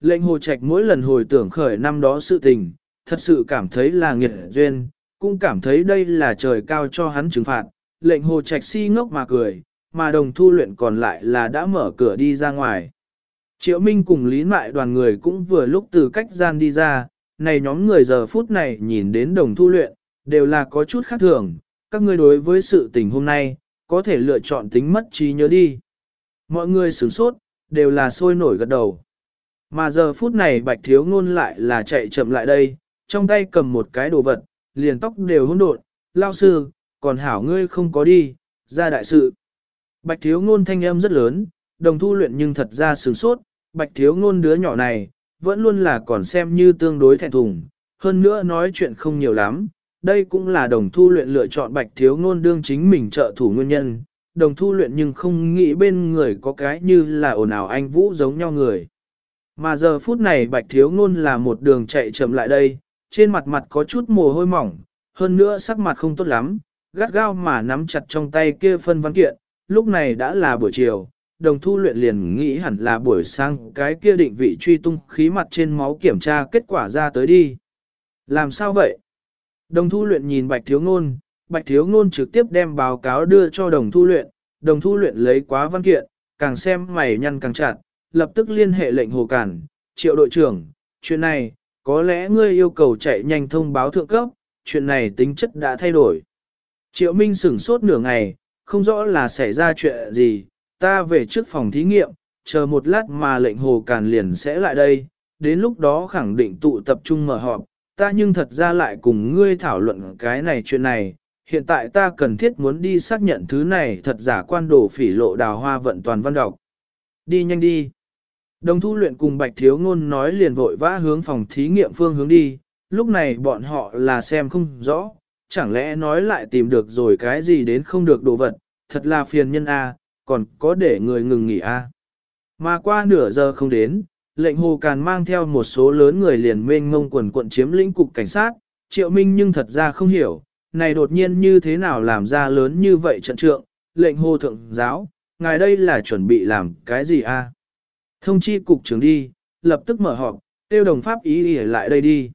Lệnh hồ trạch mỗi lần hồi tưởng khởi năm đó sự tình, thật sự cảm thấy là nghiệt duyên, cũng cảm thấy đây là trời cao cho hắn trừng phạt. Lệnh hồ trạch si ngốc mà cười, mà đồng thu luyện còn lại là đã mở cửa đi ra ngoài. Triệu Minh cùng Lý Mại đoàn người cũng vừa lúc từ cách gian đi ra, này nhóm người giờ phút này nhìn đến đồng thu luyện, đều là có chút khác thường, các ngươi đối với sự tình hôm nay, có thể lựa chọn tính mất trí nhớ đi. Mọi người sửng sốt, đều là sôi nổi gật đầu. Mà giờ phút này bạch thiếu ngôn lại là chạy chậm lại đây, trong tay cầm một cái đồ vật, liền tóc đều hỗn độn, lao sư, còn hảo ngươi không có đi, ra đại sự. Bạch thiếu ngôn thanh âm rất lớn, đồng thu luyện nhưng thật ra sướng sốt, bạch thiếu ngôn đứa nhỏ này, vẫn luôn là còn xem như tương đối thẹn thùng, hơn nữa nói chuyện không nhiều lắm, đây cũng là đồng thu luyện lựa chọn bạch thiếu ngôn đương chính mình trợ thủ nguyên nhân, đồng thu luyện nhưng không nghĩ bên người có cái như là ồn ào anh vũ giống nhau người. Mà giờ phút này bạch thiếu ngôn là một đường chạy chậm lại đây, trên mặt mặt có chút mồ hôi mỏng, hơn nữa sắc mặt không tốt lắm, gắt gao mà nắm chặt trong tay kia phân văn kiện, lúc này đã là buổi chiều, đồng thu luyện liền nghĩ hẳn là buổi sáng cái kia định vị truy tung khí mặt trên máu kiểm tra kết quả ra tới đi. Làm sao vậy? Đồng thu luyện nhìn bạch thiếu ngôn, bạch thiếu ngôn trực tiếp đem báo cáo đưa cho đồng thu luyện, đồng thu luyện lấy quá văn kiện, càng xem mày nhăn càng chặt, lập tức liên hệ lệnh hồ cản, triệu đội trưởng, chuyện này, có lẽ ngươi yêu cầu chạy nhanh thông báo thượng cấp, chuyện này tính chất đã thay đổi. Triệu Minh sửng sốt nửa ngày, không rõ là xảy ra chuyện gì, ta về trước phòng thí nghiệm, chờ một lát mà lệnh hồ càn liền sẽ lại đây, đến lúc đó khẳng định tụ tập trung mở họp, ta nhưng thật ra lại cùng ngươi thảo luận cái này chuyện này, hiện tại ta cần thiết muốn đi xác nhận thứ này thật giả quan đồ phỉ lộ đào hoa vận toàn văn đọc. Đi nhanh đi. Đồng thu luyện cùng Bạch Thiếu Ngôn nói liền vội vã hướng phòng thí nghiệm phương hướng đi, lúc này bọn họ là xem không rõ, chẳng lẽ nói lại tìm được rồi cái gì đến không được đồ vật, thật là phiền nhân A, còn có để người ngừng nghỉ A. Mà qua nửa giờ không đến, lệnh hồ càn mang theo một số lớn người liền mênh ngông quần quận chiếm lĩnh cục cảnh sát, triệu minh nhưng thật ra không hiểu, này đột nhiên như thế nào làm ra lớn như vậy trận trượng, lệnh hồ thượng giáo, ngài đây là chuẩn bị làm cái gì a? Thông chi cục trưởng đi, lập tức mở họp, tiêu đồng pháp ý ý lại đây đi.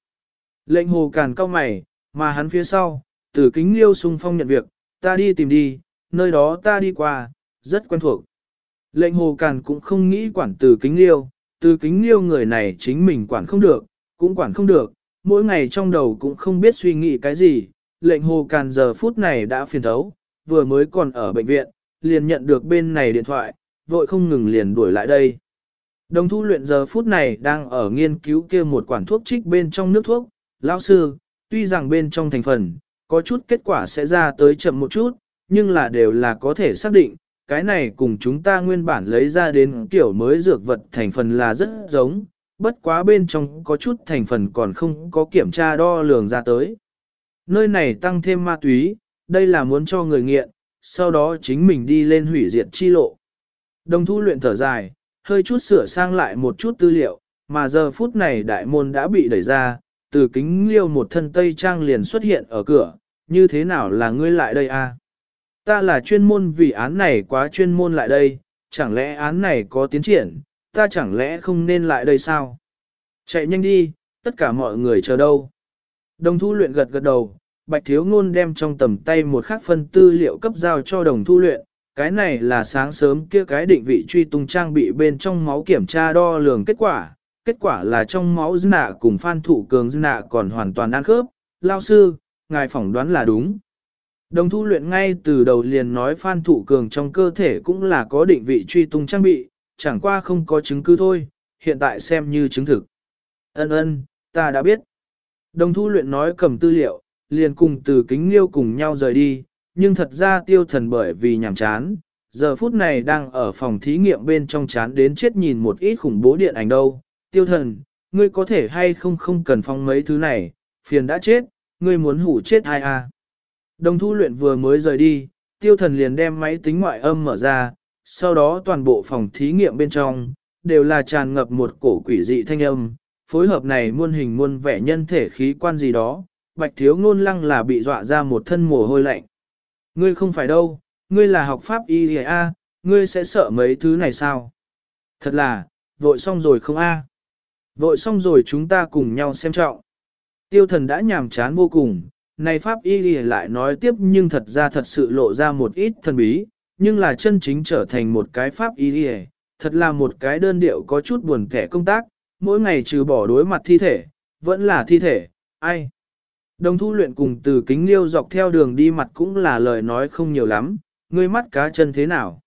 Lệnh hồ càn cao mày, mà hắn phía sau, từ kính liêu sung phong nhận việc, ta đi tìm đi, nơi đó ta đi qua, rất quen thuộc. Lệnh hồ càn cũng không nghĩ quản từ kính liêu, từ kính liêu người này chính mình quản không được, cũng quản không được, mỗi ngày trong đầu cũng không biết suy nghĩ cái gì, lệnh hồ càn giờ phút này đã phiền thấu, vừa mới còn ở bệnh viện, liền nhận được bên này điện thoại, vội không ngừng liền đuổi lại đây. Đồng thu luyện giờ phút này đang ở nghiên cứu kia một quản thuốc trích bên trong nước thuốc, lão sư, tuy rằng bên trong thành phần, có chút kết quả sẽ ra tới chậm một chút, nhưng là đều là có thể xác định, cái này cùng chúng ta nguyên bản lấy ra đến kiểu mới dược vật thành phần là rất giống, bất quá bên trong có chút thành phần còn không có kiểm tra đo lường ra tới. Nơi này tăng thêm ma túy, đây là muốn cho người nghiện, sau đó chính mình đi lên hủy diệt chi lộ. Đồng thu luyện thở dài, hơi chút sửa sang lại một chút tư liệu, mà giờ phút này đại môn đã bị đẩy ra, từ kính liêu một thân tây trang liền xuất hiện ở cửa, như thế nào là ngươi lại đây a? Ta là chuyên môn vì án này quá chuyên môn lại đây, chẳng lẽ án này có tiến triển, ta chẳng lẽ không nên lại đây sao? Chạy nhanh đi, tất cả mọi người chờ đâu. Đồng thu luyện gật gật đầu, bạch thiếu ngôn đem trong tầm tay một khắc phân tư liệu cấp giao cho đồng thu luyện, cái này là sáng sớm kia cái định vị truy tung trang bị bên trong máu kiểm tra đo lường kết quả, kết quả là trong máu dư nạ cùng phan thủ cường dư nạ còn hoàn toàn ăn khớp, lao sư, ngài phỏng đoán là đúng. Đồng thu luyện ngay từ đầu liền nói phan thủ cường trong cơ thể cũng là có định vị truy tung trang bị, chẳng qua không có chứng cứ thôi, hiện tại xem như chứng thực. Ân ân, ta đã biết. Đồng thu luyện nói cầm tư liệu, liền cùng từ kính liêu cùng nhau rời đi, nhưng thật ra tiêu thần bởi vì nhàm chán, giờ phút này đang ở phòng thí nghiệm bên trong chán đến chết nhìn một ít khủng bố điện ảnh đâu. Tiêu thần, ngươi có thể hay không không cần phong mấy thứ này, phiền đã chết, ngươi muốn hủ chết ai à. Đồng thu luyện vừa mới rời đi, tiêu thần liền đem máy tính ngoại âm mở ra, sau đó toàn bộ phòng thí nghiệm bên trong, đều là tràn ngập một cổ quỷ dị thanh âm, phối hợp này muôn hình muôn vẻ nhân thể khí quan gì đó, bạch thiếu ngôn lăng là bị dọa ra một thân mồ hôi lạnh. Ngươi không phải đâu, ngươi là học pháp y a, ngươi sẽ sợ mấy thứ này sao? Thật là, vội xong rồi không a? Vội xong rồi chúng ta cùng nhau xem trọng. Tiêu thần đã nhàm chán vô cùng, này pháp y lại nói tiếp nhưng thật ra thật sự lộ ra một ít thần bí, nhưng là chân chính trở thành một cái pháp y thật là một cái đơn điệu có chút buồn kẻ công tác, mỗi ngày trừ bỏ đối mặt thi thể, vẫn là thi thể, ai. Đồng thu luyện cùng từ kính liêu dọc theo đường đi mặt cũng là lời nói không nhiều lắm, ngươi mắt cá chân thế nào.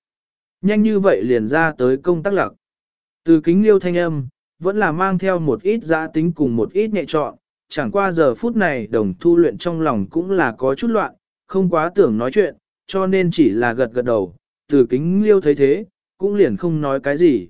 Nhanh như vậy liền ra tới công tác lặc. Từ kính liêu thanh âm, vẫn là mang theo một ít giã tính cùng một ít nhẹ trọn, chẳng qua giờ phút này đồng thu luyện trong lòng cũng là có chút loạn, không quá tưởng nói chuyện, cho nên chỉ là gật gật đầu, từ kính liêu thấy thế, cũng liền không nói cái gì.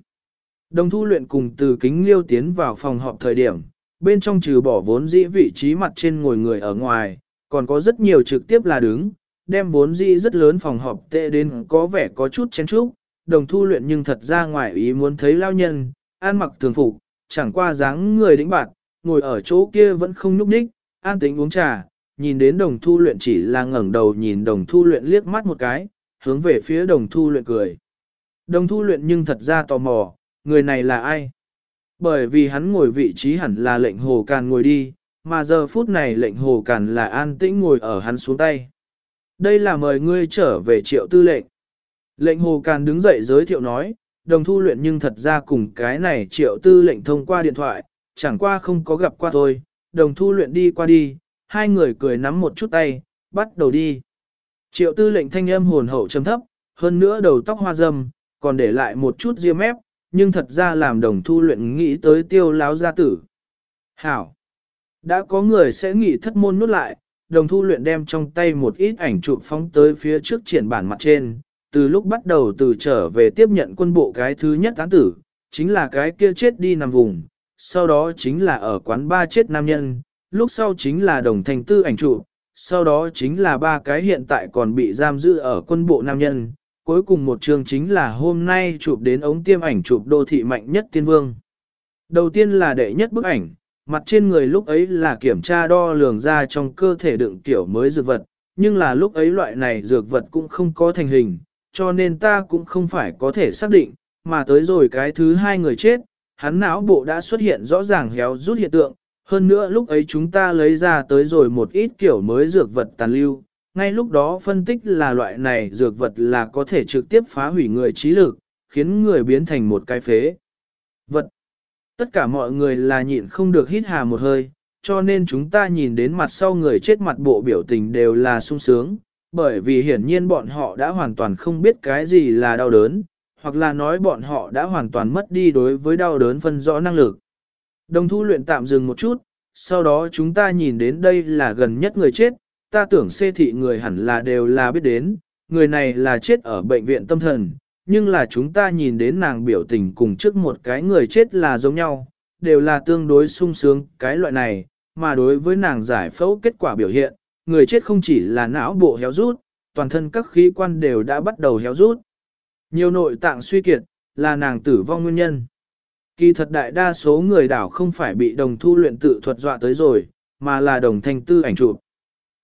Đồng thu luyện cùng từ kính liêu tiến vào phòng họp thời điểm, bên trong trừ bỏ vốn dĩ vị trí mặt trên ngồi người ở ngoài, còn có rất nhiều trực tiếp là đứng, đem vốn dĩ rất lớn phòng họp tệ đến có vẻ có chút chén chúc, đồng thu luyện nhưng thật ra ngoài ý muốn thấy lao nhân, an mặc thường phục, chẳng qua dáng người đĩnh bạn, ngồi ở chỗ kia vẫn không nhúc nhích, an tính uống trà, nhìn đến đồng thu luyện chỉ là ngẩng đầu nhìn đồng thu luyện liếc mắt một cái, hướng về phía đồng thu luyện cười. Đồng thu luyện nhưng thật ra tò mò, người này là ai? Bởi vì hắn ngồi vị trí hẳn là lệnh hồ càn ngồi đi, mà giờ phút này lệnh hồ càn là an tĩnh ngồi ở hắn xuống tay. Đây là mời ngươi trở về triệu tư lệnh. Lệnh hồ càn đứng dậy giới thiệu nói, đồng thu luyện nhưng thật ra cùng cái này triệu tư lệnh thông qua điện thoại, chẳng qua không có gặp qua thôi, đồng thu luyện đi qua đi, hai người cười nắm một chút tay, bắt đầu đi. Triệu tư lệnh thanh âm hồn hậu trầm thấp, hơn nữa đầu tóc hoa râm, còn để lại một chút ria mép, nhưng thật ra làm đồng thu luyện nghĩ tới tiêu láo gia tử. Hảo! Đã có người sẽ nghĩ thất môn nút lại, đồng thu luyện đem trong tay một ít ảnh chụp phóng tới phía trước triển bản mặt trên, từ lúc bắt đầu từ trở về tiếp nhận quân bộ cái thứ nhất án tử, chính là cái kia chết đi nằm vùng, sau đó chính là ở quán ba chết nam nhân, lúc sau chính là đồng thành tư ảnh chụp, sau đó chính là ba cái hiện tại còn bị giam giữ ở quân bộ nam nhân, cuối cùng một chương chính là hôm nay chụp đến ống tiêm ảnh chụp đô thị mạnh nhất tiên vương. Đầu tiên là đệ nhất bức ảnh, mặt trên người lúc ấy là kiểm tra đo lường ra trong cơ thể đựng kiểu mới dược vật, nhưng là lúc ấy loại này dược vật cũng không có thành hình, cho nên ta cũng không phải có thể xác định, mà tới rồi cái thứ hai người chết, hắn não bộ đã xuất hiện rõ ràng héo rút hiện tượng, hơn nữa lúc ấy chúng ta lấy ra tới rồi một ít kiểu mới dược vật tàn lưu, ngay lúc đó phân tích là loại này dược vật là có thể trực tiếp phá hủy người trí lực, khiến người biến thành một cái phế. Vật. Tất cả mọi người là nhịn không được hít hà một hơi, cho nên chúng ta nhìn đến mặt sau người chết mặt bộ biểu tình đều là sung sướng, bởi vì hiển nhiên bọn họ đã hoàn toàn không biết cái gì là đau đớn, hoặc là nói bọn họ đã hoàn toàn mất đi đối với đau đớn phân rõ năng lực. Đồng thu luyện tạm dừng một chút, sau đó chúng ta nhìn đến đây là gần nhất người chết, ta tưởng xê thị người hẳn là đều là biết đến, người này là chết ở bệnh viện tâm thần, nhưng là chúng ta nhìn đến nàng biểu tình cùng trước một cái người chết là giống nhau, đều là tương đối sung sướng cái loại này, mà đối với nàng giải phẫu kết quả biểu hiện, người chết không chỉ là não bộ héo rút, toàn thân các khí quan đều đã bắt đầu héo rút. Nhiều nội tạng suy kiệt, là nàng tử vong nguyên nhân. Kỳ thật đại đa số người đảo không phải bị đồng thu luyện tự thuật dọa tới rồi, mà là đồng thanh tư ảnh chụp.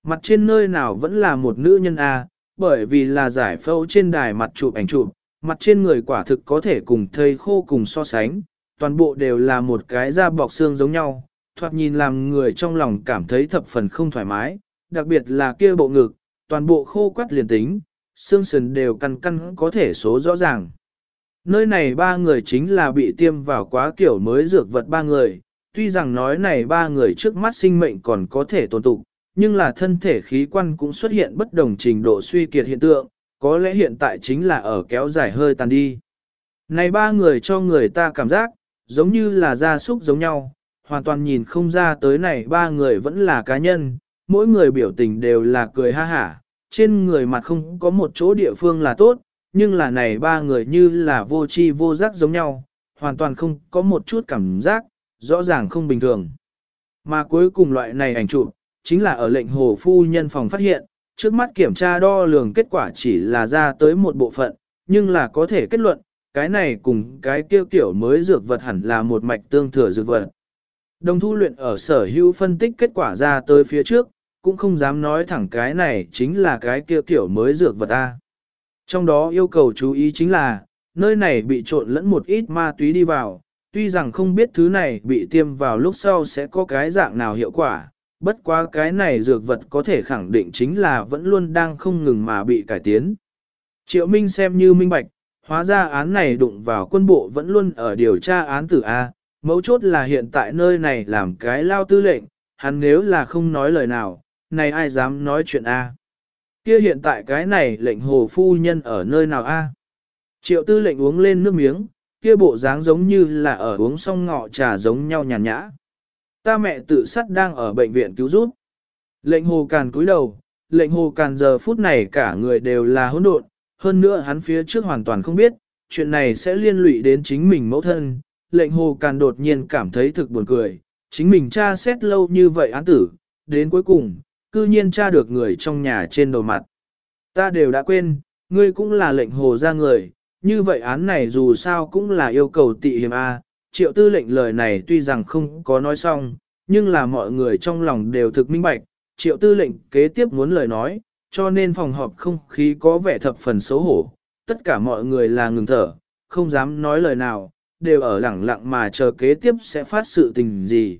Mặt trên nơi nào vẫn là một nữ nhân A, bởi vì là giải phẫu trên đài mặt chụp ảnh chụp, mặt trên người quả thực có thể cùng thây khô cùng so sánh, toàn bộ đều là một cái da bọc xương giống nhau, thoạt nhìn làm người trong lòng cảm thấy thập phần không thoải mái, đặc biệt là kia bộ ngực, toàn bộ khô quắt liền tính, xương sườn đều căn căn có thể số rõ ràng. Nơi này ba người chính là bị tiêm vào quá kiểu mới dược vật ba người, tuy rằng nói này ba người trước mắt sinh mệnh còn có thể tồn tụ, nhưng là thân thể khí quan cũng xuất hiện bất đồng trình độ suy kiệt hiện tượng, có lẽ hiện tại chính là ở kéo dài hơi tàn đi. Này ba người cho người ta cảm giác, giống như là gia súc giống nhau, hoàn toàn nhìn không ra tới này ba người vẫn là cá nhân, mỗi người biểu tình đều là cười ha hả, trên người mặt không có một chỗ địa phương là tốt, nhưng là này ba người như là vô chi vô giác giống nhau, hoàn toàn không có một chút cảm giác, rõ ràng không bình thường. Mà cuối cùng loại này ảnh chụp, chính là ở lệnh hồ phu nhân phòng phát hiện, trước mắt kiểm tra đo lường kết quả chỉ là ra tới một bộ phận, nhưng là có thể kết luận, cái này cùng cái tiêu tiểu mới dược vật hẳn là một mạch tương thừa dược vật. Đồng thu luyện ở sở hữu phân tích kết quả ra tới phía trước, cũng không dám nói thẳng cái này chính là cái kia tiểu mới dược vật A. Trong đó yêu cầu chú ý chính là, nơi này bị trộn lẫn một ít ma túy đi vào, tuy rằng không biết thứ này bị tiêm vào lúc sau sẽ có cái dạng nào hiệu quả, bất quá cái này dược vật có thể khẳng định chính là vẫn luôn đang không ngừng mà bị cải tiến. Triệu Minh xem như minh bạch, hóa ra án này đụng vào quân bộ vẫn luôn ở điều tra án tử A, mấu chốt là hiện tại nơi này làm cái lao tư lệnh, hắn nếu là không nói lời nào, này ai dám nói chuyện A. Kia hiện tại cái này lệnh hồ phu nhân ở nơi nào A. Triệu tư lệnh uống lên nước miếng, kia bộ dáng giống như là ở uống xong ngọ trà giống nhau nhàn nhã. Ta mẹ tự sát đang ở bệnh viện cứu giúp. Lệnh hồ càn cúi đầu, lệnh hồ càn giờ phút này cả người đều là hỗn độn, hơn nữa hắn phía trước hoàn toàn không biết, chuyện này sẽ liên lụy đến chính mình mẫu thân. Lệnh hồ càn đột nhiên cảm thấy thực buồn cười, chính mình tra xét lâu như vậy án tử, đến cuối cùng, cư nhiên tra được người trong nhà trên đầu mặt. Ta đều đã quên, ngươi cũng là lệnh hồ ra người, như vậy án này dù sao cũng là yêu cầu tị hiểm A, triệu tư lệnh lời này tuy rằng không có nói xong, nhưng là mọi người trong lòng đều thực minh bạch, triệu tư lệnh kế tiếp muốn lời nói, cho nên phòng họp không khí có vẻ thập phần xấu hổ, tất cả mọi người là ngừng thở, không dám nói lời nào, đều ở lẳng lặng mà chờ kế tiếp sẽ phát sự tình gì.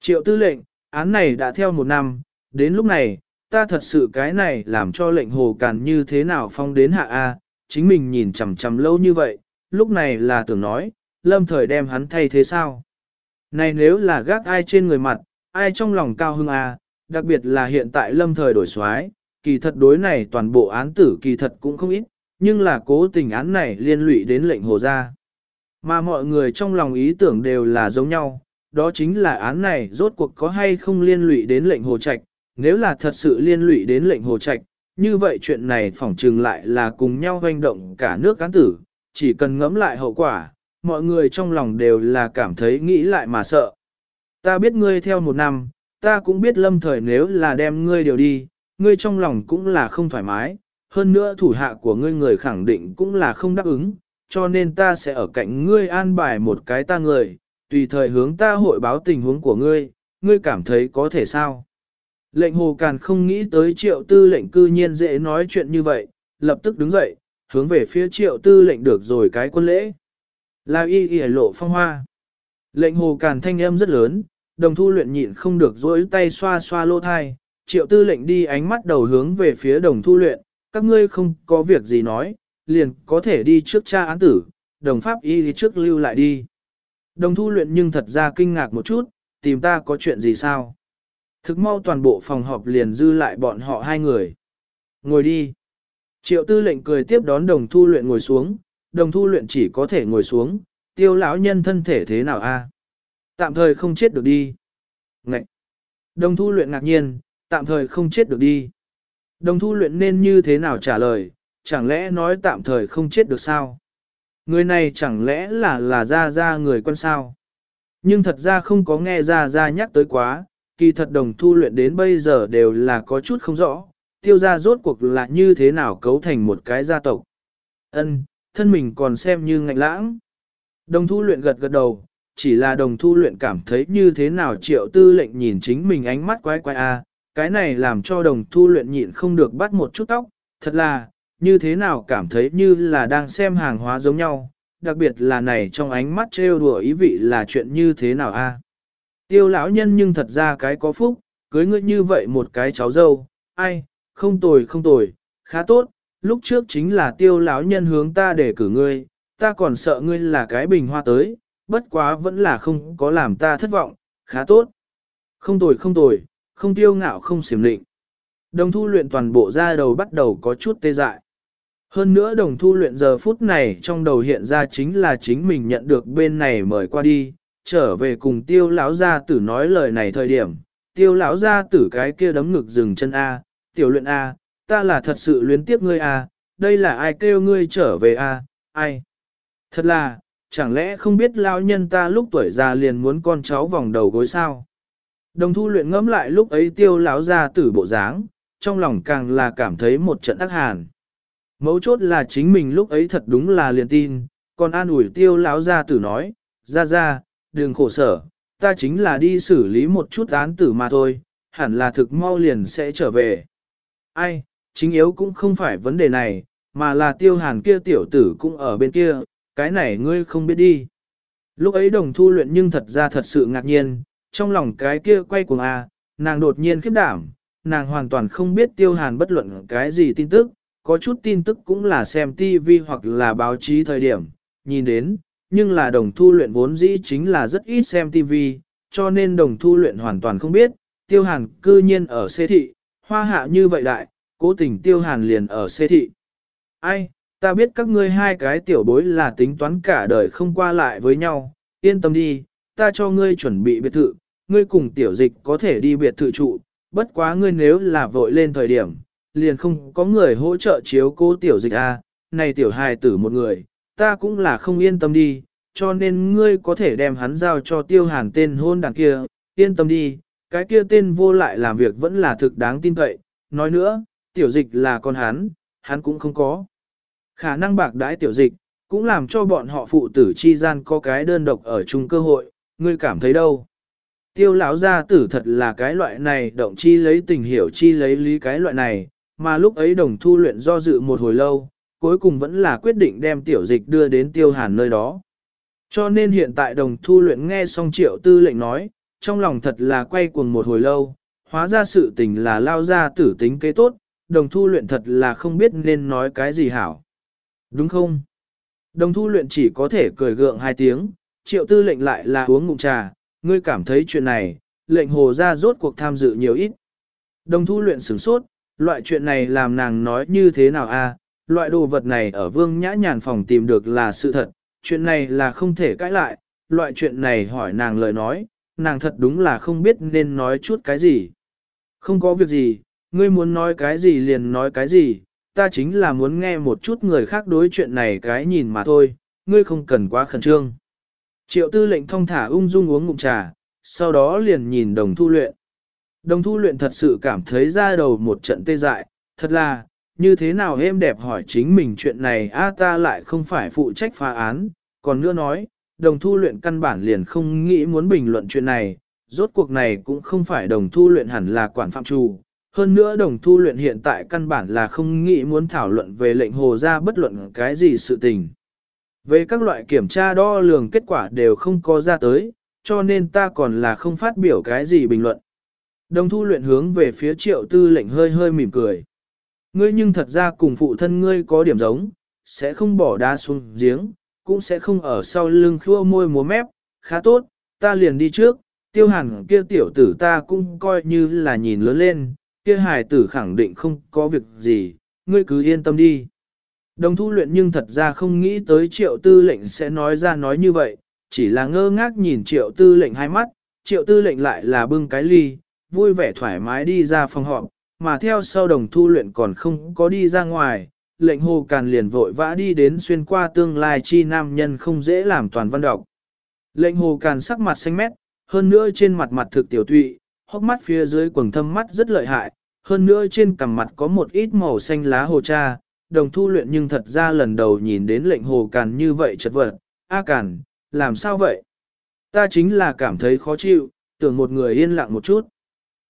Triệu tư lệnh, án này đã theo một năm, đến lúc này, ta thật sự cái này làm cho lệnh hồ càn như thế nào phong đến hạ A, chính mình nhìn chằm chằm lâu như vậy, lúc này là tưởng nói, lâm thời đem hắn thay thế sao? Này nếu là gác ai trên người mặt, ai trong lòng cao hưng à? đặc biệt là hiện tại lâm thời đổi xoái, kỳ thật đối này toàn bộ án tử kỳ thật cũng không ít, nhưng là cố tình án này liên lụy đến lệnh hồ gia. Mà mọi người trong lòng ý tưởng đều là giống nhau, đó chính là án này rốt cuộc có hay không liên lụy đến lệnh hồ trạch, nếu là thật sự liên lụy đến lệnh hồ trạch, như vậy chuyện này phỏng trừng lại là cùng nhau hoành động cả nước cán tử, chỉ cần ngẫm lại hậu quả, mọi người trong lòng đều là cảm thấy nghĩ lại mà sợ. Ta biết ngươi theo một năm, ta cũng biết lâm thời nếu là đem ngươi điều đi, ngươi trong lòng cũng là không thoải mái, hơn nữa thủ hạ của ngươi người khẳng định cũng là không đáp ứng, cho nên ta sẽ ở cạnh ngươi an bài một cái ta người, tùy thời hướng ta hội báo tình huống của ngươi, ngươi cảm thấy có thể sao? Lệnh hồ càn không nghĩ tới triệu tư lệnh cư nhiên dễ nói chuyện như vậy, lập tức đứng dậy, hướng về phía triệu tư lệnh được rồi cái quân lễ. Là y y lộ phong hoa. Lệnh hồ càn thanh âm rất lớn, đồng thu luyện nhịn không được dối tay xoa xoa lô thai, triệu tư lệnh đi ánh mắt đầu hướng về phía đồng thu luyện, các ngươi không có việc gì nói, liền có thể đi trước cha án tử, đồng pháp y đi trước lưu lại đi. Đồng thu luyện nhưng thật ra kinh ngạc một chút, tìm ta có chuyện gì sao? Thực mau toàn bộ phòng họp liền dư lại bọn họ hai người. Ngồi đi. Triệu tư lệnh cười tiếp đón đồng thu luyện ngồi xuống, đồng thu luyện chỉ có thể ngồi xuống, tiêu lão nhân thân thể thế nào a? Tạm thời không chết được đi. Ngậy. Đồng thu luyện ngạc nhiên, tạm thời không chết được đi. Đồng thu luyện nên như thế nào trả lời, chẳng lẽ nói tạm thời không chết được sao? Người này chẳng lẽ là là ra ra người quân sao? Nhưng thật ra không có nghe ra ra nhắc tới quá, kỳ thật đồng thu luyện đến bây giờ đều là có chút không rõ, tiêu gia rốt cuộc là như thế nào cấu thành một cái gia tộc. Ân, thân mình còn xem như ngạnh lãng. Đồng thu luyện gật gật đầu, chỉ là đồng thu luyện cảm thấy như thế nào triệu tư lệnh nhìn chính mình ánh mắt quái quái a, cái này làm cho đồng thu luyện nhịn không được bắt một chút tóc, thật là, như thế nào cảm thấy như là đang xem hàng hóa giống nhau, đặc biệt là này trong ánh mắt trêu đùa ý vị là chuyện như thế nào a. Tiêu lão nhân nhưng thật ra cái có phúc, cưới ngươi như vậy một cái cháu dâu, ai, không tồi không tồi, khá tốt, lúc trước chính là tiêu lão nhân hướng ta để cử ngươi, ta còn sợ ngươi là cái bình hoa tới, bất quá vẫn là không có làm ta thất vọng, khá tốt. Không tồi không tồi, không tiêu ngạo không xiểm định. Đồng thu luyện toàn bộ ra đầu bắt đầu có chút tê dại. Hơn nữa đồng thu luyện giờ phút này trong đầu hiện ra chính là chính mình nhận được bên này mời qua đi, trở về cùng tiêu lão gia tử nói lời này thời điểm, tiêu lão gia tử cái kia đấm ngực dừng chân A, tiểu luyện A, ta là thật sự luyến tiếp ngươi à? đây là ai kêu ngươi trở về à? ai? Thật là, chẳng lẽ không biết lão nhân ta lúc tuổi già liền muốn con cháu vòng đầu gối sao? Đồng thu luyện ngẫm lại lúc ấy tiêu lão ra tử bộ dáng, trong lòng càng là cảm thấy một trận ác hàn. Mấu chốt là chính mình lúc ấy thật đúng là liền tin, còn an ủi tiêu lão ra tử nói, ra ra, đừng khổ sở, ta chính là đi xử lý một chút án tử mà thôi, hẳn là thực mau liền sẽ trở về. Ai, chính yếu cũng không phải vấn đề này, mà là tiêu hàn kia tiểu tử cũng ở bên kia, cái này ngươi không biết đi. Lúc ấy đồng thu luyện nhưng thật ra thật sự ngạc nhiên, trong lòng cái kia quay cuồng à, nàng đột nhiên khiếp đảm, nàng hoàn toàn không biết tiêu hàn bất luận cái gì tin tức, có chút tin tức cũng là xem TV hoặc là báo chí thời điểm, nhìn đến, nhưng là đồng thu luyện vốn dĩ chính là rất ít xem TV, cho nên đồng thu luyện hoàn toàn không biết, tiêu hàn cư nhiên ở xê thị, hoa hạ như vậy đại, cố tình tiêu hàn liền ở xê thị. Ai, ta biết các ngươi hai cái tiểu bối là tính toán cả đời không qua lại với nhau, yên tâm đi, ta cho ngươi chuẩn bị biệt thự, ngươi cùng tiểu dịch có thể đi biệt thự trụ, bất quá ngươi nếu là vội lên thời điểm, liền không có người hỗ trợ chiếu cố tiểu dịch a, à, này tiểu hài tử một người, ta cũng là không yên tâm đi, cho nên ngươi có thể đem hắn giao cho tiêu hàn tên hôn đàn kia, yên tâm đi, cái kia tên vô lại làm việc vẫn là thực đáng tin cậy, nói nữa, tiểu dịch là con hắn, hắn cũng không có. Khả năng bạc đãi tiểu dịch, cũng làm cho bọn họ phụ tử chi gian có cái đơn độc ở chung cơ hội, ngươi cảm thấy đâu? Tiêu lão gia tử thật là cái loại này động chi lấy tình hiểu chi lấy lý cái loại này, mà lúc ấy đồng thu luyện do dự một hồi lâu, cuối cùng vẫn là quyết định đem tiểu dịch đưa đến tiêu hàn nơi đó. Cho nên hiện tại đồng thu luyện nghe xong triệu tư lệnh nói, trong lòng thật là quay cuồng một hồi lâu, hóa ra sự tình là lao ra tử tính kế tốt, đồng thu luyện thật là không biết nên nói cái gì hảo. Đúng không? Đồng thu luyện chỉ có thể cười gượng hai tiếng, triệu tư lệnh lại là uống ngụm trà, ngươi cảm thấy chuyện này, lệnh hồ ra rốt cuộc tham dự nhiều ít. Đồng thu luyện sửng sốt, loại chuyện này làm nàng nói như thế nào a? loại đồ vật này ở vương nhã nhàn phòng tìm được là sự thật, chuyện này là không thể cãi lại, loại chuyện này hỏi nàng lời nói, nàng thật đúng là không biết nên nói chút cái gì. Không có việc gì, ngươi muốn nói cái gì liền nói cái gì, ta chính là muốn nghe một chút người khác đối chuyện này cái nhìn mà thôi, ngươi không cần quá khẩn trương. Triệu tư lệnh thông thả ung dung uống ngụm trà, sau đó liền nhìn đồng thu luyện. Đồng thu luyện thật sự cảm thấy ra đầu một trận tê dại, thật là, như thế nào êm đẹp hỏi chính mình chuyện này a ta lại không phải phụ trách phá án, còn nữa nói, đồng thu luyện căn bản liền không nghĩ muốn bình luận chuyện này, rốt cuộc này cũng không phải đồng thu luyện hẳn là quản phạm trù. Hơn nữa đồng thu luyện hiện tại căn bản là không nghĩ muốn thảo luận về lệnh hồ ra bất luận cái gì sự tình. Về các loại kiểm tra đo lường kết quả đều không có ra tới, cho nên ta còn là không phát biểu cái gì bình luận. Đồng thu luyện hướng về phía triệu tư lệnh hơi hơi mỉm cười. Ngươi nhưng thật ra cùng phụ thân ngươi có điểm giống, sẽ không bỏ đá xuống giếng, cũng sẽ không ở sau lưng khua môi múa mép, khá tốt, ta liền đi trước, tiêu hẳn kia tiểu tử ta cũng coi như là nhìn lớn lên, kia hài tử khẳng định không có việc gì, ngươi cứ yên tâm đi. Đồng thu luyện nhưng thật ra không nghĩ tới triệu tư lệnh sẽ nói ra nói như vậy, chỉ là ngơ ngác nhìn triệu tư lệnh hai mắt, triệu tư lệnh lại là bưng cái ly, vui vẻ thoải mái đi ra phòng họp, mà theo sau đồng thu luyện còn không có đi ra ngoài, lệnh hồ càn liền vội vã đi đến xuyên qua tương lai chi nam nhân không dễ làm toàn văn đọc. Lệnh hồ càn sắc mặt xanh mét, hơn nữa trên mặt mặt thực tiểu tụy, hốc mắt phía dưới quầng thâm mắt rất lợi hại, hơn nữa trên cằm mặt có một ít màu xanh lá hồ cha, đồng thu luyện nhưng thật ra lần đầu nhìn đến lệnh hồ càn như vậy chật vật, A càn, làm sao vậy? Ta chính là cảm thấy khó chịu, tưởng một người yên lặng một chút.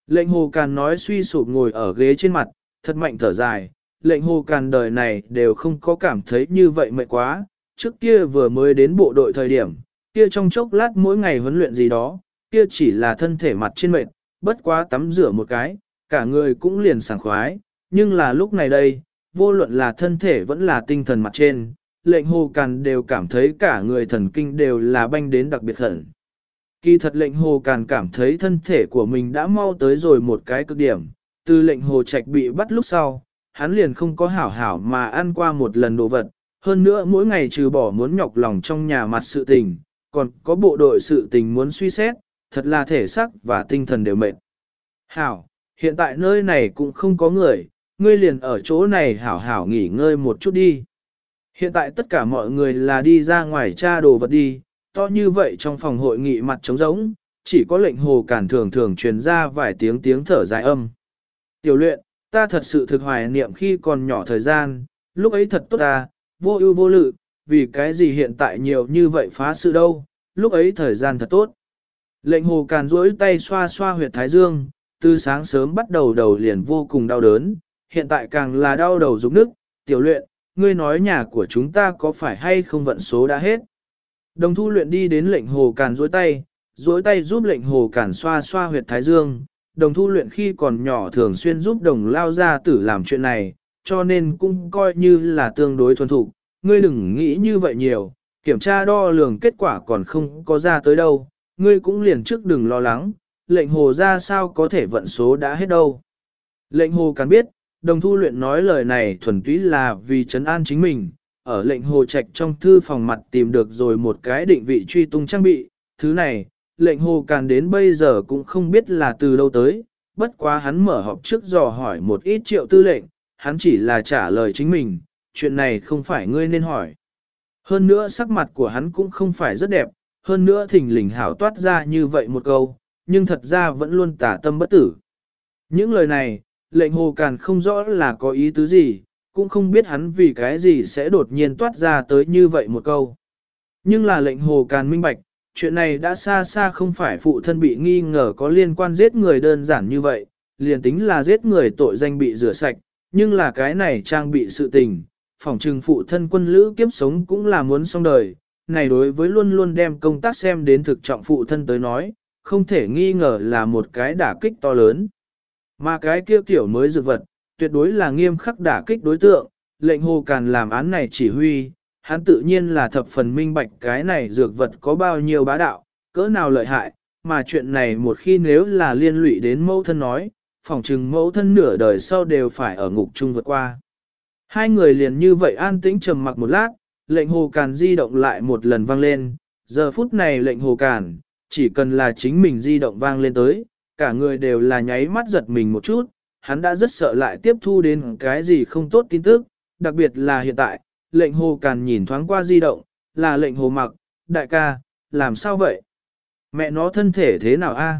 Lệnh hồ càn nói suy sụp ngồi ở ghế trên mặt, thật mạnh thở dài, lệnh hồ càn đời này đều không có cảm thấy như vậy mệt quá, trước kia vừa mới đến bộ đội thời điểm, kia trong chốc lát mỗi ngày huấn luyện gì đó, kia chỉ là thân thể mặt trên mệt, bất quá tắm rửa một cái, cả người cũng liền sảng khoái, nhưng là lúc này đây, vô luận là thân thể vẫn là tinh thần mặt trên, lệnh hồ càn đều cảm thấy cả người thần kinh đều là banh đến đặc biệt khẩn. Kỳ thật lệnh hồ càn cảm thấy thân thể của mình đã mau tới rồi một cái cực điểm, từ lệnh hồ trạch bị bắt lúc sau, hắn liền không có hảo hảo mà ăn qua một lần đồ vật, hơn nữa mỗi ngày trừ bỏ muốn nhọc lòng trong nhà mặt sự tình, còn có bộ đội sự tình muốn suy xét, thật là thể xác và tinh thần đều mệt. Hảo, hiện tại nơi này cũng không có người, ngươi liền ở chỗ này hảo hảo nghỉ ngơi một chút đi. Hiện tại tất cả mọi người là đi ra ngoài tra đồ vật đi, to như vậy trong phòng hội nghị mặt trống rỗng, chỉ có lệnh hồ cản thường thường truyền ra vài tiếng tiếng thở dài âm. Tiểu luyện, ta thật sự thực hoài niệm khi còn nhỏ thời gian, lúc ấy thật tốt ta, vô ưu vô lự, vì cái gì hiện tại nhiều như vậy phá sự đâu, lúc ấy thời gian thật tốt. Lệnh hồ càn duỗi tay xoa xoa huyệt thái dương, từ sáng sớm bắt đầu đầu liền vô cùng đau đớn, hiện tại càng là đau đầu rụng nước, tiểu luyện, ngươi nói nhà của chúng ta có phải hay không vận số đã hết. Đồng thu luyện đi đến lệnh hồ càn dối tay, dối tay giúp lệnh hồ càn xoa xoa huyệt thái dương. Đồng thu luyện khi còn nhỏ thường xuyên giúp đồng lao gia tử làm chuyện này, cho nên cũng coi như là tương đối thuần thục. Ngươi đừng nghĩ như vậy nhiều, kiểm tra đo lường kết quả còn không có ra tới đâu, ngươi cũng liền trước đừng lo lắng, lệnh hồ ra sao có thể vận số đã hết đâu. Lệnh hồ càng biết, đồng thu luyện nói lời này thuần túy là vì trấn an chính mình, ở lệnh hồ trạch trong thư phòng mặt tìm được rồi một cái định vị truy tung trang bị, thứ này, lệnh hồ càng đến bây giờ cũng không biết là từ đâu tới, bất quá hắn mở họp trước dò hỏi một ít triệu tư lệnh, hắn chỉ là trả lời chính mình, chuyện này không phải ngươi nên hỏi. Hơn nữa sắc mặt của hắn cũng không phải rất đẹp, hơn nữa thỉnh lình hảo toát ra như vậy một câu, nhưng thật ra vẫn luôn tả tâm bất tử. Những lời này, lệnh hồ càn không rõ là có ý tứ gì, cũng không biết hắn vì cái gì sẽ đột nhiên toát ra tới như vậy một câu. Nhưng là lệnh hồ càn minh bạch, chuyện này đã xa xa không phải phụ thân bị nghi ngờ có liên quan giết người đơn giản như vậy, liền tính là giết người tội danh bị rửa sạch, nhưng là cái này trang bị sự tình, phỏng trừng phụ thân quân lữ kiếp sống cũng là muốn xong đời, này đối với luôn luôn đem công tác xem đến thực trọng phụ thân tới nói, không thể nghi ngờ là một cái đả kích to lớn. Mà cái kia kiểu mới dược vật, tuyệt đối là nghiêm khắc đả kích đối tượng, lệnh hồ càn làm án này chỉ huy, hắn tự nhiên là thập phần minh bạch cái này dược vật có bao nhiêu bá đạo, cỡ nào lợi hại, mà chuyện này một khi nếu là liên lụy đến mẫu thân nói, phỏng chừng mẫu thân nửa đời sau đều phải ở ngục chung vượt qua. Hai người liền như vậy an tĩnh trầm mặc một lát, lệnh hồ càn di động lại một lần vang lên, giờ phút này lệnh hồ càn, chỉ cần là chính mình di động vang lên tới, cả người đều là nháy mắt giật mình một chút, hắn đã rất sợ lại tiếp thu đến cái gì không tốt tin tức, đặc biệt là hiện tại, lệnh hồ càn nhìn thoáng qua di động, là lệnh hồ mặc, đại ca, làm sao vậy? Mẹ nó thân thể thế nào a?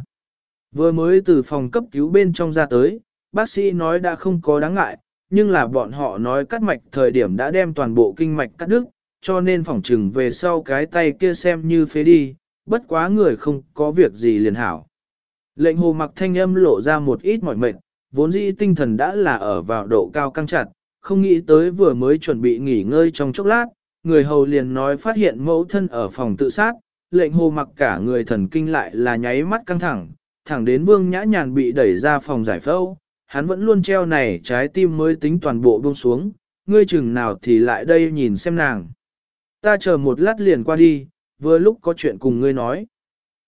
Vừa mới từ phòng cấp cứu bên trong ra tới, bác sĩ nói đã không có đáng ngại, nhưng là bọn họ nói cắt mạch thời điểm đã đem toàn bộ kinh mạch cắt đứt, cho nên phỏng trừng về sau cái tay kia xem như phế đi, bất quá người không có việc gì liền hảo. Lệnh hồ mặc thanh âm lộ ra một ít mỏi mệt, vốn dĩ tinh thần đã là ở vào độ cao căng chặt, không nghĩ tới vừa mới chuẩn bị nghỉ ngơi trong chốc lát, người hầu liền nói phát hiện mẫu thân ở phòng tự sát, lệnh hồ mặc cả người thần kinh lại là nháy mắt căng thẳng, thẳng đến vương nhã nhàn bị đẩy ra phòng giải phẫu, hắn vẫn luôn treo này trái tim mới tính toàn bộ buông xuống, ngươi chừng nào thì lại đây nhìn xem nàng. Ta chờ một lát liền qua đi, vừa lúc có chuyện cùng ngươi nói.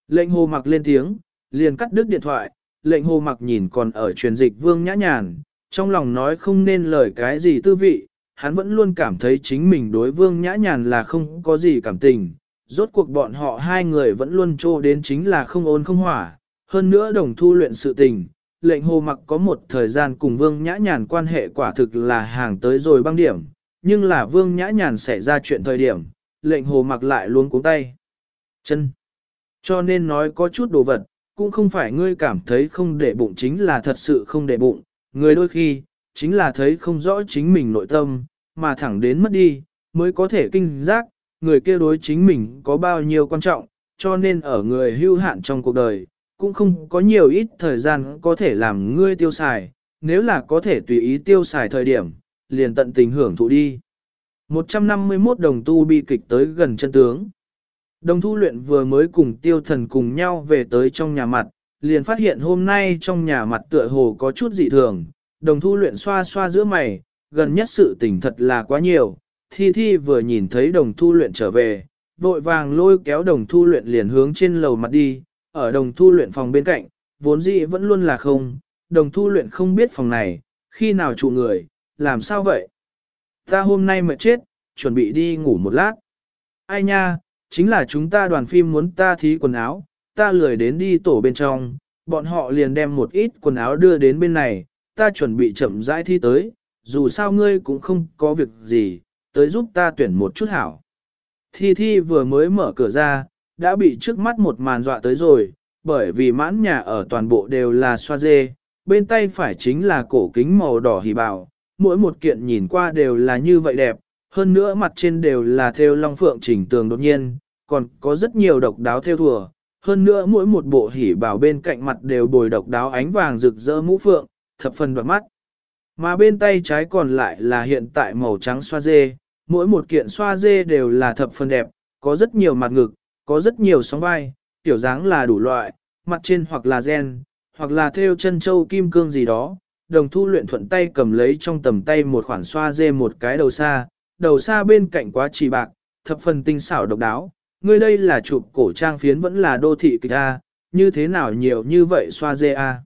Lệnh hồ mặc lên tiếng, liền cắt đứt điện thoại, lệnh hồ mặc nhìn còn ở truyền dịch vương nhã nhàn, trong lòng nói không nên lời cái gì tư vị, hắn vẫn luôn cảm thấy chính mình đối vương nhã nhàn là không có gì cảm tình, rốt cuộc bọn họ hai người vẫn luôn trô đến chính là không ôn không hỏa, hơn nữa đồng thu luyện sự tình. Lệnh hồ mặc có một thời gian cùng vương nhã nhàn quan hệ quả thực là hàng tới rồi băng điểm, nhưng là vương nhã nhàn xảy ra chuyện thời điểm, lệnh hồ mặc lại luôn cuống tay. Chân. Cho nên nói có chút đồ vật, cũng không phải ngươi cảm thấy không để bụng chính là thật sự không để bụng, người đôi khi, chính là thấy không rõ chính mình nội tâm, mà thẳng đến mất đi, mới có thể kinh giác, người kia đối chính mình có bao nhiêu quan trọng, cho nên ở người hưu hạn trong cuộc đời, cũng không có nhiều ít thời gian có thể làm ngươi tiêu xài, nếu là có thể tùy ý tiêu xài thời điểm, liền tận tình hưởng thụ đi. 151 đồng tu bi kịch tới gần chân tướng. Đồng thu luyện vừa mới cùng tiêu thần cùng nhau về tới trong nhà mặt, liền phát hiện hôm nay trong nhà mặt tựa hồ có chút dị thường. Đồng thu luyện xoa xoa giữa mày, gần nhất sự tình thật là quá nhiều. Thi Thi vừa nhìn thấy đồng thu luyện trở về, vội vàng lôi kéo đồng thu luyện liền hướng trên lầu mặt đi, ở đồng thu luyện phòng bên cạnh, vốn dĩ vẫn luôn là không, đồng thu luyện không biết phòng này, khi nào trụ người, làm sao vậy? Ta hôm nay mệt chết, chuẩn bị đi ngủ một lát. Ai nha, chính là chúng ta đoàn phim muốn ta thí quần áo, ta lười đến đi tổ bên trong, bọn họ liền đem một ít quần áo đưa đến bên này, ta chuẩn bị chậm rãi thi tới, dù sao ngươi cũng không có việc gì, tới giúp ta tuyển một chút hảo. Thi Thi vừa mới mở cửa ra, đã bị trước mắt một màn dọa tới rồi, bởi vì mãn nhà ở toàn bộ đều là xoa dê, bên tay phải chính là cổ kính màu đỏ hỉ bảo, mỗi một kiện nhìn qua đều là như vậy đẹp, hơn nữa mặt trên đều là theo long phượng chỉnh tường đột nhiên, còn có rất nhiều độc đáo theo thùa. Hơn nữa mỗi một bộ hỉ bảo bên cạnh mặt đều bồi độc đáo ánh vàng rực rỡ mũ phượng, thập phần đoạt mắt. Mà bên tay trái còn lại là hiện tại màu trắng xoa dê, mỗi một kiện xoa dê đều là thập phần đẹp, có rất nhiều mặt ngực, có rất nhiều sóng vai, tiểu dáng là đủ loại, mặt trên hoặc là gen, hoặc là theo chân châu kim cương gì đó. Đồng thu luyện thuận tay cầm lấy trong tầm tay một khoản xoa dê một cái đầu xa, đầu xa bên cạnh quá chỉ bạc, thập phần tinh xảo độc đáo. Ngươi đây là chụp cổ trang phiến vẫn là đô thị kịch A, như thế nào nhiều như vậy xoa dê A.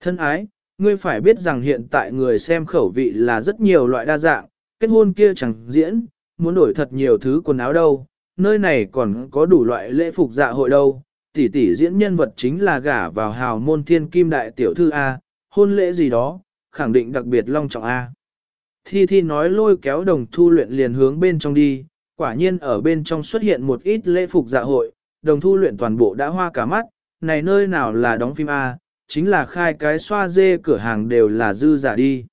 Thân ái, ngươi phải biết rằng hiện tại người xem khẩu vị là rất nhiều loại đa dạng, kết hôn kia chẳng diễn, muốn đổi thật nhiều thứ quần áo đâu, nơi này còn có đủ loại lễ phục dạ hội đâu, tỷ tỷ diễn nhân vật chính là gả vào hào môn thiên kim đại tiểu thư A, hôn lễ gì đó, khẳng định đặc biệt long trọng A. Thi Thi nói lôi kéo đồng thu luyện liền hướng bên trong đi, quả nhiên ở bên trong xuất hiện một ít lễ phục dạ hội, đồng thu luyện toàn bộ đã hoa cả mắt, này nơi nào là đóng phim A, chính là khai cái xoa dê cửa hàng đều là dư giả đi.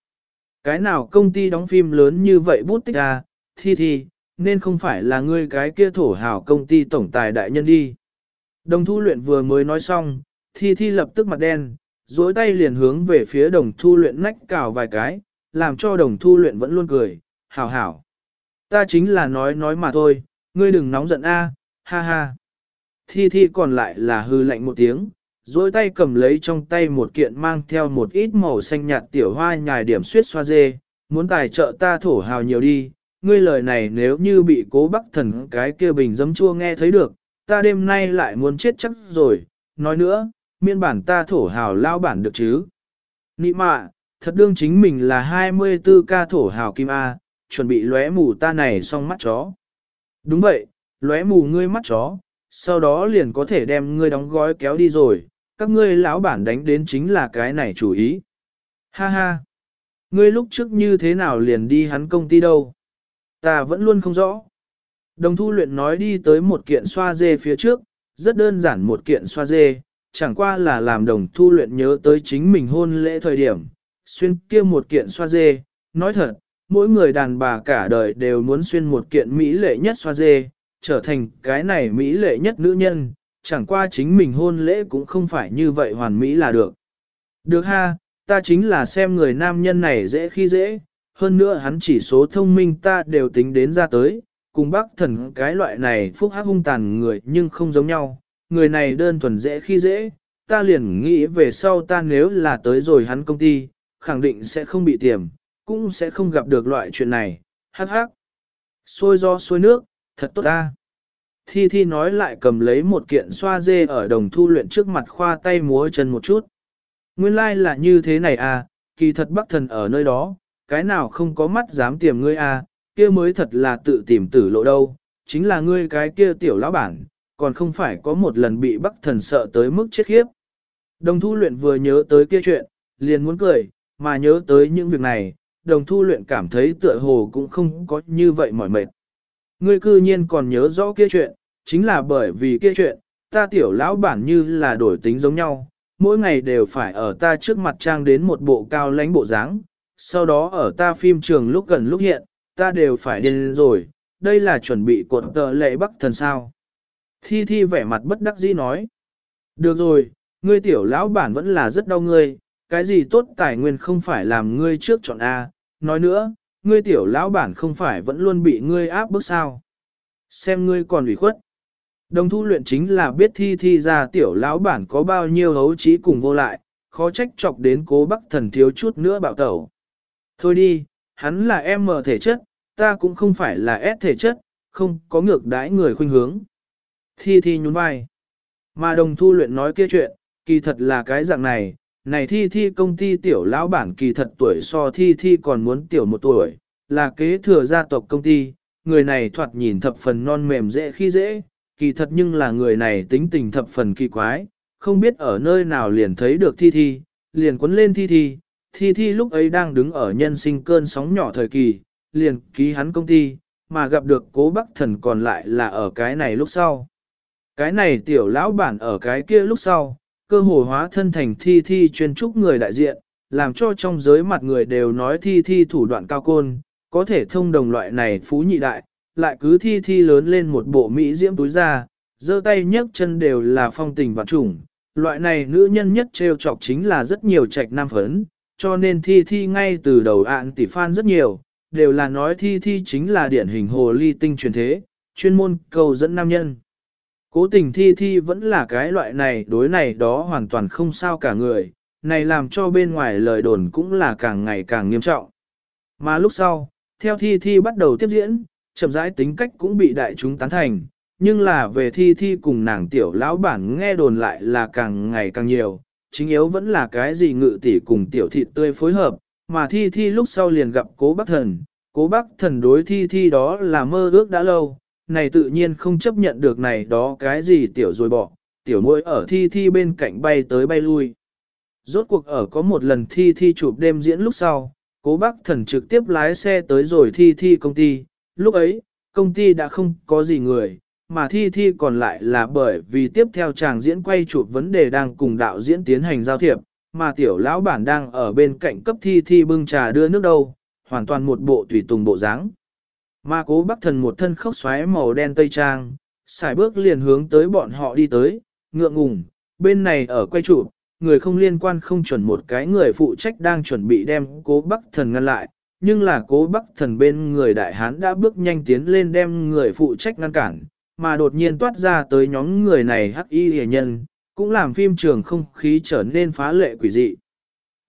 Cái nào công ty đóng phim lớn như vậy bút tích A, Thi Thi, nên không phải là ngươi cái kia thổ hào công ty tổng tài đại nhân đi. Đồng thu luyện vừa mới nói xong, thi thi lập tức mặt đen, dối tay liền hướng về phía đồng thu luyện nách cào vài cái, làm cho đồng thu luyện vẫn luôn cười, hảo hảo. Ta chính là nói nói mà thôi, ngươi đừng nóng giận a, ha ha. Thi thi còn lại là hư lạnh một tiếng, dối tay cầm lấy trong tay một kiện mang theo một ít màu xanh nhạt tiểu hoa nhài điểm suyết xoa dê, muốn tài trợ ta thổ hào nhiều đi, ngươi lời này nếu như bị cố bắc thần cái kia bình dấm chua nghe thấy được, ta đêm nay lại muốn chết chắc rồi, nói nữa, miên bản ta thổ hào lao bản được chứ. Nị mạ, thật đương chính mình là 24 ca thổ hào kim A, chuẩn bị lóe mù ta này xong mắt chó. Đúng vậy, lóe mù ngươi mắt chó, sau đó liền có thể đem ngươi đóng gói kéo đi rồi, các ngươi lão bản đánh đến chính là cái này chủ ý. Ha ha, ngươi lúc trước như thế nào liền đi hắn công ty đâu? Ta vẫn luôn không rõ. Đồng thu luyện nói đi tới một kiện xoa dê phía trước, rất đơn giản một kiện xoa dê, chẳng qua là làm đồng thu luyện nhớ tới chính mình hôn lễ thời điểm, xuyên kia một kiện xoa dê, nói thật, mỗi người đàn bà cả đời đều muốn xuyên một kiện mỹ lệ nhất xoa dê, trở thành cái này mỹ lệ nhất nữ nhân, chẳng qua chính mình hôn lễ cũng không phải như vậy hoàn mỹ là được. Được ha, ta chính là xem người nam nhân này dễ khi dễ, hơn nữa hắn chỉ số thông minh ta đều tính đến ra tới, cùng bác thần cái loại này phúc hắc hung tàn người nhưng không giống nhau, người này đơn thuần dễ khi dễ, ta liền nghĩ về sau ta nếu là tới rồi hắn công ty, khẳng định sẽ không bị tiềm, cũng sẽ không gặp được loại chuyện này, hắc hắc. Xôi do xôi nước, thật tốt ta. Thi Thi nói lại cầm lấy một kiện xoa dê ở đồng thu luyện trước mặt khoa tay múa chân một chút. Nguyên lai like là như thế này à, kỳ thật bắc thần ở nơi đó, cái nào không có mắt dám tiềm ngươi à, kia mới thật là tự tìm tử lộ đâu, chính là ngươi cái kia tiểu lão bản, còn không phải có một lần bị bắc thần sợ tới mức chết khiếp. Đồng thu luyện vừa nhớ tới kia chuyện, liền muốn cười, mà nhớ tới những việc này, đồng thu luyện cảm thấy tựa hồ cũng không có như vậy mỏi mệt. Ngươi cư nhiên còn nhớ rõ kia chuyện, chính là bởi vì kia chuyện, ta tiểu lão bản như là đổi tính giống nhau, mỗi ngày đều phải ở ta trước mặt trang đến một bộ cao lãnh bộ dáng, sau đó ở ta phim trường lúc gần lúc hiện, ta đều phải điên rồi, đây là chuẩn bị cột tờ lệ bắc thần sao. Thi Thi vẻ mặt bất đắc dĩ nói. Được rồi, ngươi tiểu lão bản vẫn là rất đau ngươi, cái gì tốt tài nguyên không phải làm ngươi trước chọn A, nói nữa, ngươi tiểu lão bản không phải vẫn luôn bị ngươi áp bức sao. Xem ngươi còn ủy khuất. Đồng thu luyện chính là biết thi thi ra tiểu lão bản có bao nhiêu hấu trí cùng vô lại, khó trách chọc đến cố bắc thần thiếu chút nữa bạo tẩu. Thôi đi, hắn là em mở thể chất, ta cũng không phải là S thể chất, không có ngược đãi người khuynh hướng. Thi thi nhún vai. Mà đồng thu luyện nói kia chuyện, kỳ thật là cái dạng này, này thi thi công ty tiểu lão bản kỳ thật tuổi so thi thi còn muốn tiểu một tuổi, là kế thừa gia tộc công ty, người này thoạt nhìn thập phần non mềm dễ khi dễ, kỳ thật nhưng là người này tính tình thập phần kỳ quái, không biết ở nơi nào liền thấy được thi thi, liền quấn lên thi thi, thi thi lúc ấy đang đứng ở nhân sinh cơn sóng nhỏ thời kỳ, liền ký hắn công ty, mà gặp được cố bắc thần còn lại là ở cái này lúc sau. Cái này tiểu lão bản ở cái kia lúc sau, cơ hồ hóa thân thành thi thi chuyên trúc người đại diện, làm cho trong giới mặt người đều nói thi thi thủ đoạn cao côn, có thể thông đồng loại này phú nhị đại, lại cứ thi thi lớn lên một bộ mỹ diễm túi ra, giơ tay nhấc chân đều là phong tình và trùng. Loại này nữ nhân nhất trêu chọc chính là rất nhiều trạch nam phấn, cho nên thi thi ngay từ đầu ạn tỷ fan rất nhiều, đều là nói thi thi chính là điển hình hồ ly tinh truyền thế, chuyên môn cầu dẫn nam nhân. Cố tình thi thi vẫn là cái loại này đối này đó hoàn toàn không sao cả người, này làm cho bên ngoài lời đồn cũng là càng ngày càng nghiêm trọng. Mà lúc sau, theo thi thi bắt đầu tiếp diễn, chậm rãi tính cách cũng bị đại chúng tán thành, nhưng là về thi thi cùng nàng tiểu lão bản nghe đồn lại là càng ngày càng nhiều, chính yếu vẫn là cái gì ngự tỷ cùng tiểu thịt tươi phối hợp, mà thi thi lúc sau liền gặp cố bác thần, cố bác thần đối thi thi đó là mơ ước đã lâu, này tự nhiên không chấp nhận được này đó cái gì tiểu rồi bỏ, tiểu môi ở thi thi bên cạnh bay tới bay lui. Rốt cuộc ở có một lần thi thi chụp đêm diễn lúc sau, cố bác thần trực tiếp lái xe tới rồi thi thi công ty, lúc ấy, công ty đã không có gì người, mà thi thi còn lại là bởi vì tiếp theo chàng diễn quay chụp vấn đề đang cùng đạo diễn tiến hành giao thiệp, mà tiểu lão bản đang ở bên cạnh cấp thi thi bưng trà đưa nước đâu, hoàn toàn một bộ tùy tùng bộ dáng. Mà cố bác thần một thân khóc xoáy màu đen tây trang, xài bước liền hướng tới bọn họ đi tới, ngượng ngùng, bên này ở quay chụp, người không liên quan không chuẩn một cái người phụ trách đang chuẩn bị đem cố bác thần ngăn lại, nhưng là cố bác thần bên người đại hán đã bước nhanh tiến lên đem người phụ trách ngăn cản, mà đột nhiên toát ra tới nhóm người này hắc y hề nhân, cũng làm phim trường không khí trở nên phá lệ quỷ dị.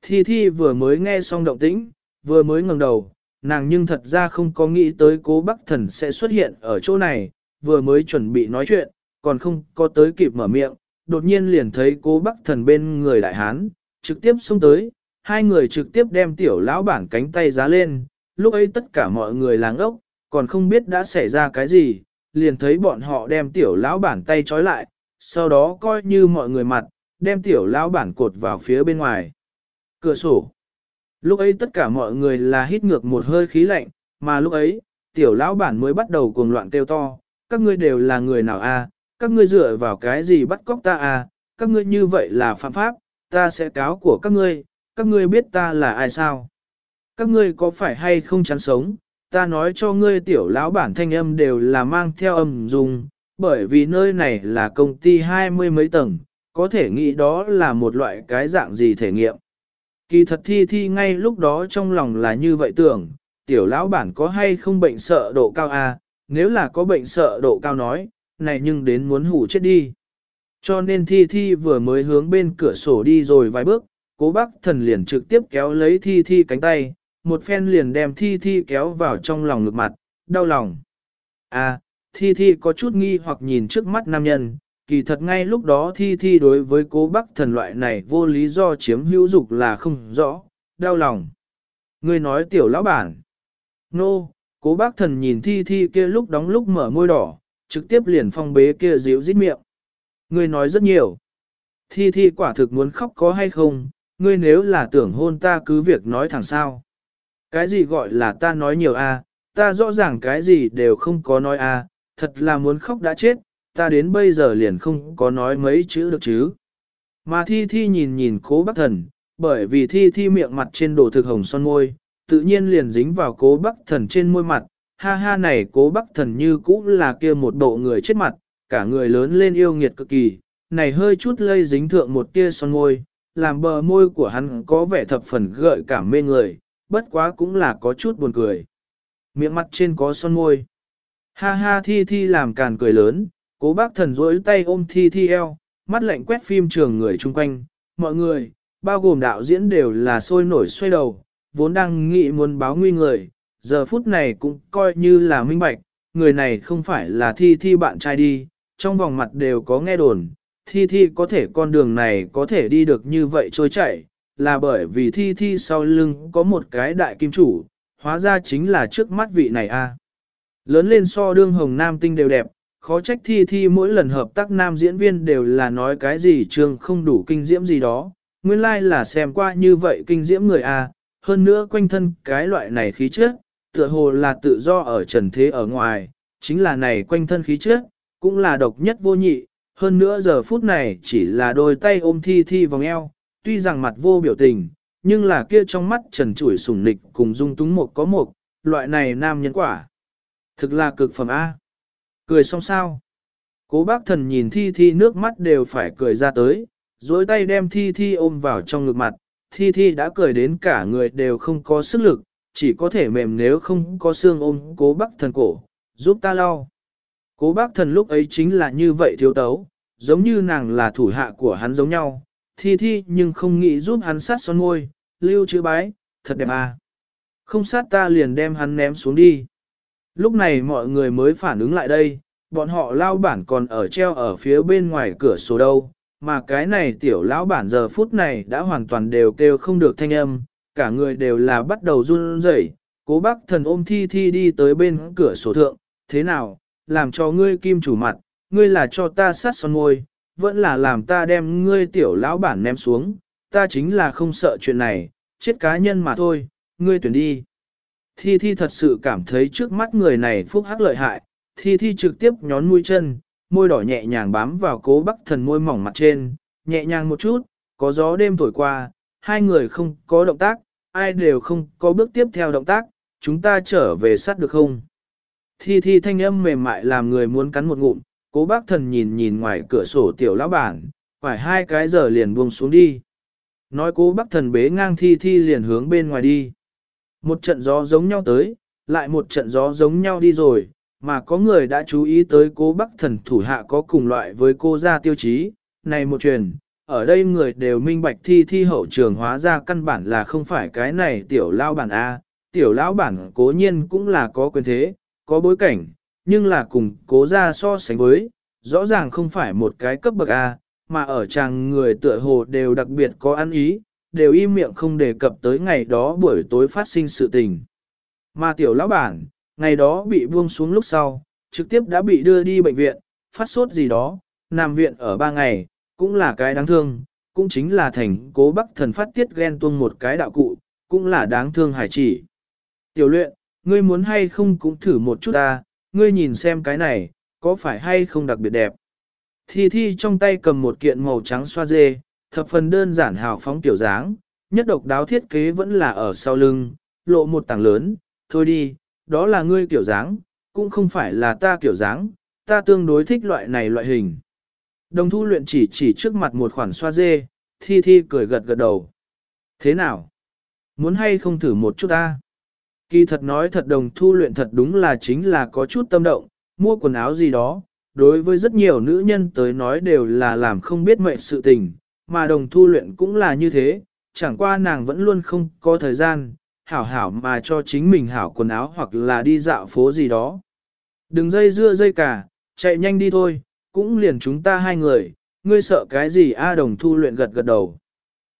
Thi Thi vừa mới nghe xong động tĩnh, vừa mới ngẩng đầu, nàng nhưng thật ra không có nghĩ tới cố bác thần sẽ xuất hiện ở chỗ này, vừa mới chuẩn bị nói chuyện, còn không có tới kịp mở miệng, đột nhiên liền thấy cố bác thần bên người đại hán, trực tiếp xông tới, hai người trực tiếp đem tiểu lão bản cánh tay giá lên, lúc ấy tất cả mọi người làng ốc, còn không biết đã xảy ra cái gì, liền thấy bọn họ đem tiểu lão bản tay trói lại, sau đó coi như mọi người mặt, đem tiểu lão bản cột vào phía bên ngoài. Cửa sổ. Lúc ấy tất cả mọi người là hít ngược một hơi khí lạnh, mà lúc ấy, tiểu lão bản mới bắt đầu cuồng loạn kêu to, các ngươi đều là người nào a? các ngươi dựa vào cái gì bắt cóc ta à? các ngươi như vậy là phạm pháp, ta sẽ cáo của các ngươi, các ngươi biết ta là ai sao? Các ngươi có phải hay không chán sống? Ta nói cho ngươi tiểu lão bản thanh âm đều là mang theo âm dùng, bởi vì nơi này là công ty hai mươi mấy tầng, có thể nghĩ đó là một loại cái dạng gì thể nghiệm. Kỳ thật thi thi ngay lúc đó trong lòng là như vậy tưởng, tiểu lão bản có hay không bệnh sợ độ cao a? À? nếu là có bệnh sợ độ cao nói, này nhưng đến muốn hủ chết đi. Cho nên thi thi vừa mới hướng bên cửa sổ đi rồi vài bước, cố bác thần liền trực tiếp kéo lấy thi thi cánh tay, một phen liền đem thi thi kéo vào trong lòng ngực mặt, đau lòng. À, thi thi có chút nghi hoặc nhìn trước mắt nam nhân, kỳ thật ngay lúc đó thi thi đối với cố bác thần loại này vô lý do chiếm hữu dục là không rõ, đau lòng. Người nói tiểu lão bản. Nô, no, cố bác thần nhìn thi thi kia lúc đóng lúc mở môi đỏ, trực tiếp liền phong bế kia díu dít miệng. Người nói rất nhiều. Thi thi quả thực muốn khóc có hay không, ngươi nếu là tưởng hôn ta cứ việc nói thẳng sao. Cái gì gọi là ta nói nhiều a? ta rõ ràng cái gì đều không có nói a, thật là muốn khóc đã chết, ta đến bây giờ liền không có nói mấy chữ được chứ. Mà thi thi nhìn nhìn cố bác thần, bởi vì thi thi miệng mặt trên đồ thực hồng son môi, tự nhiên liền dính vào cố bác thần trên môi mặt, ha ha này cố bác thần như cũ là kia một bộ người chết mặt, cả người lớn lên yêu nghiệt cực kỳ, này hơi chút lây dính thượng một tia son môi, làm bờ môi của hắn có vẻ thập phần gợi cảm mê người, bất quá cũng là có chút buồn cười. Miệng mặt trên có son môi. Ha ha thi thi làm càn cười lớn, cố bác thần rỗi tay ôm thi thi eo, mắt lạnh quét phim trường người chung quanh, mọi người, bao gồm đạo diễn đều là sôi nổi xoay đầu, vốn đang nghĩ muốn báo nguy người, giờ phút này cũng coi như là minh bạch, người này không phải là thi thi bạn trai đi, trong vòng mặt đều có nghe đồn, thi thi có thể con đường này có thể đi được như vậy trôi chảy, là bởi vì thi thi sau lưng có một cái đại kim chủ, hóa ra chính là trước mắt vị này a. Lớn lên so đương hồng nam tinh đều đẹp, khó trách thi thi mỗi lần hợp tác nam diễn viên đều là nói cái gì trường không đủ kinh diễm gì đó, nguyên lai like là xem qua như vậy kinh diễm người a, hơn nữa quanh thân cái loại này khí chất, tựa hồ là tự do ở trần thế ở ngoài, chính là này quanh thân khí chất, cũng là độc nhất vô nhị, hơn nữa giờ phút này chỉ là đôi tay ôm thi thi vòng eo, tuy rằng mặt vô biểu tình, nhưng là kia trong mắt trần trụi sủng nịch cùng dung túng một có một, loại này nam nhân quả. Thực là cực phẩm A. Cười xong sao? Cố bác thần nhìn thi thi nước mắt đều phải cười ra tới, dối tay đem thi thi ôm vào trong ngực mặt, thi thi đã cười đến cả người đều không có sức lực, chỉ có thể mềm nếu không có xương ôm cố bác thần cổ, giúp ta lau. Cố bác thần lúc ấy chính là như vậy thiếu tấu, giống như nàng là thủ hạ của hắn giống nhau, thi thi nhưng không nghĩ giúp hắn sát son môi, lưu chữ bái, thật đẹp à. Không sát ta liền đem hắn ném xuống đi. Lúc này mọi người mới phản ứng lại đây, bọn họ lao bản còn ở treo ở phía bên ngoài cửa sổ đâu, mà cái này tiểu lão bản giờ phút này đã hoàn toàn đều kêu không được thanh âm, cả người đều là bắt đầu run rẩy. Cố bác thần ôm thi thi đi tới bên cửa sổ thượng, thế nào, làm cho ngươi kim chủ mặt, ngươi là cho ta sát son môi, vẫn là làm ta đem ngươi tiểu lão bản ném xuống, ta chính là không sợ chuyện này, chết cá nhân mà thôi, ngươi tuyển đi. Thi Thi thật sự cảm thấy trước mắt người này phúc hắc lợi hại, Thi Thi trực tiếp nhón mũi chân, môi đỏ nhẹ nhàng bám vào cố bắc thần môi mỏng mặt trên, nhẹ nhàng một chút, có gió đêm thổi qua, hai người không có động tác, ai đều không có bước tiếp theo động tác, chúng ta trở về sát được không? Thi Thi thanh âm mềm mại làm người muốn cắn một ngụm, cố bác thần nhìn nhìn ngoài cửa sổ tiểu lão bản, phải hai cái giờ liền buông xuống đi. Nói cố bác thần bế ngang Thi Thi liền hướng bên ngoài đi. Một trận gió giống nhau tới, lại một trận gió giống nhau đi rồi, mà có người đã chú ý tới cố Bác thần thủ hạ có cùng loại với cô gia tiêu chí. Này một truyền, ở đây người đều minh bạch thi thi hậu trường hóa ra căn bản là không phải cái này tiểu lao bản A, tiểu lão bản cố nhiên cũng là có quyền thế, có bối cảnh, nhưng là cùng cố ra so sánh với, rõ ràng không phải một cái cấp bậc A, mà ở chàng người tựa hồ đều đặc biệt có ăn ý, đều im miệng không đề cập tới ngày đó buổi tối phát sinh sự tình. Mà tiểu lão bản, ngày đó bị buông xuống lúc sau, trực tiếp đã bị đưa đi bệnh viện, phát sốt gì đó, nằm viện ở ba ngày, cũng là cái đáng thương, cũng chính là thành cố bắc thần phát tiết ghen tuông một cái đạo cụ, cũng là đáng thương hải chỉ. Tiểu luyện, ngươi muốn hay không cũng thử một chút ta, ngươi nhìn xem cái này, có phải hay không đặc biệt đẹp. Thi Thi trong tay cầm một kiện màu trắng xoa dê, thập phần đơn giản hào phóng tiểu dáng, nhất độc đáo thiết kế vẫn là ở sau lưng, lộ một tảng lớn, thôi đi, đó là ngươi kiểu dáng, cũng không phải là ta kiểu dáng, ta tương đối thích loại này loại hình. Đồng thu luyện chỉ chỉ trước mặt một khoản xoa dê, thi thi cười gật gật đầu. Thế nào? Muốn hay không thử một chút ta? Kỳ thật nói thật đồng thu luyện thật đúng là chính là có chút tâm động, mua quần áo gì đó, đối với rất nhiều nữ nhân tới nói đều là làm không biết mệnh sự tình, mà đồng thu luyện cũng là như thế, chẳng qua nàng vẫn luôn không có thời gian, hảo hảo mà cho chính mình hảo quần áo hoặc là đi dạo phố gì đó. Đừng dây dưa dây cả, chạy nhanh đi thôi, cũng liền chúng ta hai người, ngươi sợ cái gì a đồng thu luyện gật gật đầu.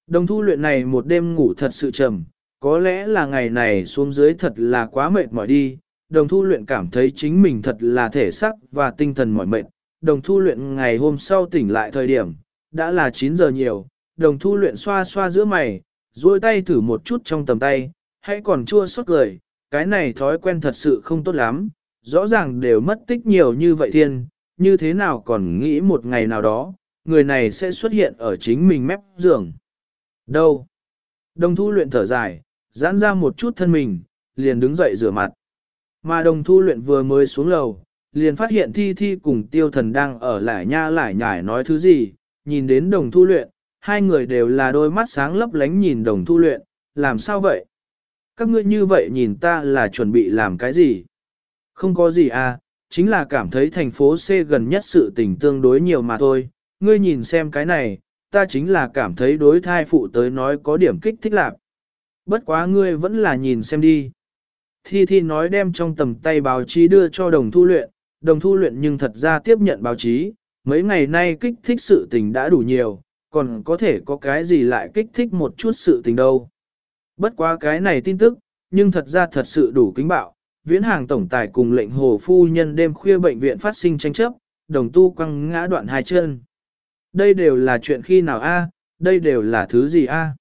Đồng thu luyện này một đêm ngủ thật sự trầm, có lẽ là ngày này xuống dưới thật là quá mệt mỏi đi, đồng thu luyện cảm thấy chính mình thật là thể sắc và tinh thần mỏi mệt. Đồng thu luyện ngày hôm sau tỉnh lại thời điểm, đã là 9 giờ nhiều, đồng thu luyện xoa xoa giữa mày, duỗi tay thử một chút trong tầm tay, hãy còn chua xót cười, cái này thói quen thật sự không tốt lắm, rõ ràng đều mất tích nhiều như vậy thiên, như thế nào còn nghĩ một ngày nào đó, người này sẽ xuất hiện ở chính mình mép giường. Đâu? Đồng thu luyện thở dài, giãn ra một chút thân mình, liền đứng dậy rửa mặt. Mà đồng thu luyện vừa mới xuống lầu, liền phát hiện thi thi cùng tiêu thần đang ở lại nha lại nhải nói thứ gì, nhìn đến đồng thu luyện, hai người đều là đôi mắt sáng lấp lánh nhìn đồng thu luyện, làm sao vậy? Các ngươi như vậy nhìn ta là chuẩn bị làm cái gì? Không có gì à, chính là cảm thấy thành phố C gần nhất sự tình tương đối nhiều mà thôi. Ngươi nhìn xem cái này, ta chính là cảm thấy đối thai phụ tới nói có điểm kích thích lạc. Bất quá ngươi vẫn là nhìn xem đi. Thi Thi nói đem trong tầm tay báo chí đưa cho đồng thu luyện, đồng thu luyện nhưng thật ra tiếp nhận báo chí, mấy ngày nay kích thích sự tình đã đủ nhiều, còn có thể có cái gì lại kích thích một chút sự tình đâu. Bất quá cái này tin tức, nhưng thật ra thật sự đủ kính bạo, viễn hàng tổng tài cùng lệnh hồ phu nhân đêm khuya bệnh viện phát sinh tranh chấp, đồng tu quăng ngã đoạn hai chân. Đây đều là chuyện khi nào a? đây đều là thứ gì a?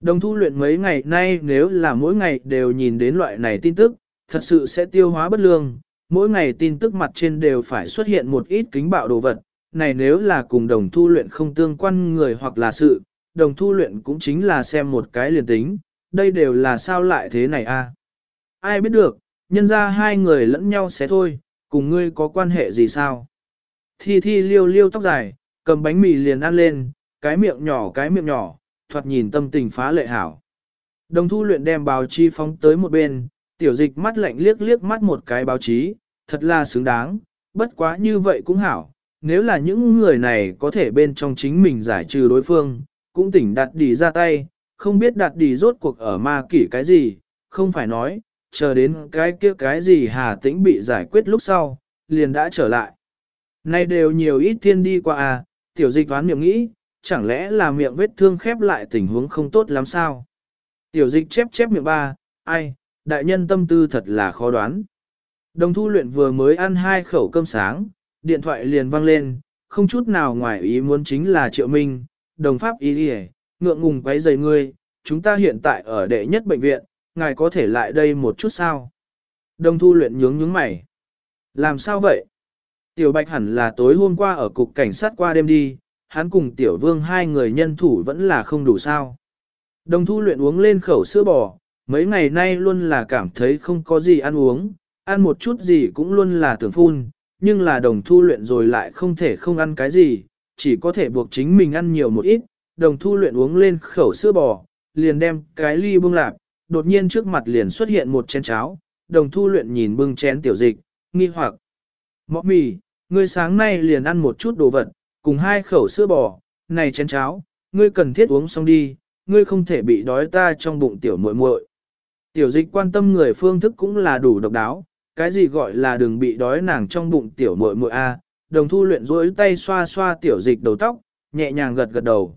Đồng thu luyện mấy ngày nay nếu là mỗi ngày đều nhìn đến loại này tin tức, thật sự sẽ tiêu hóa bất lương, mỗi ngày tin tức mặt trên đều phải xuất hiện một ít kính bạo đồ vật, này nếu là cùng đồng thu luyện không tương quan người hoặc là sự, đồng thu luyện cũng chính là xem một cái liền tính, đây đều là sao lại thế này a? Ai biết được, nhân ra hai người lẫn nhau sẽ thôi, cùng ngươi có quan hệ gì sao? Thi thi liêu liêu tóc dài, cầm bánh mì liền ăn lên, cái miệng nhỏ cái miệng nhỏ, thoạt nhìn tâm tình phá lệ hảo. Đồng thu luyện đem báo chí phóng tới một bên, tiểu dịch mắt lạnh liếc liếc mắt một cái báo chí, thật là xứng đáng, bất quá như vậy cũng hảo, nếu là những người này có thể bên trong chính mình giải trừ đối phương, cũng tỉnh đặt đi ra tay, không biết đặt đi rốt cuộc ở ma kỷ cái gì, không phải nói, chờ đến cái kia cái gì hà tĩnh bị giải quyết lúc sau, liền đã trở lại. Nay đều nhiều ít thiên đi qua à, tiểu dịch đoán miệng nghĩ, chẳng lẽ là miệng vết thương khép lại tình huống không tốt lắm sao? Tiểu dịch chép chép miệng ba, ai, đại nhân tâm tư thật là khó đoán. Đồng thu luyện vừa mới ăn hai khẩu cơm sáng, điện thoại liền vang lên, không chút nào ngoài ý muốn chính là triệu minh, đồng pháp ý đi ngượng ngùng quấy giày ngươi, chúng ta hiện tại ở đệ nhất bệnh viện, ngài có thể lại đây một chút sao? Đồng thu luyện nhướng nhướng mày. Làm sao vậy? Tiểu Bạch hẳn là tối hôm qua ở cục cảnh sát qua đêm đi, hắn cùng Tiểu Vương hai người nhân thủ vẫn là không đủ sao. Đồng thu luyện uống lên khẩu sữa bò, mấy ngày nay luôn là cảm thấy không có gì ăn uống, ăn một chút gì cũng luôn là tưởng phun, nhưng là đồng thu luyện rồi lại không thể không ăn cái gì, chỉ có thể buộc chính mình ăn nhiều một ít, đồng thu luyện uống lên khẩu sữa bò, liền đem cái ly bưng lạp, đột nhiên trước mặt liền xuất hiện một chén cháo, đồng thu luyện nhìn bưng chén tiểu dịch, nghi hoặc. Mọ mì, ngươi sáng nay liền ăn một chút đồ vật, cùng hai khẩu sữa bò, này chén cháo, ngươi cần thiết uống xong đi, ngươi không thể bị đói ta trong bụng tiểu muội muội. Tiểu dịch quan tâm người phương thức cũng là đủ độc đáo, cái gì gọi là đừng bị đói nàng trong bụng tiểu muội muội a. Đồng thu luyện rỗi tay xoa xoa tiểu dịch đầu tóc, nhẹ nhàng gật gật đầu.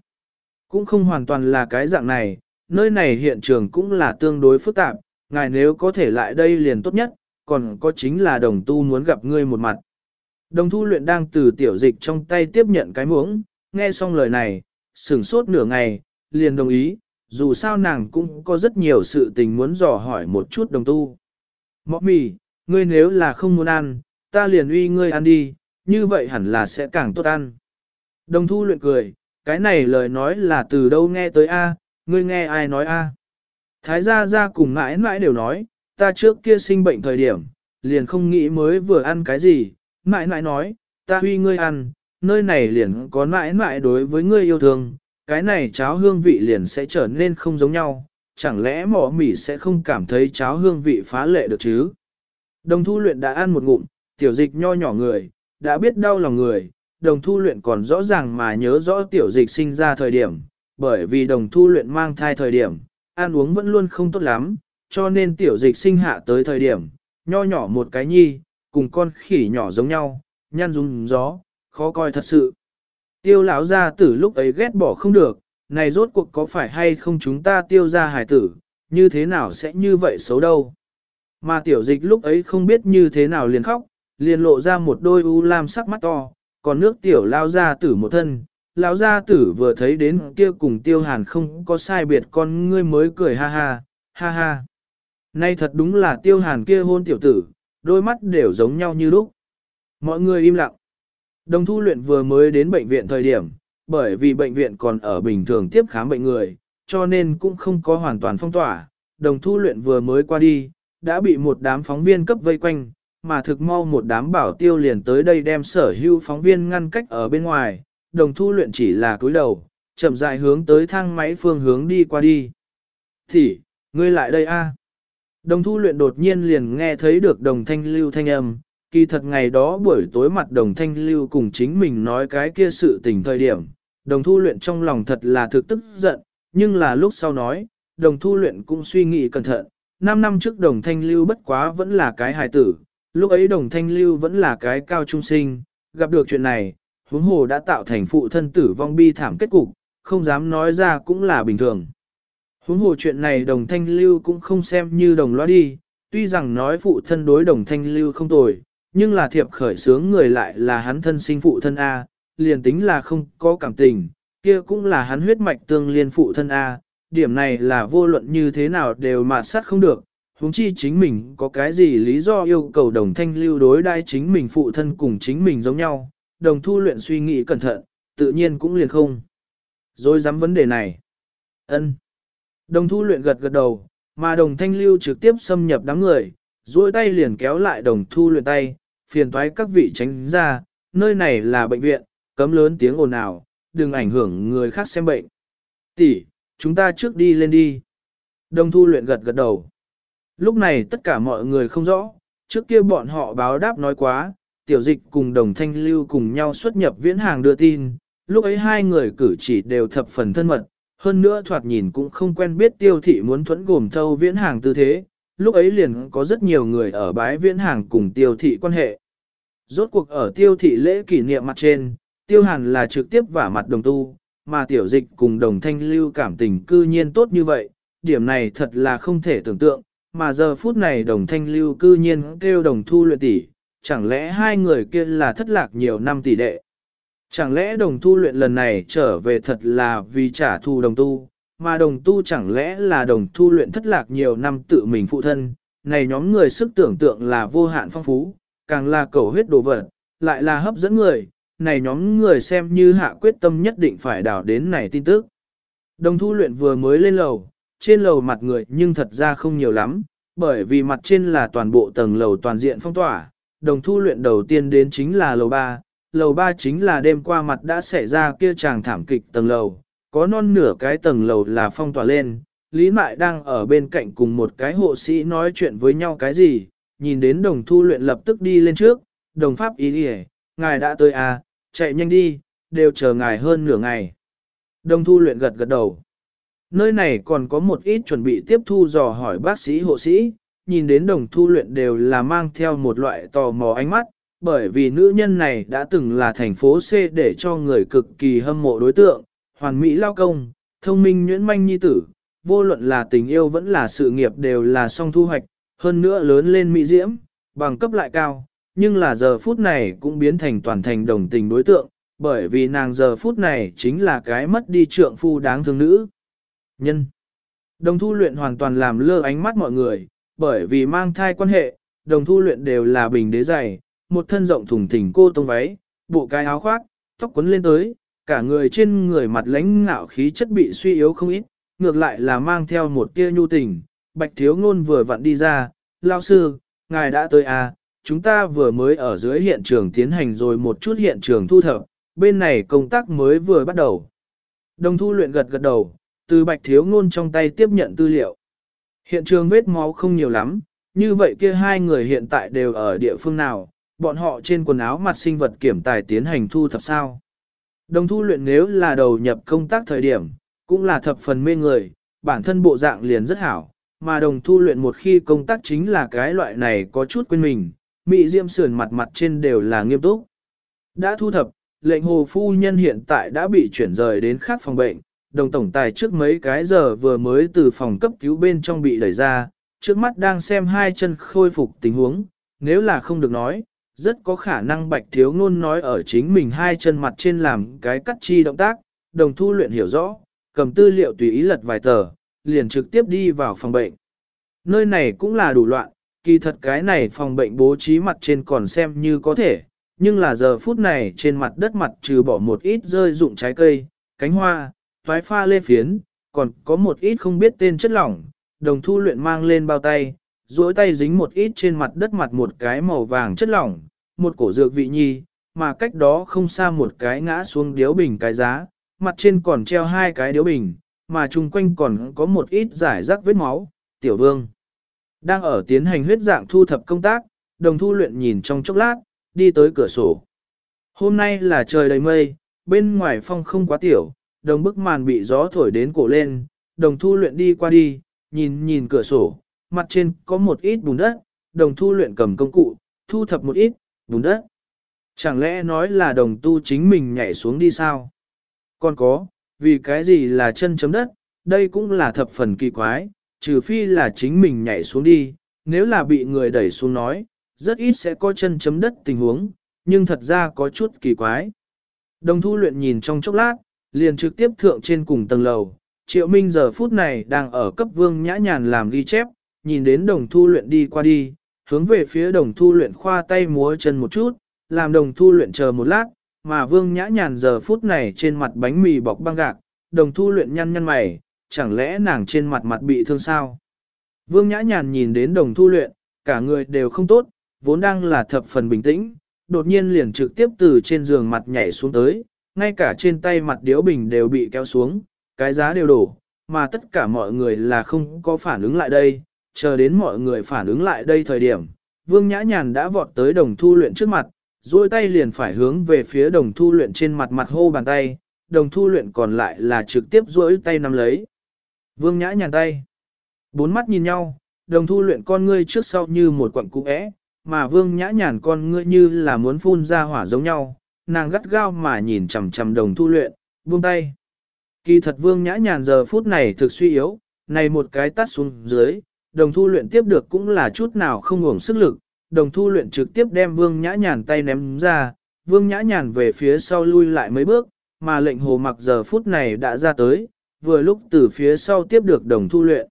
Cũng không hoàn toàn là cái dạng này, nơi này hiện trường cũng là tương đối phức tạp, ngài nếu có thể lại đây liền tốt nhất, còn có chính là đồng tu muốn gặp ngươi một mặt. Đồng thu luyện đang từ tiểu dịch trong tay tiếp nhận cái muỗng, nghe xong lời này, sửng sốt nửa ngày, liền đồng ý, dù sao nàng cũng có rất nhiều sự tình muốn dò hỏi một chút đồng tu. Mọ mì, ngươi nếu là không muốn ăn, ta liền uy ngươi ăn đi, như vậy hẳn là sẽ càng tốt ăn. Đồng thu luyện cười, cái này lời nói là từ đâu nghe tới a, ngươi nghe ai nói a? Thái gia gia cùng mãi mãi đều nói, ta trước kia sinh bệnh thời điểm, liền không nghĩ mới vừa ăn cái gì, mãi mãi nói, ta huy ngươi ăn, nơi này liền có mãi mãi đối với ngươi yêu thương, cái này cháo hương vị liền sẽ trở nên không giống nhau, chẳng lẽ mỏ mỉ sẽ không cảm thấy cháo hương vị phá lệ được chứ? Đồng thu luyện đã ăn một ngụm, tiểu dịch nho nhỏ người, đã biết đau lòng người, đồng thu luyện còn rõ ràng mà nhớ rõ tiểu dịch sinh ra thời điểm, bởi vì đồng thu luyện mang thai thời điểm, ăn uống vẫn luôn không tốt lắm, cho nên tiểu dịch sinh hạ tới thời điểm, nho nhỏ một cái nhi, cùng con khỉ nhỏ giống nhau, nhăn rung gió, khó coi thật sự. Tiêu lão gia tử lúc ấy ghét bỏ không được, này rốt cuộc có phải hay không chúng ta tiêu ra hài tử, như thế nào sẽ như vậy xấu đâu. Mà tiểu dịch lúc ấy không biết như thế nào liền khóc, liền lộ ra một đôi u lam sắc mắt to, còn nước tiểu lao ra tử một thân. Lão gia tử vừa thấy đến kia cùng tiêu hàn không có sai biệt con ngươi mới cười ha ha, ha ha. Nay thật đúng là tiêu hàn kia hôn tiểu tử, đôi mắt đều giống nhau như lúc. Mọi người im lặng. Đồng thu luyện vừa mới đến bệnh viện thời điểm, bởi vì bệnh viện còn ở bình thường tiếp khám bệnh người, cho nên cũng không có hoàn toàn phong tỏa. Đồng thu luyện vừa mới qua đi, đã bị một đám phóng viên cấp vây quanh, mà thực mau một đám bảo tiêu liền tới đây đem sở hữu phóng viên ngăn cách ở bên ngoài. Đồng thu luyện chỉ là cúi đầu, chậm rãi hướng tới thang máy phương hướng đi qua đi. Thì, ngươi lại đây a Đồng thu luyện đột nhiên liền nghe thấy được đồng thanh lưu thanh âm, kỳ thật ngày đó buổi tối mặt đồng thanh lưu cùng chính mình nói cái kia sự tình thời điểm, đồng thu luyện trong lòng thật là thực tức giận, nhưng là lúc sau nói, đồng thu luyện cũng suy nghĩ cẩn thận, 5 năm trước đồng thanh lưu bất quá vẫn là cái hài tử, lúc ấy đồng thanh lưu vẫn là cái cao trung sinh, gặp được chuyện này, huống hồ đã tạo thành phụ thân tử vong bi thảm kết cục, không dám nói ra cũng là bình thường. Huống hồ chuyện này đồng thanh lưu cũng không xem như đồng loa đi, tuy rằng nói phụ thân đối đồng thanh lưu không tồi, nhưng là thiệp khởi sướng người lại là hắn thân sinh phụ thân A, liền tính là không có cảm tình, kia cũng là hắn huyết mạch tương liên phụ thân A, điểm này là vô luận như thế nào đều mà sát không được, huống chi chính mình có cái gì lý do yêu cầu đồng thanh lưu đối đai chính mình phụ thân cùng chính mình giống nhau, đồng thu luyện suy nghĩ cẩn thận, tự nhiên cũng liền không. Rồi dám vấn đề này. ân Đồng thu luyện gật gật đầu, mà đồng thanh lưu trực tiếp xâm nhập đám người, duỗi tay liền kéo lại đồng thu luyện tay, phiền toái các vị tránh ra, nơi này là bệnh viện, cấm lớn tiếng ồn ào, đừng ảnh hưởng người khác xem bệnh. Tỷ, chúng ta trước đi lên đi. Đồng thu luyện gật gật đầu. Lúc này tất cả mọi người không rõ, trước kia bọn họ báo đáp nói quá, tiểu dịch cùng đồng thanh lưu cùng nhau xuất nhập viễn hàng đưa tin, lúc ấy hai người cử chỉ đều thập phần thân mật, hơn nữa thoạt nhìn cũng không quen biết tiêu thị muốn thuẫn gồm thâu viễn hàng tư thế, lúc ấy liền có rất nhiều người ở bái viễn hàng cùng tiêu thị quan hệ. Rốt cuộc ở tiêu thị lễ kỷ niệm mặt trên, tiêu hàn là trực tiếp vả mặt đồng tu, mà tiểu dịch cùng đồng thanh lưu cảm tình cư nhiên tốt như vậy, điểm này thật là không thể tưởng tượng, mà giờ phút này đồng thanh lưu cư nhiên kêu đồng thu luyện tỷ, chẳng lẽ hai người kia là thất lạc nhiều năm tỷ đệ. Chẳng lẽ đồng thu luyện lần này trở về thật là vì trả thù đồng tu, mà đồng tu chẳng lẽ là đồng thu luyện thất lạc nhiều năm tự mình phụ thân, này nhóm người sức tưởng tượng là vô hạn phong phú, càng là cầu huyết đồ vật, lại là hấp dẫn người, này nhóm người xem như hạ quyết tâm nhất định phải đào đến này tin tức. Đồng thu luyện vừa mới lên lầu, trên lầu mặt người nhưng thật ra không nhiều lắm, bởi vì mặt trên là toàn bộ tầng lầu toàn diện phong tỏa, đồng thu luyện đầu tiên đến chính là lầu 3, lầu 3 chính là đêm qua mặt đã xảy ra kia chàng thảm kịch tầng lầu, có non nửa cái tầng lầu là phong tỏa lên, Lý Mại đang ở bên cạnh cùng một cái hộ sĩ nói chuyện với nhau cái gì, nhìn đến đồng thu luyện lập tức đi lên trước, đồng pháp ý đi ngài đã tới à, chạy nhanh đi, đều chờ ngài hơn nửa ngày. Đồng thu luyện gật gật đầu. Nơi này còn có một ít chuẩn bị tiếp thu dò hỏi bác sĩ hộ sĩ, nhìn đến đồng thu luyện đều là mang theo một loại tò mò ánh mắt, bởi vì nữ nhân này đã từng là thành phố C để cho người cực kỳ hâm mộ đối tượng, hoàn mỹ lao công, thông minh nhuyễn manh nhi tử, vô luận là tình yêu vẫn là sự nghiệp đều là song thu hoạch, hơn nữa lớn lên mỹ diễm, bằng cấp lại cao, nhưng là giờ phút này cũng biến thành toàn thành đồng tình đối tượng, bởi vì nàng giờ phút này chính là cái mất đi trượng phu đáng thương nữ. Nhân Đồng thu luyện hoàn toàn làm lơ ánh mắt mọi người, bởi vì mang thai quan hệ, đồng thu luyện đều là bình đế dày, một thân rộng thùng thình cô tông váy, bộ cái áo khoác, tóc quấn lên tới, cả người trên người mặt lãnh ngạo khí chất bị suy yếu không ít, ngược lại là mang theo một tia nhu tình. Bạch thiếu ngôn vừa vặn đi ra, lao sư, ngài đã tới à, chúng ta vừa mới ở dưới hiện trường tiến hành rồi một chút hiện trường thu thập, bên này công tác mới vừa bắt đầu. Đồng thu luyện gật gật đầu, từ bạch thiếu ngôn trong tay tiếp nhận tư liệu. Hiện trường vết máu không nhiều lắm, như vậy kia hai người hiện tại đều ở địa phương nào, bọn họ trên quần áo mặt sinh vật kiểm tài tiến hành thu thập sao. Đồng thu luyện nếu là đầu nhập công tác thời điểm, cũng là thập phần mê người, bản thân bộ dạng liền rất hảo, mà đồng thu luyện một khi công tác chính là cái loại này có chút quên mình, mị diêm sườn mặt mặt trên đều là nghiêm túc. Đã thu thập, lệnh hồ phu nhân hiện tại đã bị chuyển rời đến khác phòng bệnh, đồng tổng tài trước mấy cái giờ vừa mới từ phòng cấp cứu bên trong bị đẩy ra, trước mắt đang xem hai chân khôi phục tình huống, nếu là không được nói, rất có khả năng bạch thiếu ngôn nói ở chính mình hai chân mặt trên làm cái cắt chi động tác, đồng thu luyện hiểu rõ, cầm tư liệu tùy ý lật vài tờ, liền trực tiếp đi vào phòng bệnh. Nơi này cũng là đủ loạn, kỳ thật cái này phòng bệnh bố trí mặt trên còn xem như có thể, nhưng là giờ phút này trên mặt đất mặt trừ bỏ một ít rơi dụng trái cây, cánh hoa, toái pha lê phiến, còn có một ít không biết tên chất lỏng, đồng thu luyện mang lên bao tay, duỗi tay dính một ít trên mặt đất mặt một cái màu vàng chất lỏng, một cổ dược vị nhi, mà cách đó không xa một cái ngã xuống điếu bình cái giá, mặt trên còn treo hai cái điếu bình, mà chung quanh còn có một ít giải rác vết máu, tiểu vương. Đang ở tiến hành huyết dạng thu thập công tác, đồng thu luyện nhìn trong chốc lát, đi tới cửa sổ. Hôm nay là trời đầy mây, bên ngoài phong không quá tiểu, đồng bức màn bị gió thổi đến cổ lên, đồng thu luyện đi qua đi, nhìn nhìn cửa sổ, mặt trên có một ít bùn đất, đồng thu luyện cầm công cụ, thu thập một ít, bùn đất. Chẳng lẽ nói là đồng tu chính mình nhảy xuống đi sao? Còn có, vì cái gì là chân chấm đất, đây cũng là thập phần kỳ quái, trừ phi là chính mình nhảy xuống đi, nếu là bị người đẩy xuống nói, rất ít sẽ có chân chấm đất tình huống, nhưng thật ra có chút kỳ quái. Đồng thu luyện nhìn trong chốc lát, liền trực tiếp thượng trên cùng tầng lầu, triệu minh giờ phút này đang ở cấp vương nhã nhàn làm ghi chép, nhìn đến đồng thu luyện đi qua đi, hướng về phía đồng thu luyện khoa tay múa chân một chút, làm đồng thu luyện chờ một lát, mà vương nhã nhàn giờ phút này trên mặt bánh mì bọc băng gạc, đồng thu luyện nhăn nhăn mày, chẳng lẽ nàng trên mặt mặt bị thương sao? Vương nhã nhàn nhìn đến đồng thu luyện, cả người đều không tốt, vốn đang là thập phần bình tĩnh, đột nhiên liền trực tiếp từ trên giường mặt nhảy xuống tới, ngay cả trên tay mặt điếu bình đều bị kéo xuống, cái giá đều đổ, mà tất cả mọi người là không có phản ứng lại đây, chờ đến mọi người phản ứng lại đây thời điểm, Vương Nhã Nhàn đã vọt tới đồng thu luyện trước mặt, duỗi tay liền phải hướng về phía đồng thu luyện trên mặt mặt hô bàn tay, đồng thu luyện còn lại là trực tiếp duỗi tay nắm lấy. Vương nhã nhàn tay. Bốn mắt nhìn nhau, đồng thu luyện con ngươi trước sau như một quặng cũ é, mà vương nhã nhàn con ngươi như là muốn phun ra hỏa giống nhau, nàng gắt gao mà nhìn chằm chằm đồng thu luyện, buông tay. Kỳ thật vương nhã nhàn giờ phút này thực suy yếu, này một cái tắt xuống dưới, đồng thu luyện tiếp được cũng là chút nào không ngủng sức lực, đồng thu luyện trực tiếp đem vương nhã nhàn tay ném ra, vương nhã nhàn về phía sau lui lại mấy bước, mà lệnh hồ mặc giờ phút này đã ra tới, vừa lúc từ phía sau tiếp được đồng thu luyện.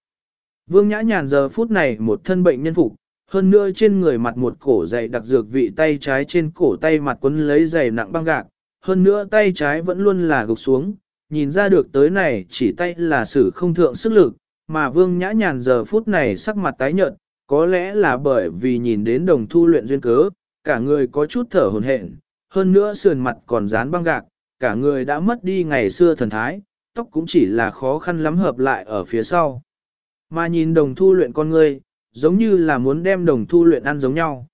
Vương nhã nhàn giờ phút này một thân bệnh nhân phục, hơn nữa trên người mặt một cổ dày đặc dược vị tay trái trên cổ tay mặt quấn lấy dày nặng băng gạc, hơn nữa tay trái vẫn luôn là gục xuống, nhìn ra được tới này chỉ tay là sử không thượng sức lực, mà vương nhã nhàn giờ phút này sắc mặt tái nhợt, có lẽ là bởi vì nhìn đến đồng thu luyện duyên cớ, cả người có chút thở hồn hển, hơn nữa sườn mặt còn dán băng gạc, cả người đã mất đi ngày xưa thần thái, tóc cũng chỉ là khó khăn lắm hợp lại ở phía sau. Mà nhìn đồng thu luyện con người, giống như là muốn đem đồng thu luyện ăn giống nhau.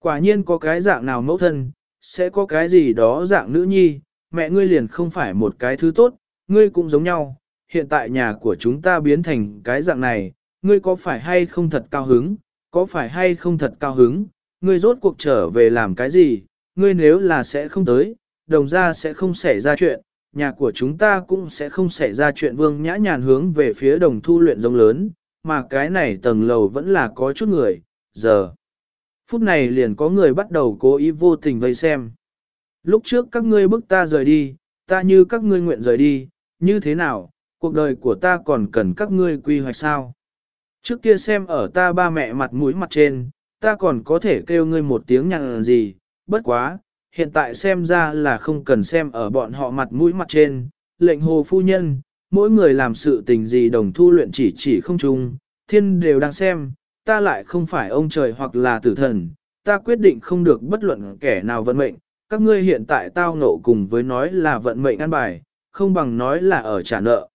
Quả nhiên có cái dạng nào mẫu thân, sẽ có cái gì đó dạng nữ nhi, mẹ ngươi liền không phải một cái thứ tốt, ngươi cũng giống nhau, hiện tại nhà của chúng ta biến thành cái dạng này, ngươi có phải hay không thật cao hứng, có phải hay không thật cao hứng, ngươi rốt cuộc trở về làm cái gì, ngươi nếu là sẽ không tới, đồng ra sẽ không xảy ra chuyện, nhà của chúng ta cũng sẽ không xảy ra chuyện vương nhã nhàn hướng về phía đồng thu luyện giống lớn, mà cái này tầng lầu vẫn là có chút người, giờ. Phút này liền có người bắt đầu cố ý vô tình vây xem. Lúc trước các ngươi bức ta rời đi, ta như các ngươi nguyện rời đi, như thế nào, cuộc đời của ta còn cần các ngươi quy hoạch sao? Trước kia xem ở ta ba mẹ mặt mũi mặt trên, ta còn có thể kêu ngươi một tiếng nhằn gì, bất quá, hiện tại xem ra là không cần xem ở bọn họ mặt mũi mặt trên, lệnh hồ phu nhân, mỗi người làm sự tình gì đồng thu luyện chỉ chỉ không chung, thiên đều đang xem, ta lại không phải ông trời hoặc là tử thần, ta quyết định không được bất luận kẻ nào vận mệnh, các ngươi hiện tại tao nộ cùng với nói là vận mệnh ăn bài, không bằng nói là ở trả nợ.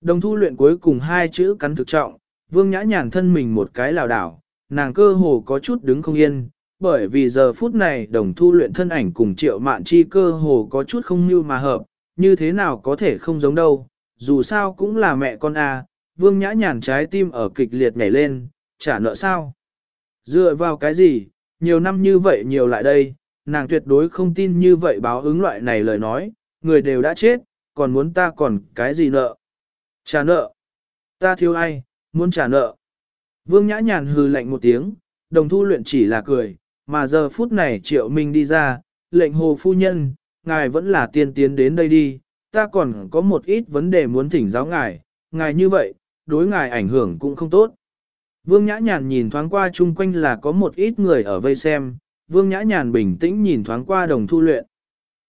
Đồng thu luyện cuối cùng hai chữ cắn thực trọng, vương nhã nhàn thân mình một cái lào đảo, nàng cơ hồ có chút đứng không yên, bởi vì giờ phút này đồng thu luyện thân ảnh cùng triệu mạn chi cơ hồ có chút không như mà hợp, như thế nào có thể không giống đâu, dù sao cũng là mẹ con à, vương nhã nhàn trái tim ở kịch liệt nhảy lên, trả nợ sao? Dựa vào cái gì, nhiều năm như vậy nhiều lại đây, nàng tuyệt đối không tin như vậy báo ứng loại này lời nói, người đều đã chết, còn muốn ta còn cái gì nợ? Trả nợ. Ta thiếu ai, muốn trả nợ. Vương Nhã Nhàn hừ lạnh một tiếng, đồng thu luyện chỉ là cười, mà giờ phút này triệu minh đi ra, lệnh hồ phu nhân, ngài vẫn là tiên tiến đến đây đi, ta còn có một ít vấn đề muốn thỉnh giáo ngài, ngài như vậy, đối ngài ảnh hưởng cũng không tốt. Vương Nhã Nhàn nhìn thoáng qua chung quanh là có một ít người ở vây xem, Vương Nhã Nhàn bình tĩnh nhìn thoáng qua đồng thu luyện.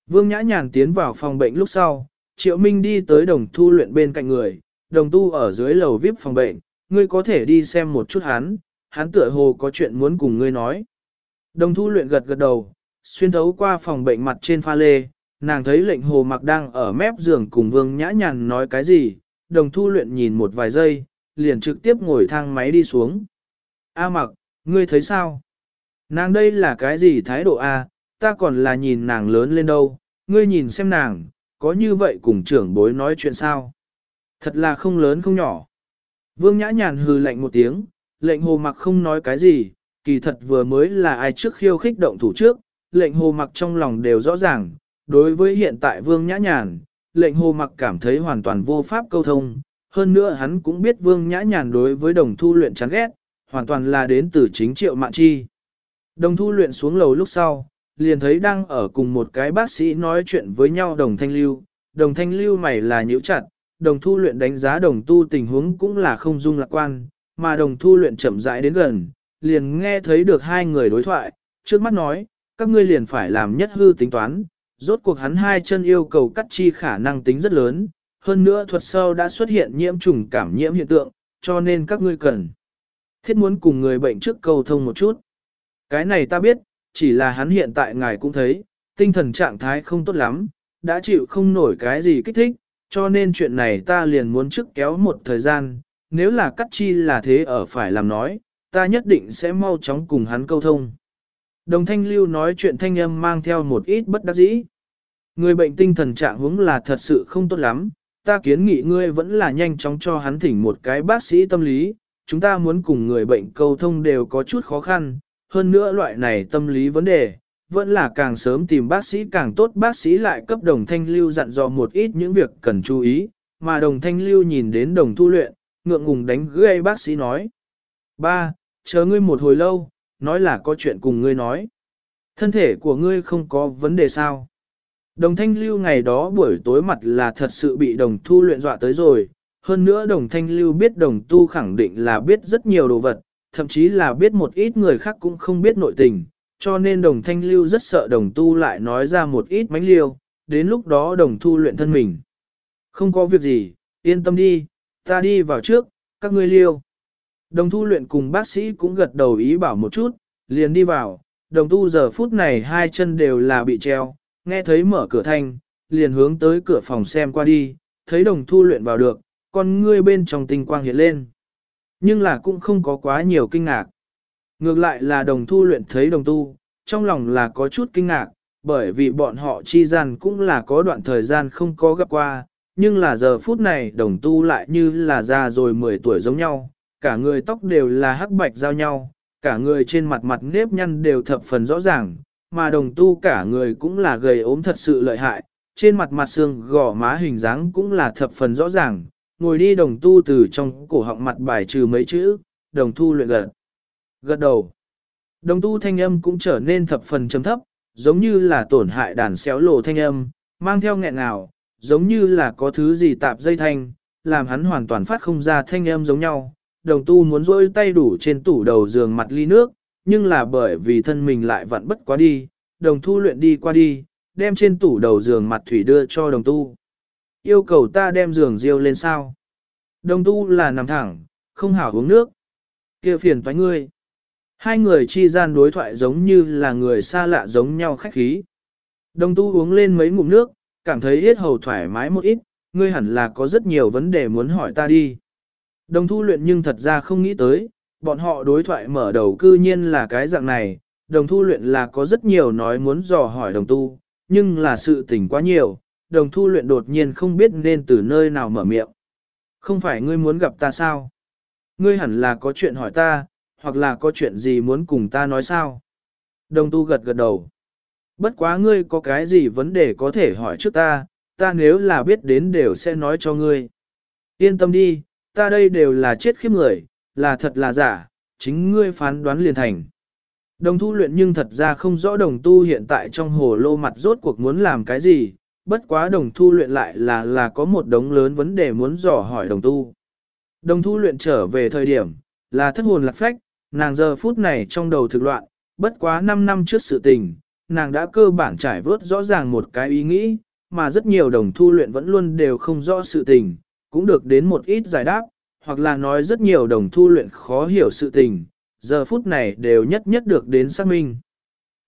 Vương Nhã Nhàn tiến vào phòng bệnh lúc sau, Triệu Minh đi tới đồng thu luyện bên cạnh người, đồng tu ở dưới lầu VIP phòng bệnh, ngươi có thể đi xem một chút hắn, hắn tựa hồ có chuyện muốn cùng ngươi nói. Đồng thu luyện gật gật đầu, xuyên thấu qua phòng bệnh mặt trên pha lê, nàng thấy lệnh hồ mặc đang ở mép giường cùng vương nhã nhàn nói cái gì, đồng thu luyện nhìn một vài giây, liền trực tiếp ngồi thang máy đi xuống. A mặc, ngươi thấy sao? Nàng đây là cái gì thái độ A, ta còn là nhìn nàng lớn lên đâu, ngươi nhìn xem nàng, có như vậy cùng trưởng bối nói chuyện sao? Thật là không lớn không nhỏ. Vương Nhã Nhàn hừ lạnh một tiếng, lệnh hồ mặc không nói cái gì, kỳ thật vừa mới là ai trước khiêu khích động thủ trước, lệnh hồ mặc trong lòng đều rõ ràng, đối với hiện tại Vương Nhã Nhàn, lệnh hồ mặc cảm thấy hoàn toàn vô pháp câu thông, hơn nữa hắn cũng biết Vương Nhã Nhàn đối với đồng thu luyện chán ghét, hoàn toàn là đến từ chính triệu mạng chi. Đồng thu luyện xuống lầu lúc sau, liền thấy đang ở cùng một cái bác sĩ nói chuyện với nhau đồng thanh lưu, đồng thanh lưu mày là nhíu chặt, đồng thu luyện đánh giá đồng tu tình huống cũng là không dung lạc quan, mà đồng thu luyện chậm rãi đến gần, liền nghe thấy được hai người đối thoại, trước mắt nói, các ngươi liền phải làm nhất hư tính toán, rốt cuộc hắn hai chân yêu cầu cắt chi khả năng tính rất lớn, hơn nữa thuật sâu đã xuất hiện nhiễm trùng cảm nhiễm hiện tượng, cho nên các ngươi cần thiết muốn cùng người bệnh trước cầu thông một chút. Cái này ta biết, chỉ là hắn hiện tại ngài cũng thấy, tinh thần trạng thái không tốt lắm, đã chịu không nổi cái gì kích thích, cho nên chuyện này ta liền muốn trước kéo một thời gian, nếu là cắt chi là thế ở phải làm nói, ta nhất định sẽ mau chóng cùng hắn câu thông. Đồng thanh lưu nói chuyện thanh âm mang theo một ít bất đắc dĩ. Người bệnh tinh thần trạng huống là thật sự không tốt lắm, ta kiến nghị ngươi vẫn là nhanh chóng cho hắn thỉnh một cái bác sĩ tâm lý, chúng ta muốn cùng người bệnh câu thông đều có chút khó khăn, hơn nữa loại này tâm lý vấn đề, vẫn là càng sớm tìm bác sĩ càng tốt bác sĩ lại cấp đồng thanh lưu dặn dò một ít những việc cần chú ý, mà đồng thanh lưu nhìn đến đồng thu luyện, ngượng ngùng đánh gây bác sĩ nói. Ba, chờ ngươi một hồi lâu, nói là có chuyện cùng ngươi nói. Thân thể của ngươi không có vấn đề sao? Đồng thanh lưu ngày đó buổi tối mặt là thật sự bị đồng thu luyện dọa tới rồi, hơn nữa đồng thanh lưu biết đồng tu khẳng định là biết rất nhiều đồ vật, thậm chí là biết một ít người khác cũng không biết nội tình, cho nên đồng thanh lưu rất sợ đồng tu lại nói ra một ít mánh liêu, đến lúc đó đồng thu luyện thân mình. Không có việc gì, yên tâm đi, ta đi vào trước, các ngươi liêu. Đồng thu luyện cùng bác sĩ cũng gật đầu ý bảo một chút, liền đi vào, đồng tu giờ phút này hai chân đều là bị treo, nghe thấy mở cửa thanh, liền hướng tới cửa phòng xem qua đi, thấy đồng thu luyện vào được, con ngươi bên trong tinh quang hiện lên. Nhưng là cũng không có quá nhiều kinh ngạc. Ngược lại là đồng thu luyện thấy đồng tu, trong lòng là có chút kinh ngạc, bởi vì bọn họ chi gian cũng là có đoạn thời gian không có gặp qua, nhưng là giờ phút này đồng tu lại như là già rồi 10 tuổi giống nhau, cả người tóc đều là hắc bạch giao nhau, cả người trên mặt mặt nếp nhăn đều thập phần rõ ràng, mà đồng tu cả người cũng là gầy ốm thật sự lợi hại, trên mặt mặt xương gò má hình dáng cũng là thập phần rõ ràng, ngồi đi đồng tu từ trong cổ họng mặt bài trừ mấy chữ, đồng thu luyện gật. Gật đầu. Đồng tu thanh âm cũng trở nên thập phần chấm thấp, giống như là tổn hại đàn xéo lộ thanh âm, mang theo nghẹn ngào, giống như là có thứ gì tạp dây thanh, làm hắn hoàn toàn phát không ra thanh âm giống nhau. Đồng tu muốn rôi tay đủ trên tủ đầu giường mặt ly nước, nhưng là bởi vì thân mình lại vặn bất quá đi, đồng thu luyện đi qua đi, đem trên tủ đầu giường mặt thủy đưa cho đồng tu. Yêu cầu ta đem giường riêu lên sao? Đồng tu là nằm thẳng, không hảo uống nước. kia phiền toái ngươi. Hai người chi gian đối thoại giống như là người xa lạ giống nhau khách khí. Đồng tu uống lên mấy ngụm nước, cảm thấy yết hầu thoải mái một ít, ngươi hẳn là có rất nhiều vấn đề muốn hỏi ta đi. Đồng thu luyện nhưng thật ra không nghĩ tới, bọn họ đối thoại mở đầu cư nhiên là cái dạng này, đồng thu luyện là có rất nhiều nói muốn dò hỏi đồng tu, nhưng là sự tình quá nhiều, đồng thu luyện đột nhiên không biết nên từ nơi nào mở miệng. Không phải ngươi muốn gặp ta sao? Ngươi hẳn là có chuyện hỏi ta, hoặc là có chuyện gì muốn cùng ta nói sao? Đồng tu gật gật đầu. Bất quá ngươi có cái gì vấn đề có thể hỏi trước ta, ta nếu là biết đến đều sẽ nói cho ngươi. Yên tâm đi, ta đây đều là chết khiếp người, là thật là giả, chính ngươi phán đoán liền thành. Đồng thu luyện nhưng thật ra không rõ đồng tu hiện tại trong hồ lô mặt rốt cuộc muốn làm cái gì, bất quá đồng thu luyện lại là là có một đống lớn vấn đề muốn dò hỏi đồng tu. Đồng thu luyện trở về thời điểm, là thất hồn lạc phách, nàng giờ phút này trong đầu thực loạn, bất quá 5 năm trước sự tình, nàng đã cơ bản trải vớt rõ ràng một cái ý nghĩ, mà rất nhiều đồng thu luyện vẫn luôn đều không rõ sự tình, cũng được đến một ít giải đáp, hoặc là nói rất nhiều đồng thu luyện khó hiểu sự tình, giờ phút này đều nhất nhất được đến xác minh.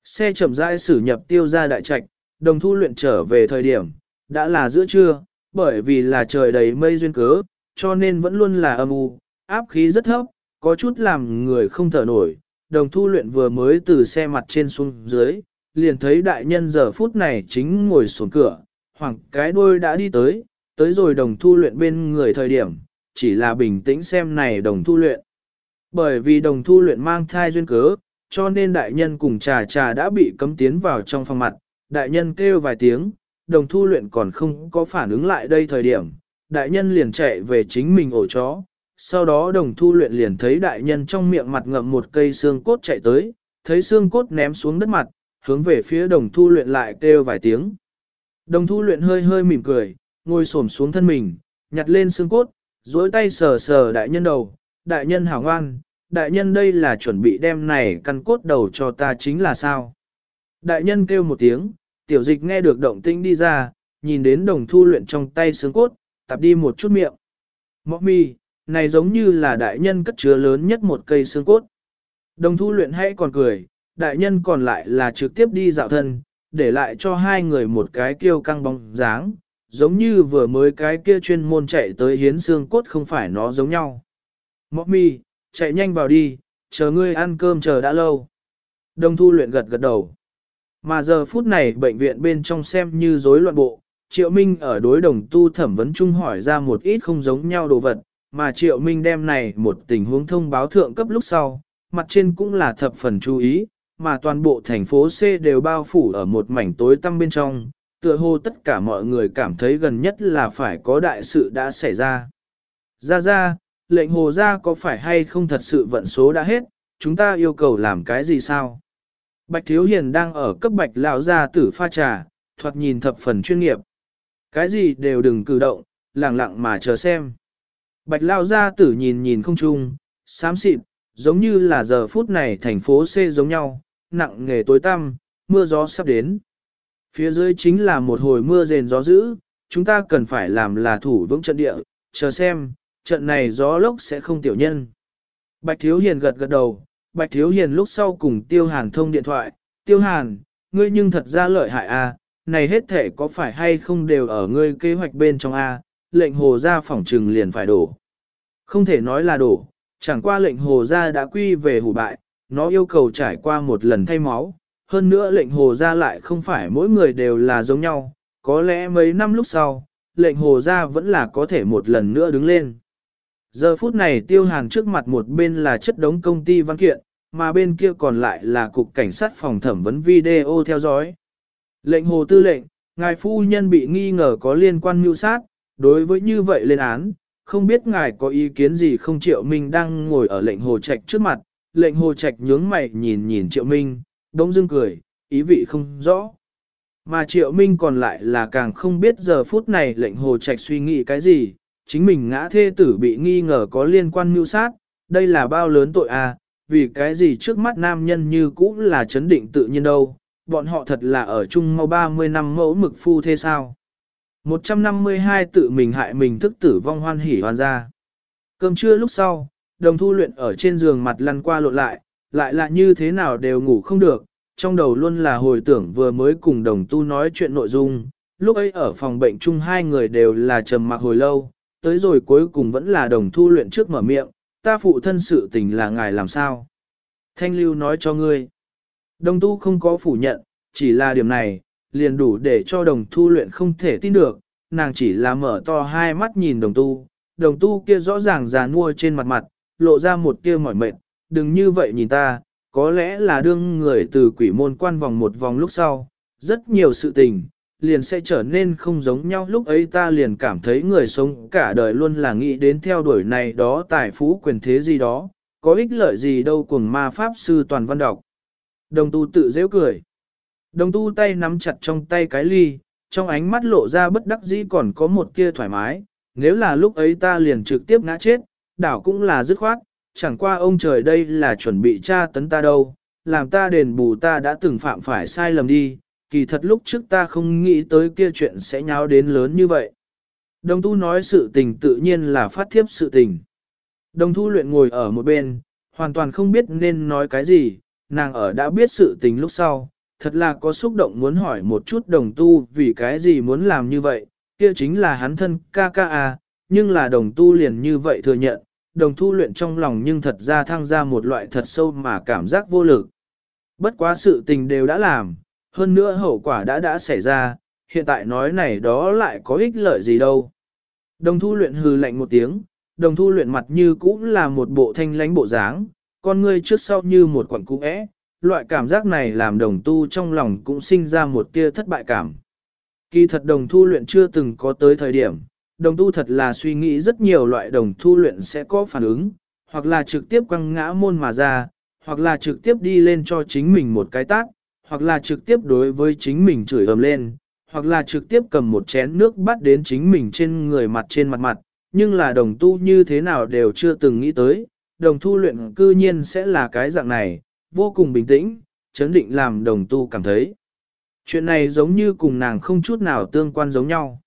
Xe chậm rãi xử nhập tiêu ra đại trạch, đồng thu luyện trở về thời điểm, đã là giữa trưa, bởi vì là trời đầy mây duyên cớ, cho nên vẫn luôn là âm u, áp khí rất thấp, có chút làm người không thở nổi. Đồng thu luyện vừa mới từ xe mặt trên xuống dưới, liền thấy đại nhân giờ phút này chính ngồi xuống cửa, hoàng cái đôi đã đi tới, tới rồi đồng thu luyện bên người thời điểm, chỉ là bình tĩnh xem này đồng thu luyện. Bởi vì đồng thu luyện mang thai duyên cớ, cho nên đại nhân cùng trà trà đã bị cấm tiến vào trong phòng mặt, đại nhân kêu vài tiếng, đồng thu luyện còn không có phản ứng lại đây thời điểm, đại nhân liền chạy về chính mình ổ chó, sau đó đồng thu luyện liền thấy đại nhân trong miệng mặt ngậm một cây xương cốt chạy tới, thấy xương cốt ném xuống đất mặt, hướng về phía đồng thu luyện lại kêu vài tiếng. Đồng thu luyện hơi hơi mỉm cười, ngồi xổm xuống thân mình, nhặt lên xương cốt, duỗi tay sờ sờ đại nhân đầu, đại nhân hảo ngoan, đại nhân đây là chuẩn bị đem này căn cốt đầu cho ta chính là sao. Đại nhân kêu một tiếng, tiểu dịch nghe được động tĩnh đi ra, nhìn đến đồng thu luyện trong tay xương cốt, tập đi một chút miệng. Mọc mi, này giống như là đại nhân cất chứa lớn nhất một cây xương cốt. Đồng thu luyện hay còn cười, đại nhân còn lại là trực tiếp đi dạo thân, để lại cho hai người một cái kêu căng bóng dáng, giống như vừa mới cái kia chuyên môn chạy tới hiến xương cốt không phải nó giống nhau. Mọc mi, chạy nhanh vào đi, chờ ngươi ăn cơm chờ đã lâu. Đồng thu luyện gật gật đầu. Mà giờ phút này bệnh viện bên trong xem như rối loạn bộ, Triệu Minh ở đối đồng tu thẩm vấn chung hỏi ra một ít không giống nhau đồ vật, mà Triệu Minh đem này một tình huống thông báo thượng cấp lúc sau, mặt trên cũng là thập phần chú ý, mà toàn bộ thành phố C đều bao phủ ở một mảnh tối tăm bên trong, tựa hồ tất cả mọi người cảm thấy gần nhất là phải có đại sự đã xảy ra. Ra ra, lệnh hồ ra có phải hay không thật sự vận số đã hết, chúng ta yêu cầu làm cái gì sao? Bạch Thiếu Hiền đang ở cấp bạch lão gia tử pha trà, thoạt nhìn thập phần chuyên nghiệp. Cái gì đều đừng cử động, lặng lặng mà chờ xem. Bạch lão gia tử nhìn nhìn không chung, xám xịt, giống như là giờ phút này thành phố C giống nhau, nặng nghề tối tăm, mưa gió sắp đến. Phía dưới chính là một hồi mưa rền gió dữ, chúng ta cần phải làm là thủ vững trận địa, chờ xem, trận này gió lốc sẽ không tiểu nhân. Bạch Thiếu Hiền gật gật đầu, Bạch Thiếu Hiền lúc sau cùng Tiêu Hàn thông điện thoại, Tiêu Hàn, ngươi nhưng thật ra lợi hại a, à, này hết thể có phải hay không đều ở ngươi kế hoạch bên trong a, lệnh hồ ra phỏng trừng liền phải đổ. Không thể nói là đổ, chẳng qua lệnh hồ ra đã quy về hủ bại, nó yêu cầu trải qua một lần thay máu, hơn nữa lệnh hồ ra lại không phải mỗi người đều là giống nhau, có lẽ mấy năm lúc sau, lệnh hồ ra vẫn là có thể một lần nữa đứng lên. Giờ phút này tiêu hàn trước mặt một bên là chất đống công ty văn kiện, mà bên kia còn lại là cục cảnh sát phòng thẩm vấn video theo dõi. Lệnh hồ tư lệnh, ngài phu nhân bị nghi ngờ có liên quan mưu sát, đối với như vậy lên án, không biết ngài có ý kiến gì không triệu minh đang ngồi ở lệnh hồ trạch trước mặt, lệnh hồ trạch nhướng mày nhìn nhìn triệu minh, đống dưng cười, ý vị không rõ. Mà triệu minh còn lại là càng không biết giờ phút này lệnh hồ trạch suy nghĩ cái gì, chính mình ngã thê tử bị nghi ngờ có liên quan mưu sát, đây là bao lớn tội à, vì cái gì trước mắt nam nhân như cũ là chấn định tự nhiên đâu, bọn họ thật là ở chung mau 30 năm mẫu mực phu thế sao. 152 tự mình hại mình thức tử vong hoan hỉ hoàn ra. Cơm trưa lúc sau, đồng thu luyện ở trên giường mặt lăn qua lộn lại, lại là như thế nào đều ngủ không được, trong đầu luôn là hồi tưởng vừa mới cùng đồng tu nói chuyện nội dung, lúc ấy ở phòng bệnh chung hai người đều là trầm mặc hồi lâu, tới rồi cuối cùng vẫn là đồng thu luyện trước mở miệng, ta phụ thân sự tình là ngài làm sao. Thanh lưu nói cho ngươi. Đồng tu không có phủ nhận, chỉ là điểm này, liền đủ để cho đồng thu luyện không thể tin được, nàng chỉ là mở to hai mắt nhìn đồng tu, đồng tu kia rõ ràng già nua trên mặt mặt, lộ ra một kia mỏi mệt, đừng như vậy nhìn ta, có lẽ là đương người từ quỷ môn quan vòng một vòng lúc sau, rất nhiều sự tình, liền sẽ trở nên không giống nhau lúc ấy ta liền cảm thấy người sống cả đời luôn là nghĩ đến theo đuổi này đó tài phú quyền thế gì đó, có ích lợi gì đâu cùng ma pháp sư toàn văn đọc. Đồng tu tự dễ cười. Đồng tu tay nắm chặt trong tay cái ly, trong ánh mắt lộ ra bất đắc dĩ còn có một kia thoải mái, nếu là lúc ấy ta liền trực tiếp ngã chết, đảo cũng là dứt khoát, chẳng qua ông trời đây là chuẩn bị tra tấn ta đâu, làm ta đền bù ta đã từng phạm phải sai lầm đi, kỳ thật lúc trước ta không nghĩ tới kia chuyện sẽ nháo đến lớn như vậy. Đồng tu nói sự tình tự nhiên là phát thiếp sự tình. Đồng thu luyện ngồi ở một bên, hoàn toàn không biết nên nói cái gì, nàng ở đã biết sự tình lúc sau, thật là có xúc động muốn hỏi một chút đồng tu vì cái gì muốn làm như vậy, kia chính là hắn thân ca ca à, nhưng là đồng tu liền như vậy thừa nhận, đồng tu luyện trong lòng nhưng thật ra thăng ra một loại thật sâu mà cảm giác vô lực. Bất quá sự tình đều đã làm, hơn nữa hậu quả đã đã xảy ra, hiện tại nói này đó lại có ích lợi gì đâu. Đồng thu luyện hừ lạnh một tiếng, đồng thu luyện mặt như cũng là một bộ thanh lánh bộ dáng, con ngươi trước sau như một quặng cũ é, loại cảm giác này làm đồng tu trong lòng cũng sinh ra một tia thất bại cảm. Kỳ thật đồng thu luyện chưa từng có tới thời điểm, đồng tu thật là suy nghĩ rất nhiều loại đồng thu luyện sẽ có phản ứng, hoặc là trực tiếp quăng ngã môn mà ra, hoặc là trực tiếp đi lên cho chính mình một cái tác, hoặc là trực tiếp đối với chính mình chửi ầm lên, hoặc là trực tiếp cầm một chén nước bắt đến chính mình trên người mặt trên mặt mặt, nhưng là đồng tu như thế nào đều chưa từng nghĩ tới, đồng thu luyện cư nhiên sẽ là cái dạng này, vô cùng bình tĩnh, chấn định làm đồng tu cảm thấy. Chuyện này giống như cùng nàng không chút nào tương quan giống nhau.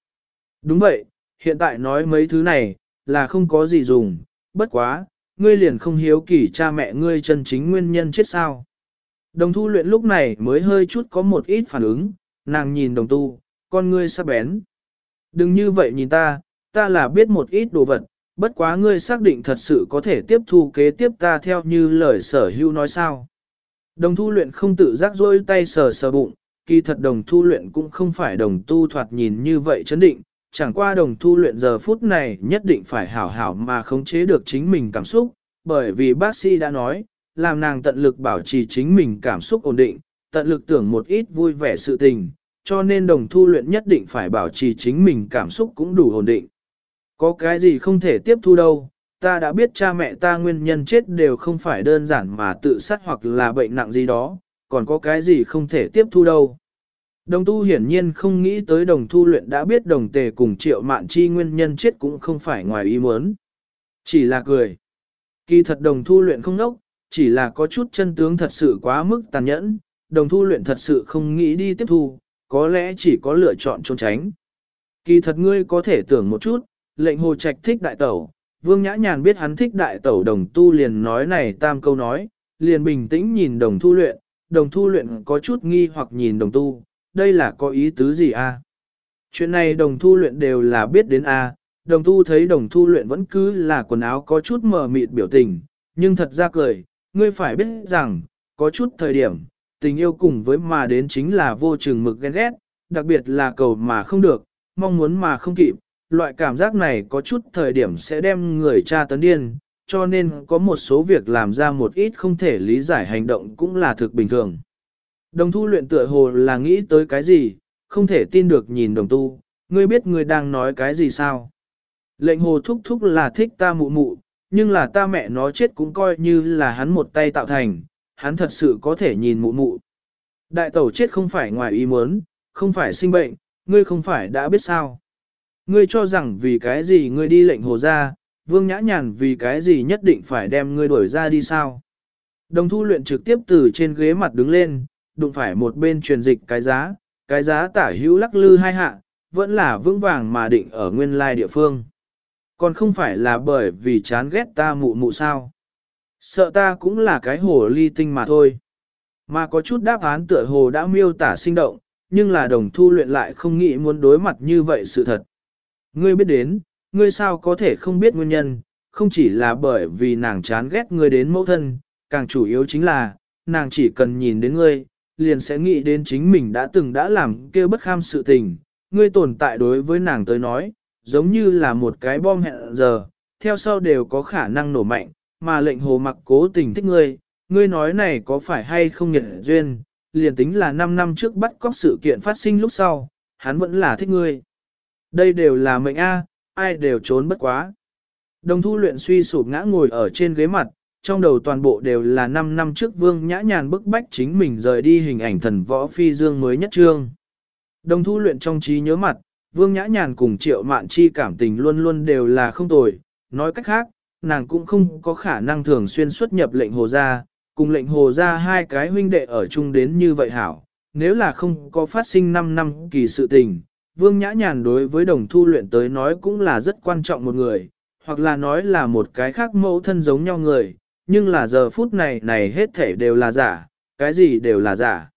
Đúng vậy, hiện tại nói mấy thứ này, là không có gì dùng, bất quá, ngươi liền không hiếu kỳ cha mẹ ngươi chân chính nguyên nhân chết sao. Đồng thu luyện lúc này mới hơi chút có một ít phản ứng, nàng nhìn đồng tu, con ngươi sắp bén. Đừng như vậy nhìn ta, ta là biết một ít đồ vật, bất quá ngươi xác định thật sự có thể tiếp thu kế tiếp ta theo như lời sở hữu nói sao. Đồng thu luyện không tự giác rôi tay sờ sờ bụng, kỳ thật đồng thu luyện cũng không phải đồng tu thoạt nhìn như vậy chấn định, chẳng qua đồng thu luyện giờ phút này nhất định phải hảo hảo mà khống chế được chính mình cảm xúc, bởi vì bác sĩ đã nói, làm nàng tận lực bảo trì chính mình cảm xúc ổn định, tận lực tưởng một ít vui vẻ sự tình, cho nên đồng thu luyện nhất định phải bảo trì chính mình cảm xúc cũng đủ ổn định. Có cái gì không thể tiếp thu đâu, ta đã biết cha mẹ ta nguyên nhân chết đều không phải đơn giản mà tự sát hoặc là bệnh nặng gì đó, còn có cái gì không thể tiếp thu đâu. Đồng tu hiển nhiên không nghĩ tới đồng thu luyện đã biết đồng tề cùng triệu mạn chi nguyên nhân chết cũng không phải ngoài ý muốn. Chỉ là cười. Kỳ thật đồng thu luyện không nốc, chỉ là có chút chân tướng thật sự quá mức tàn nhẫn, đồng thu luyện thật sự không nghĩ đi tiếp thu, có lẽ chỉ có lựa chọn trốn tránh. Kỳ thật ngươi có thể tưởng một chút, lệnh hồ trạch thích đại tẩu, vương nhã nhàn biết hắn thích đại tẩu đồng tu liền nói này tam câu nói, liền bình tĩnh nhìn đồng thu luyện, đồng thu luyện có chút nghi hoặc nhìn đồng tu, đây là có ý tứ gì a? Chuyện này đồng thu luyện đều là biết đến a, đồng tu thấy đồng thu luyện vẫn cứ là quần áo có chút mờ mịt biểu tình, nhưng thật ra cười, ngươi phải biết rằng, có chút thời điểm, tình yêu cùng với mà đến chính là vô chừng mực ghen ghét, đặc biệt là cầu mà không được, mong muốn mà không kịp, loại cảm giác này có chút thời điểm sẽ đem người cha tấn điên, cho nên có một số việc làm ra một ít không thể lý giải hành động cũng là thực bình thường. Đồng thu luyện tựa hồ là nghĩ tới cái gì, không thể tin được nhìn đồng tu, ngươi biết ngươi đang nói cái gì sao? Lệnh hồ thúc thúc là thích ta mụ mụ, nhưng là ta mẹ nó chết cũng coi như là hắn một tay tạo thành, hắn thật sự có thể nhìn mụ mụ. Đại tẩu chết không phải ngoài ý muốn, không phải sinh bệnh, ngươi không phải đã biết sao. Ngươi cho rằng vì cái gì ngươi đi lệnh hồ ra, vương nhã nhàn vì cái gì nhất định phải đem ngươi đuổi ra đi sao. Đồng thu luyện trực tiếp từ trên ghế mặt đứng lên, đụng phải một bên truyền dịch cái giá, cái giá tả hữu lắc lư hai hạ, vẫn là vững vàng mà định ở nguyên lai địa phương. Còn không phải là bởi vì chán ghét ta mụ mụ sao. Sợ ta cũng là cái hồ ly tinh mà thôi. Mà có chút đáp án tựa hồ đã miêu tả sinh động, nhưng là đồng thu luyện lại không nghĩ muốn đối mặt như vậy sự thật. Ngươi biết đến, ngươi sao có thể không biết nguyên nhân, không chỉ là bởi vì nàng chán ghét ngươi đến mẫu thân, càng chủ yếu chính là, nàng chỉ cần nhìn đến ngươi, liền sẽ nghĩ đến chính mình đã từng đã làm kia bất kham sự tình, ngươi tồn tại đối với nàng tới nói, giống như là một cái bom hẹn giờ, theo sau đều có khả năng nổ mạnh, mà lệnh hồ mặc cố tình thích ngươi, ngươi nói này có phải hay không nhiệt duyên, liền tính là 5 năm trước bắt cóc sự kiện phát sinh lúc sau, hắn vẫn là thích ngươi. Đây đều là mệnh A, ai đều trốn bất quá. Đồng thu luyện suy sụp ngã ngồi ở trên ghế mặt, trong đầu toàn bộ đều là 5 năm trước vương nhã nhàn bức bách chính mình rời đi hình ảnh thần võ phi dương mới nhất trương. Đồng thu luyện trong trí nhớ mặt, vương nhã nhàn cùng triệu mạn chi cảm tình luôn luôn đều là không tồi, nói cách khác, nàng cũng không có khả năng thường xuyên xuất nhập lệnh hồ gia, cùng lệnh hồ gia hai cái huynh đệ ở chung đến như vậy hảo, nếu là không có phát sinh 5 năm kỳ sự tình, vương nhã nhàn đối với đồng thu luyện tới nói cũng là rất quan trọng một người, hoặc là nói là một cái khác mẫu thân giống nhau người, nhưng là giờ phút này này hết thể đều là giả, cái gì đều là giả.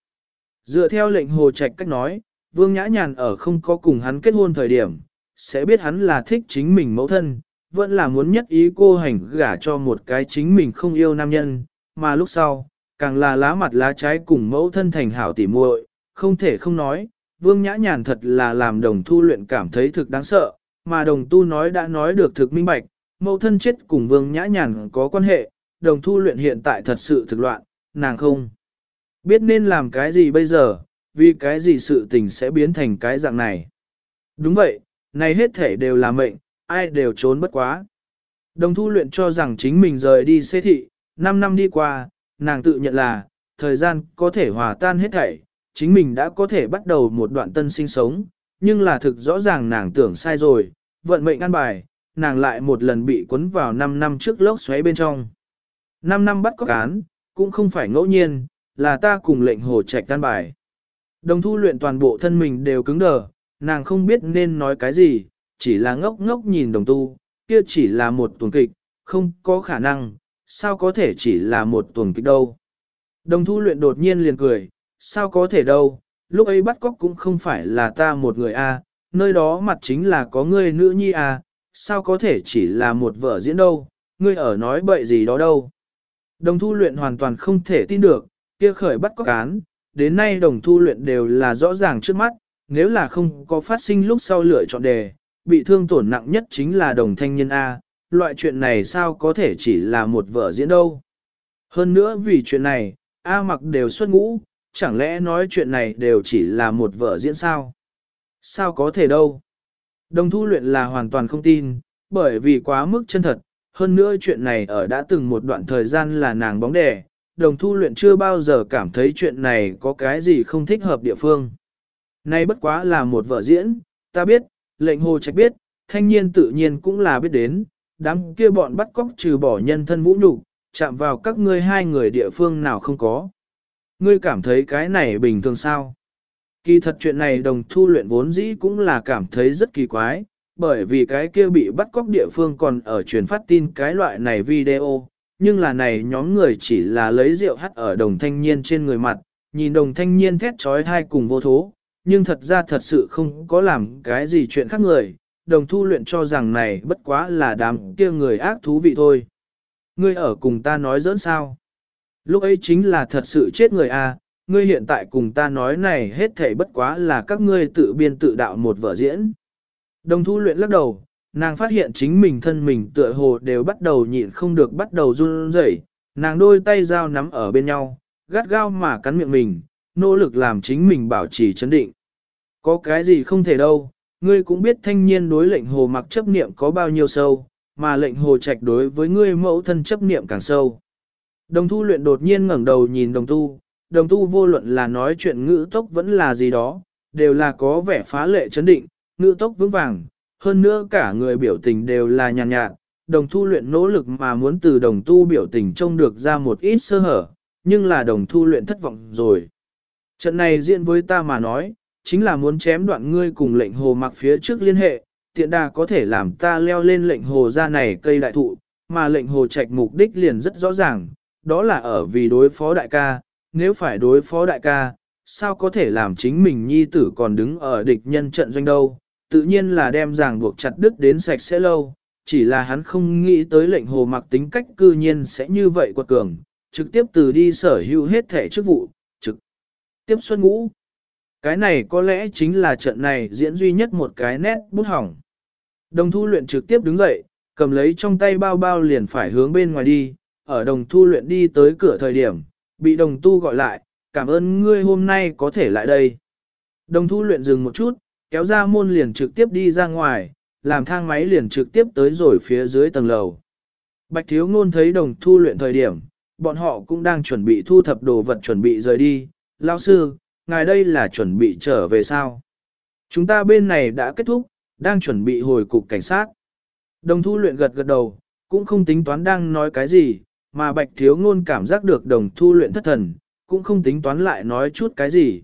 Dựa theo lệnh hồ trạch cách nói, Vương Nhã Nhàn ở không có cùng hắn kết hôn thời điểm, sẽ biết hắn là thích chính mình mẫu thân, vẫn là muốn nhất ý cô hành gả cho một cái chính mình không yêu nam nhân, mà lúc sau, càng là lá mặt lá trái cùng mẫu thân thành hảo tỉ muội, không thể không nói, Vương Nhã Nhàn thật là làm đồng thu luyện cảm thấy thực đáng sợ, mà đồng tu nói đã nói được thực minh bạch, mẫu thân chết cùng Vương Nhã Nhàn có quan hệ, đồng thu luyện hiện tại thật sự thực loạn, nàng không biết nên làm cái gì bây giờ, vì cái gì sự tình sẽ biến thành cái dạng này. Đúng vậy, này hết thể đều là mệnh, ai đều trốn bất quá. Đồng thu luyện cho rằng chính mình rời đi xê thị, 5 năm đi qua, nàng tự nhận là, thời gian có thể hòa tan hết thảy, chính mình đã có thể bắt đầu một đoạn tân sinh sống, nhưng là thực rõ ràng nàng tưởng sai rồi, vận mệnh ăn bài, nàng lại một lần bị cuốn vào 5 năm trước lốc xoáy bên trong. 5 năm bắt có án, cũng không phải ngẫu nhiên, là ta cùng lệnh hồ trạch tan bài. Đồng thu luyện toàn bộ thân mình đều cứng đờ, nàng không biết nên nói cái gì, chỉ là ngốc ngốc nhìn đồng tu, kia chỉ là một tuần kịch, không có khả năng, sao có thể chỉ là một tuần kịch đâu. Đồng thu luyện đột nhiên liền cười, sao có thể đâu, lúc ấy bắt cóc cũng không phải là ta một người a, nơi đó mặt chính là có ngươi nữ nhi a, sao có thể chỉ là một vợ diễn đâu, ngươi ở nói bậy gì đó đâu. Đồng thu luyện hoàn toàn không thể tin được, kia khởi bắt cóc án, đến nay đồng thu luyện đều là rõ ràng trước mắt, nếu là không có phát sinh lúc sau lựa chọn đề, bị thương tổn nặng nhất chính là đồng thanh niên A, loại chuyện này sao có thể chỉ là một vở diễn đâu. Hơn nữa vì chuyện này, A mặc đều xuất ngũ, chẳng lẽ nói chuyện này đều chỉ là một vở diễn sao? Sao có thể đâu? Đồng thu luyện là hoàn toàn không tin, bởi vì quá mức chân thật, hơn nữa chuyện này ở đã từng một đoạn thời gian là nàng bóng đè, đồng thu luyện chưa bao giờ cảm thấy chuyện này có cái gì không thích hợp địa phương. Nay bất quá là một vở diễn, ta biết, lệnh hồ trạch biết, thanh niên tự nhiên cũng là biết đến, đám kia bọn bắt cóc trừ bỏ nhân thân vũ nhục chạm vào các ngươi hai người địa phương nào không có. Ngươi cảm thấy cái này bình thường sao? Kỳ thật chuyện này đồng thu luyện vốn dĩ cũng là cảm thấy rất kỳ quái, bởi vì cái kia bị bắt cóc địa phương còn ở truyền phát tin cái loại này video, nhưng là này nhóm người chỉ là lấy rượu hắt ở đồng thanh niên trên người mặt, nhìn đồng thanh niên thét trói thai cùng vô thố, nhưng thật ra thật sự không có làm cái gì chuyện khác người, đồng thu luyện cho rằng này bất quá là đám kia người ác thú vị thôi. Ngươi ở cùng ta nói dỡn sao? Lúc ấy chính là thật sự chết người a. À, ngươi hiện tại cùng ta nói này hết thảy bất quá là các ngươi tự biên tự đạo một vở diễn. Đồng thu luyện lắc đầu, nàng phát hiện chính mình thân mình tựa hồ đều bắt đầu nhịn không được bắt đầu run rẩy, nàng đôi tay dao nắm ở bên nhau, gắt gao mà cắn miệng mình, nỗ lực làm chính mình bảo trì chấn định. Có cái gì không thể đâu, ngươi cũng biết thanh niên đối lệnh hồ mặc chấp niệm có bao nhiêu sâu, mà lệnh hồ trạch đối với ngươi mẫu thân chấp niệm càng sâu. Đồng thu luyện đột nhiên ngẩng đầu nhìn đồng tu, đồng tu vô luận là nói chuyện ngữ tốc vẫn là gì đó, đều là có vẻ phá lệ chấn định, ngữ tốc vững vàng, hơn nữa cả người biểu tình đều là nhàn nhạt, nhạt, đồng thu luyện nỗ lực mà muốn từ đồng tu biểu tình trông được ra một ít sơ hở, nhưng là đồng thu luyện thất vọng rồi. Trận này diễn với ta mà nói, chính là muốn chém đoạn ngươi cùng lệnh hồ mặc phía trước liên hệ, tiện đà có thể làm ta leo lên lệnh hồ ra này cây đại thụ, mà lệnh hồ trạch mục đích liền rất rõ ràng, đó là ở vì đối phó đại ca, nếu phải đối phó đại ca, sao có thể làm chính mình nhi tử còn đứng ở địch nhân trận doanh đâu, tự nhiên là đem ràng buộc chặt đứt đến sạch sẽ lâu, chỉ là hắn không nghĩ tới lệnh hồ mặc tính cách cư nhiên sẽ như vậy quật cường, trực tiếp từ đi sở hữu hết thể chức vụ, trực tiếp xuất ngũ. Cái này có lẽ chính là trận này diễn duy nhất một cái nét bút hỏng. Đồng thu luyện trực tiếp đứng dậy, cầm lấy trong tay bao bao liền phải hướng bên ngoài đi, ở đồng thu luyện đi tới cửa thời điểm, bị đồng tu gọi lại, cảm ơn ngươi hôm nay có thể lại đây. Đồng thu luyện dừng một chút, kéo ra môn liền trực tiếp đi ra ngoài, làm thang máy liền trực tiếp tới rồi phía dưới tầng lầu. Bạch thiếu ngôn thấy đồng thu luyện thời điểm, bọn họ cũng đang chuẩn bị thu thập đồ vật chuẩn bị rời đi. Lão sư, ngài đây là chuẩn bị trở về sao? Chúng ta bên này đã kết thúc, đang chuẩn bị hồi cục cảnh sát. Đồng thu luyện gật gật đầu, cũng không tính toán đang nói cái gì, mà bạch thiếu ngôn cảm giác được đồng thu luyện thất thần, cũng không tính toán lại nói chút cái gì.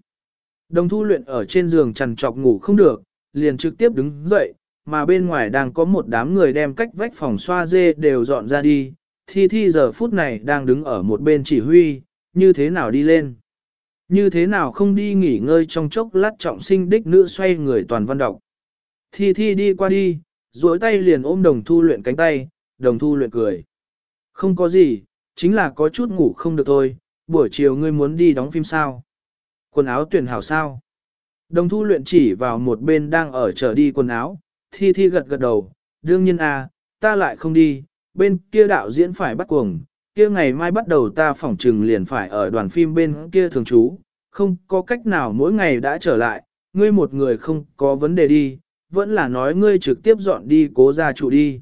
Đồng thu luyện ở trên giường trằn trọc ngủ không được, liền trực tiếp đứng dậy, mà bên ngoài đang có một đám người đem cách vách phòng xoa dê đều dọn ra đi, thi thi giờ phút này đang đứng ở một bên chỉ huy, như thế nào đi lên. Như thế nào không đi nghỉ ngơi trong chốc lát trọng sinh đích nữ xoay người toàn văn đọc. Thi thi đi qua đi, duỗi tay liền ôm đồng thu luyện cánh tay, đồng thu luyện cười. Không có gì, chính là có chút ngủ không được thôi, buổi chiều ngươi muốn đi đóng phim sao? Quần áo tuyển hảo sao? Đồng thu luyện chỉ vào một bên đang ở chờ đi quần áo, thi thi gật gật đầu, đương nhiên à, ta lại không đi, bên kia đạo diễn phải bắt cuồng, kia ngày mai bắt đầu ta phỏng trừng liền phải ở đoàn phim bên kia thường trú, không có cách nào mỗi ngày đã trở lại, ngươi một người không có vấn đề đi, vẫn là nói ngươi trực tiếp dọn đi cố gia trụ đi.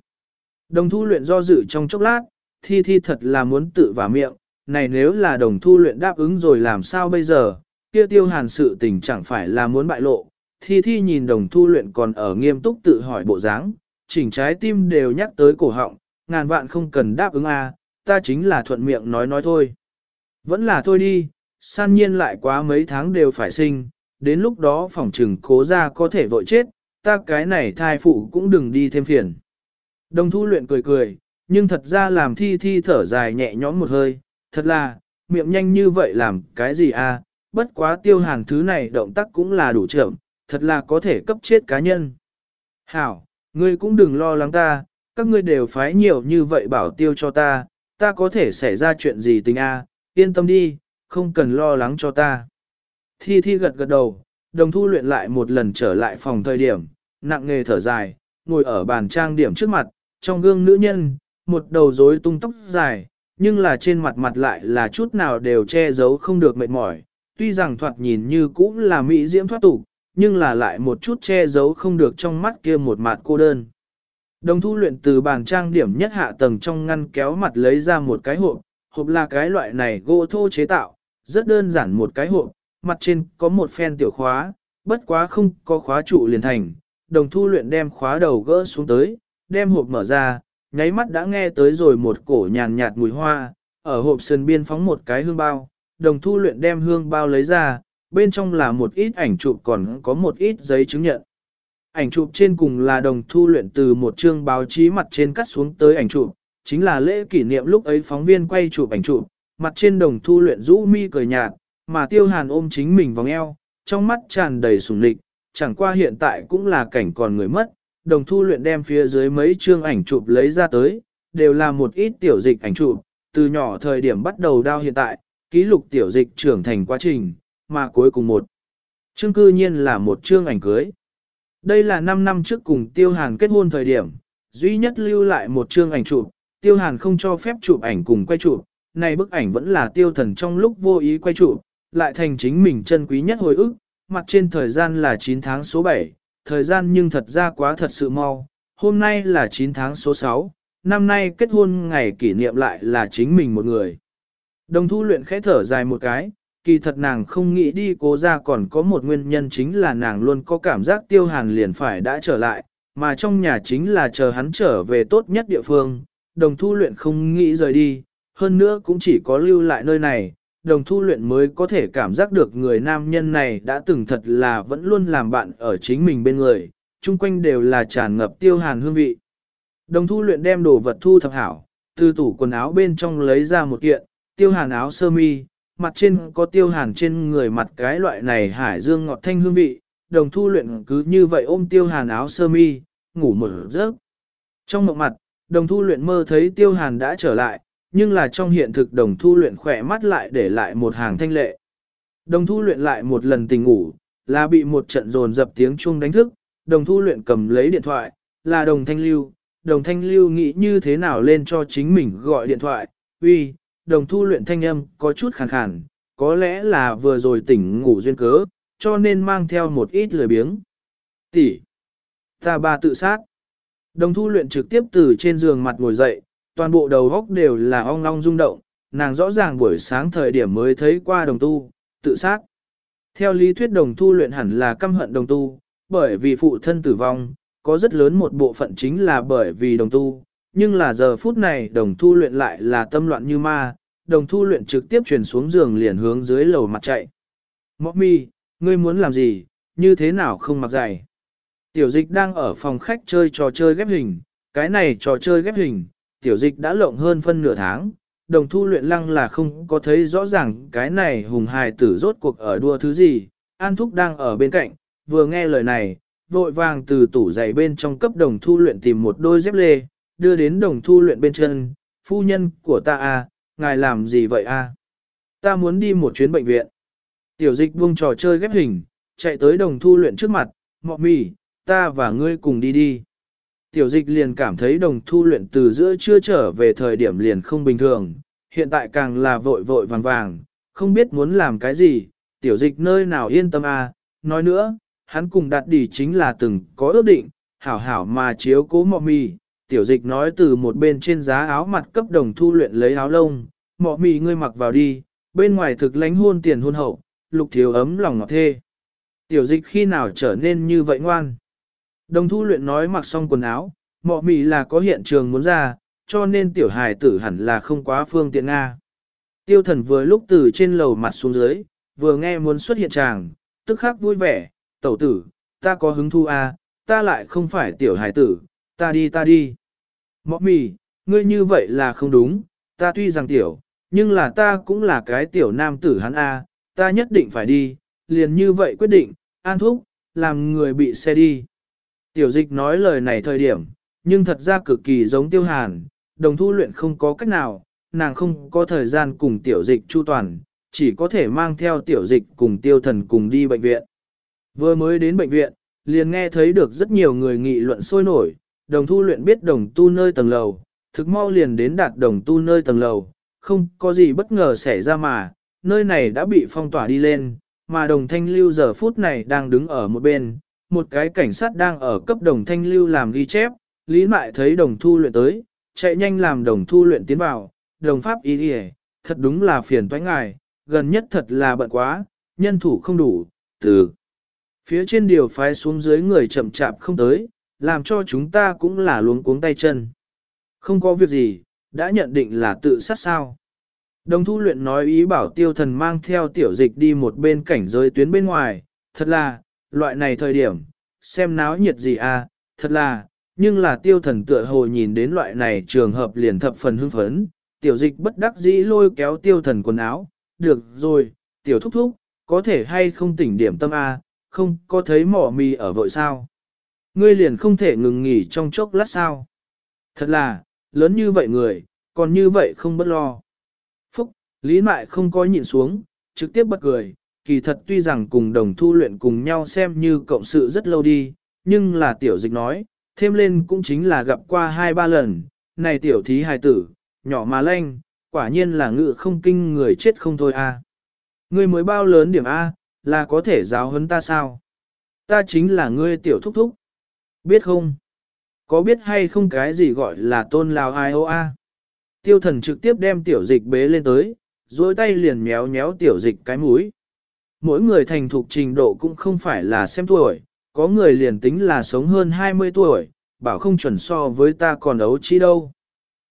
Đồng thu luyện do dự trong chốc lát, thi thi thật là muốn tự vả miệng, này nếu là đồng thu luyện đáp ứng rồi làm sao bây giờ, kia tiêu hàn sự tình chẳng phải là muốn bại lộ. Thi thi nhìn đồng thu luyện còn ở nghiêm túc tự hỏi bộ dáng, chỉnh trái tim đều nhắc tới cổ họng, ngàn vạn không cần đáp ứng a, à, ta chính là thuận miệng nói nói thôi. Vẫn là thôi đi, san nhiên lại quá mấy tháng đều phải sinh, đến lúc đó phòng trừng cố ra có thể vội chết, ta cái này thai phụ cũng đừng đi thêm phiền. Đồng thu luyện cười cười, nhưng thật ra làm thi thi thở dài nhẹ nhõm một hơi, thật là, miệng nhanh như vậy làm cái gì à, bất quá tiêu hàn thứ này động tác cũng là đủ chậm, thật là có thể cấp chết cá nhân. Hảo, ngươi cũng đừng lo lắng ta, các ngươi đều phái nhiều như vậy bảo tiêu cho ta, ta có thể xảy ra chuyện gì tình a, yên tâm đi, không cần lo lắng cho ta. Thi thi gật gật đầu, đồng thu luyện lại một lần trở lại phòng thời điểm, nặng nghề thở dài, ngồi ở bàn trang điểm trước mặt, trong gương nữ nhân, một đầu rối tung tóc dài, nhưng là trên mặt mặt lại là chút nào đều che giấu không được mệt mỏi. Tuy rằng thoạt nhìn như cũng là mỹ diễm thoát tục, nhưng là lại một chút che giấu không được trong mắt kia một mặt cô đơn. Đồng thu luyện từ bàn trang điểm nhất hạ tầng trong ngăn kéo mặt lấy ra một cái hộp, hộp là cái loại này gỗ thô chế tạo, rất đơn giản một cái hộp, mặt trên có một phen tiểu khóa, bất quá không có khóa trụ liền thành. Đồng thu luyện đem khóa đầu gỡ xuống tới, đem hộp mở ra, nháy mắt đã nghe tới rồi một cổ nhàn nhạt mùi hoa, ở hộp sườn biên phóng một cái hương bao, đồng thu luyện đem hương bao lấy ra, bên trong là một ít ảnh chụp còn có một ít giấy chứng nhận. Ảnh chụp trên cùng là đồng thu luyện từ một chương báo chí mặt trên cắt xuống tới ảnh chụp, chính là lễ kỷ niệm lúc ấy phóng viên quay chụp ảnh chụp, mặt trên đồng thu luyện rũ mi cười nhạt, mà tiêu hàn ôm chính mình vòng eo, trong mắt tràn đầy sùng lịch, chẳng qua hiện tại cũng là cảnh còn người mất, đồng thu luyện đem phía dưới mấy chương ảnh chụp lấy ra tới, đều là một ít tiểu dịch ảnh chụp, từ nhỏ thời điểm bắt đầu đao hiện tại, ký lục tiểu dịch trưởng thành quá trình, mà cuối cùng một. Chương cư nhiên là một chương ảnh cưới. Đây là 5 năm trước cùng Tiêu Hàn kết hôn thời điểm, duy nhất lưu lại một chương ảnh chụp, Tiêu Hàn không cho phép chụp ảnh cùng quay chụp, này bức ảnh vẫn là Tiêu Thần trong lúc vô ý quay chụp, lại thành chính mình chân quý nhất hồi ức, mặt trên thời gian là 9 tháng số 7, thời gian nhưng thật ra quá thật sự mau, hôm nay là 9 tháng số 6, năm nay kết hôn ngày kỷ niệm lại là chính mình một người. Đồng thu luyện khẽ thở dài một cái, kỳ thật nàng không nghĩ đi cố ra còn có một nguyên nhân chính là nàng luôn có cảm giác tiêu hàn liền phải đã trở lại, mà trong nhà chính là chờ hắn trở về tốt nhất địa phương, đồng thu luyện không nghĩ rời đi, hơn nữa cũng chỉ có lưu lại nơi này, đồng thu luyện mới có thể cảm giác được người nam nhân này đã từng thật là vẫn luôn làm bạn ở chính mình bên người, chung quanh đều là tràn ngập tiêu hàn hương vị. Đồng thu luyện đem đồ vật thu thập hảo, từ tủ quần áo bên trong lấy ra một kiện, tiêu hàn áo sơ mi, mặt trên có tiêu hàn trên người mặt cái loại này hải dương ngọt thanh hương vị, đồng thu luyện cứ như vậy ôm tiêu hàn áo sơ mi, ngủ một giấc. Trong mộng mặt, đồng thu luyện mơ thấy tiêu hàn đã trở lại, nhưng là trong hiện thực đồng thu luyện khỏe mắt lại để lại một hàng thanh lệ. Đồng thu luyện lại một lần tình ngủ, là bị một trận dồn dập tiếng chuông đánh thức, đồng thu luyện cầm lấy điện thoại, là đồng thanh lưu, đồng thanh lưu nghĩ như thế nào lên cho chính mình gọi điện thoại, uy, đồng thu luyện thanh âm có chút khàn khàn, có lẽ là vừa rồi tỉnh ngủ duyên cớ, cho nên mang theo một ít lười biếng. Tỷ, ta ba tự sát. Đồng thu luyện trực tiếp từ trên giường mặt ngồi dậy, toàn bộ đầu góc đều là ong long rung động, nàng rõ ràng buổi sáng thời điểm mới thấy qua đồng tu, tự sát. Theo lý thuyết đồng tu luyện hẳn là căm hận đồng tu, bởi vì phụ thân tử vong, có rất lớn một bộ phận chính là bởi vì đồng tu, nhưng là giờ phút này đồng tu luyện lại là tâm loạn như ma, đồng tu luyện trực tiếp chuyển xuống giường liền hướng dưới lầu mặt chạy. Mọc mi, ngươi muốn làm gì, như thế nào không mặc giày? Tiểu dịch đang ở phòng khách chơi trò chơi ghép hình, cái này trò chơi ghép hình, tiểu dịch đã lộng hơn phân nửa tháng, đồng thu luyện lăng là không có thấy rõ ràng cái này hùng hài tử rốt cuộc ở đua thứ gì, An Thúc đang ở bên cạnh, vừa nghe lời này, vội vàng từ tủ giày bên trong cấp đồng thu luyện tìm một đôi dép lê, đưa đến đồng thu luyện bên chân, phu nhân của ta à, ngài làm gì vậy à? Ta muốn đi một chuyến bệnh viện. Tiểu dịch buông trò chơi ghép hình, chạy tới đồng thu luyện trước mặt, mọ mì, ta và ngươi cùng đi đi. Tiểu dịch liền cảm thấy đồng thu luyện từ giữa chưa trở về thời điểm liền không bình thường, hiện tại càng là vội vội vàng vàng, không biết muốn làm cái gì, tiểu dịch nơi nào yên tâm à, nói nữa, hắn cùng đạt đỉ chính là từng có ước định, hảo hảo mà chiếu cố mọ mì, tiểu dịch nói từ một bên trên giá áo mặt cấp đồng thu luyện lấy áo lông, mọ mì ngươi mặc vào đi, bên ngoài thực lánh hôn tiền hôn hậu, lục thiếu ấm lòng ngọt thê. Tiểu dịch khi nào trở nên như vậy ngoan? Đồng thu luyện nói mặc xong quần áo, mọ mì là có hiện trường muốn ra, cho nên tiểu hài tử hẳn là không quá phương tiện Nga. Tiêu thần vừa lúc từ trên lầu mặt xuống dưới, vừa nghe muốn xuất hiện chàng, tức khắc vui vẻ, tẩu tử, ta có hứng thu à, ta lại không phải tiểu hài tử, ta đi ta đi. Mọ mì, ngươi như vậy là không đúng, ta tuy rằng tiểu, nhưng là ta cũng là cái tiểu nam tử hắn A, ta nhất định phải đi, liền như vậy quyết định, an thúc, làm người bị xe đi. Tiểu dịch nói lời này thời điểm, nhưng thật ra cực kỳ giống tiêu hàn, đồng thu luyện không có cách nào, nàng không có thời gian cùng tiểu dịch chu toàn, chỉ có thể mang theo tiểu dịch cùng tiêu thần cùng đi bệnh viện. Vừa mới đến bệnh viện, liền nghe thấy được rất nhiều người nghị luận sôi nổi, đồng thu luyện biết đồng tu nơi tầng lầu, thực mau liền đến đạt đồng tu nơi tầng lầu, không có gì bất ngờ xảy ra mà, nơi này đã bị phong tỏa đi lên, mà đồng thanh lưu giờ phút này đang đứng ở một bên, một cái cảnh sát đang ở cấp đồng thanh lưu làm ghi chép, lý mại thấy đồng thu luyện tới, chạy nhanh làm đồng thu luyện tiến vào, đồng pháp ý đi thật đúng là phiền toái ngài, gần nhất thật là bận quá, nhân thủ không đủ, từ phía trên điều phái xuống dưới người chậm chạp không tới, làm cho chúng ta cũng là luống cuống tay chân. Không có việc gì, đã nhận định là tự sát sao. Đồng thu luyện nói ý bảo tiêu thần mang theo tiểu dịch đi một bên cảnh giới tuyến bên ngoài, thật là, loại này thời điểm, xem náo nhiệt gì à, thật là, nhưng là tiêu thần tựa hồ nhìn đến loại này trường hợp liền thập phần hưng phấn, tiểu dịch bất đắc dĩ lôi kéo tiêu thần quần áo, được rồi, tiểu thúc thúc, có thể hay không tỉnh điểm tâm A, không có thấy mỏ mì ở vội sao. Ngươi liền không thể ngừng nghỉ trong chốc lát sao. Thật là, lớn như vậy người, còn như vậy không bất lo. Phúc, Lý Mại không có nhịn xuống, trực tiếp bật cười, kỳ thật tuy rằng cùng đồng thu luyện cùng nhau xem như cộng sự rất lâu đi, nhưng là tiểu dịch nói, thêm lên cũng chính là gặp qua hai ba lần, này tiểu thí hài tử, nhỏ mà lanh, quả nhiên là ngự không kinh người chết không thôi a. À. Ngươi mới bao lớn điểm A, là có thể giáo huấn ta sao? Ta chính là ngươi tiểu thúc thúc. Biết không? Có biết hay không cái gì gọi là tôn lao ai ô a? Tiêu thần trực tiếp đem tiểu dịch bế lên tới, dối tay liền méo méo tiểu dịch cái mũi. Mỗi người thành thục trình độ cũng không phải là xem tuổi, có người liền tính là sống hơn 20 tuổi, bảo không chuẩn so với ta còn ấu chi đâu.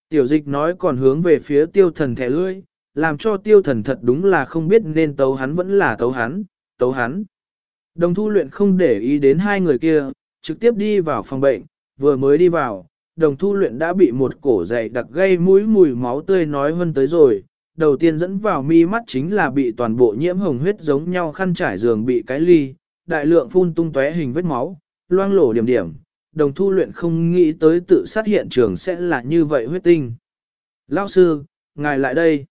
Tiểu dịch nói còn hướng về phía tiêu thần thẻ lưỡi, làm cho tiêu thần thật đúng là không biết nên tấu hắn vẫn là tấu hắn, tấu hắn. Đồng thu luyện không để ý đến hai người kia, trực tiếp đi vào phòng bệnh, vừa mới đi vào, đồng thu luyện đã bị một cổ dày đặc gây mũi mùi máu tươi nói hơn tới rồi. Đầu tiên dẫn vào mi mắt chính là bị toàn bộ nhiễm hồng huyết giống nhau khăn trải giường bị cái ly, đại lượng phun tung tóe hình vết máu, loang lổ điểm điểm, đồng thu luyện không nghĩ tới tự sát hiện trường sẽ là như vậy huyết tinh. Lão sư, ngài lại đây.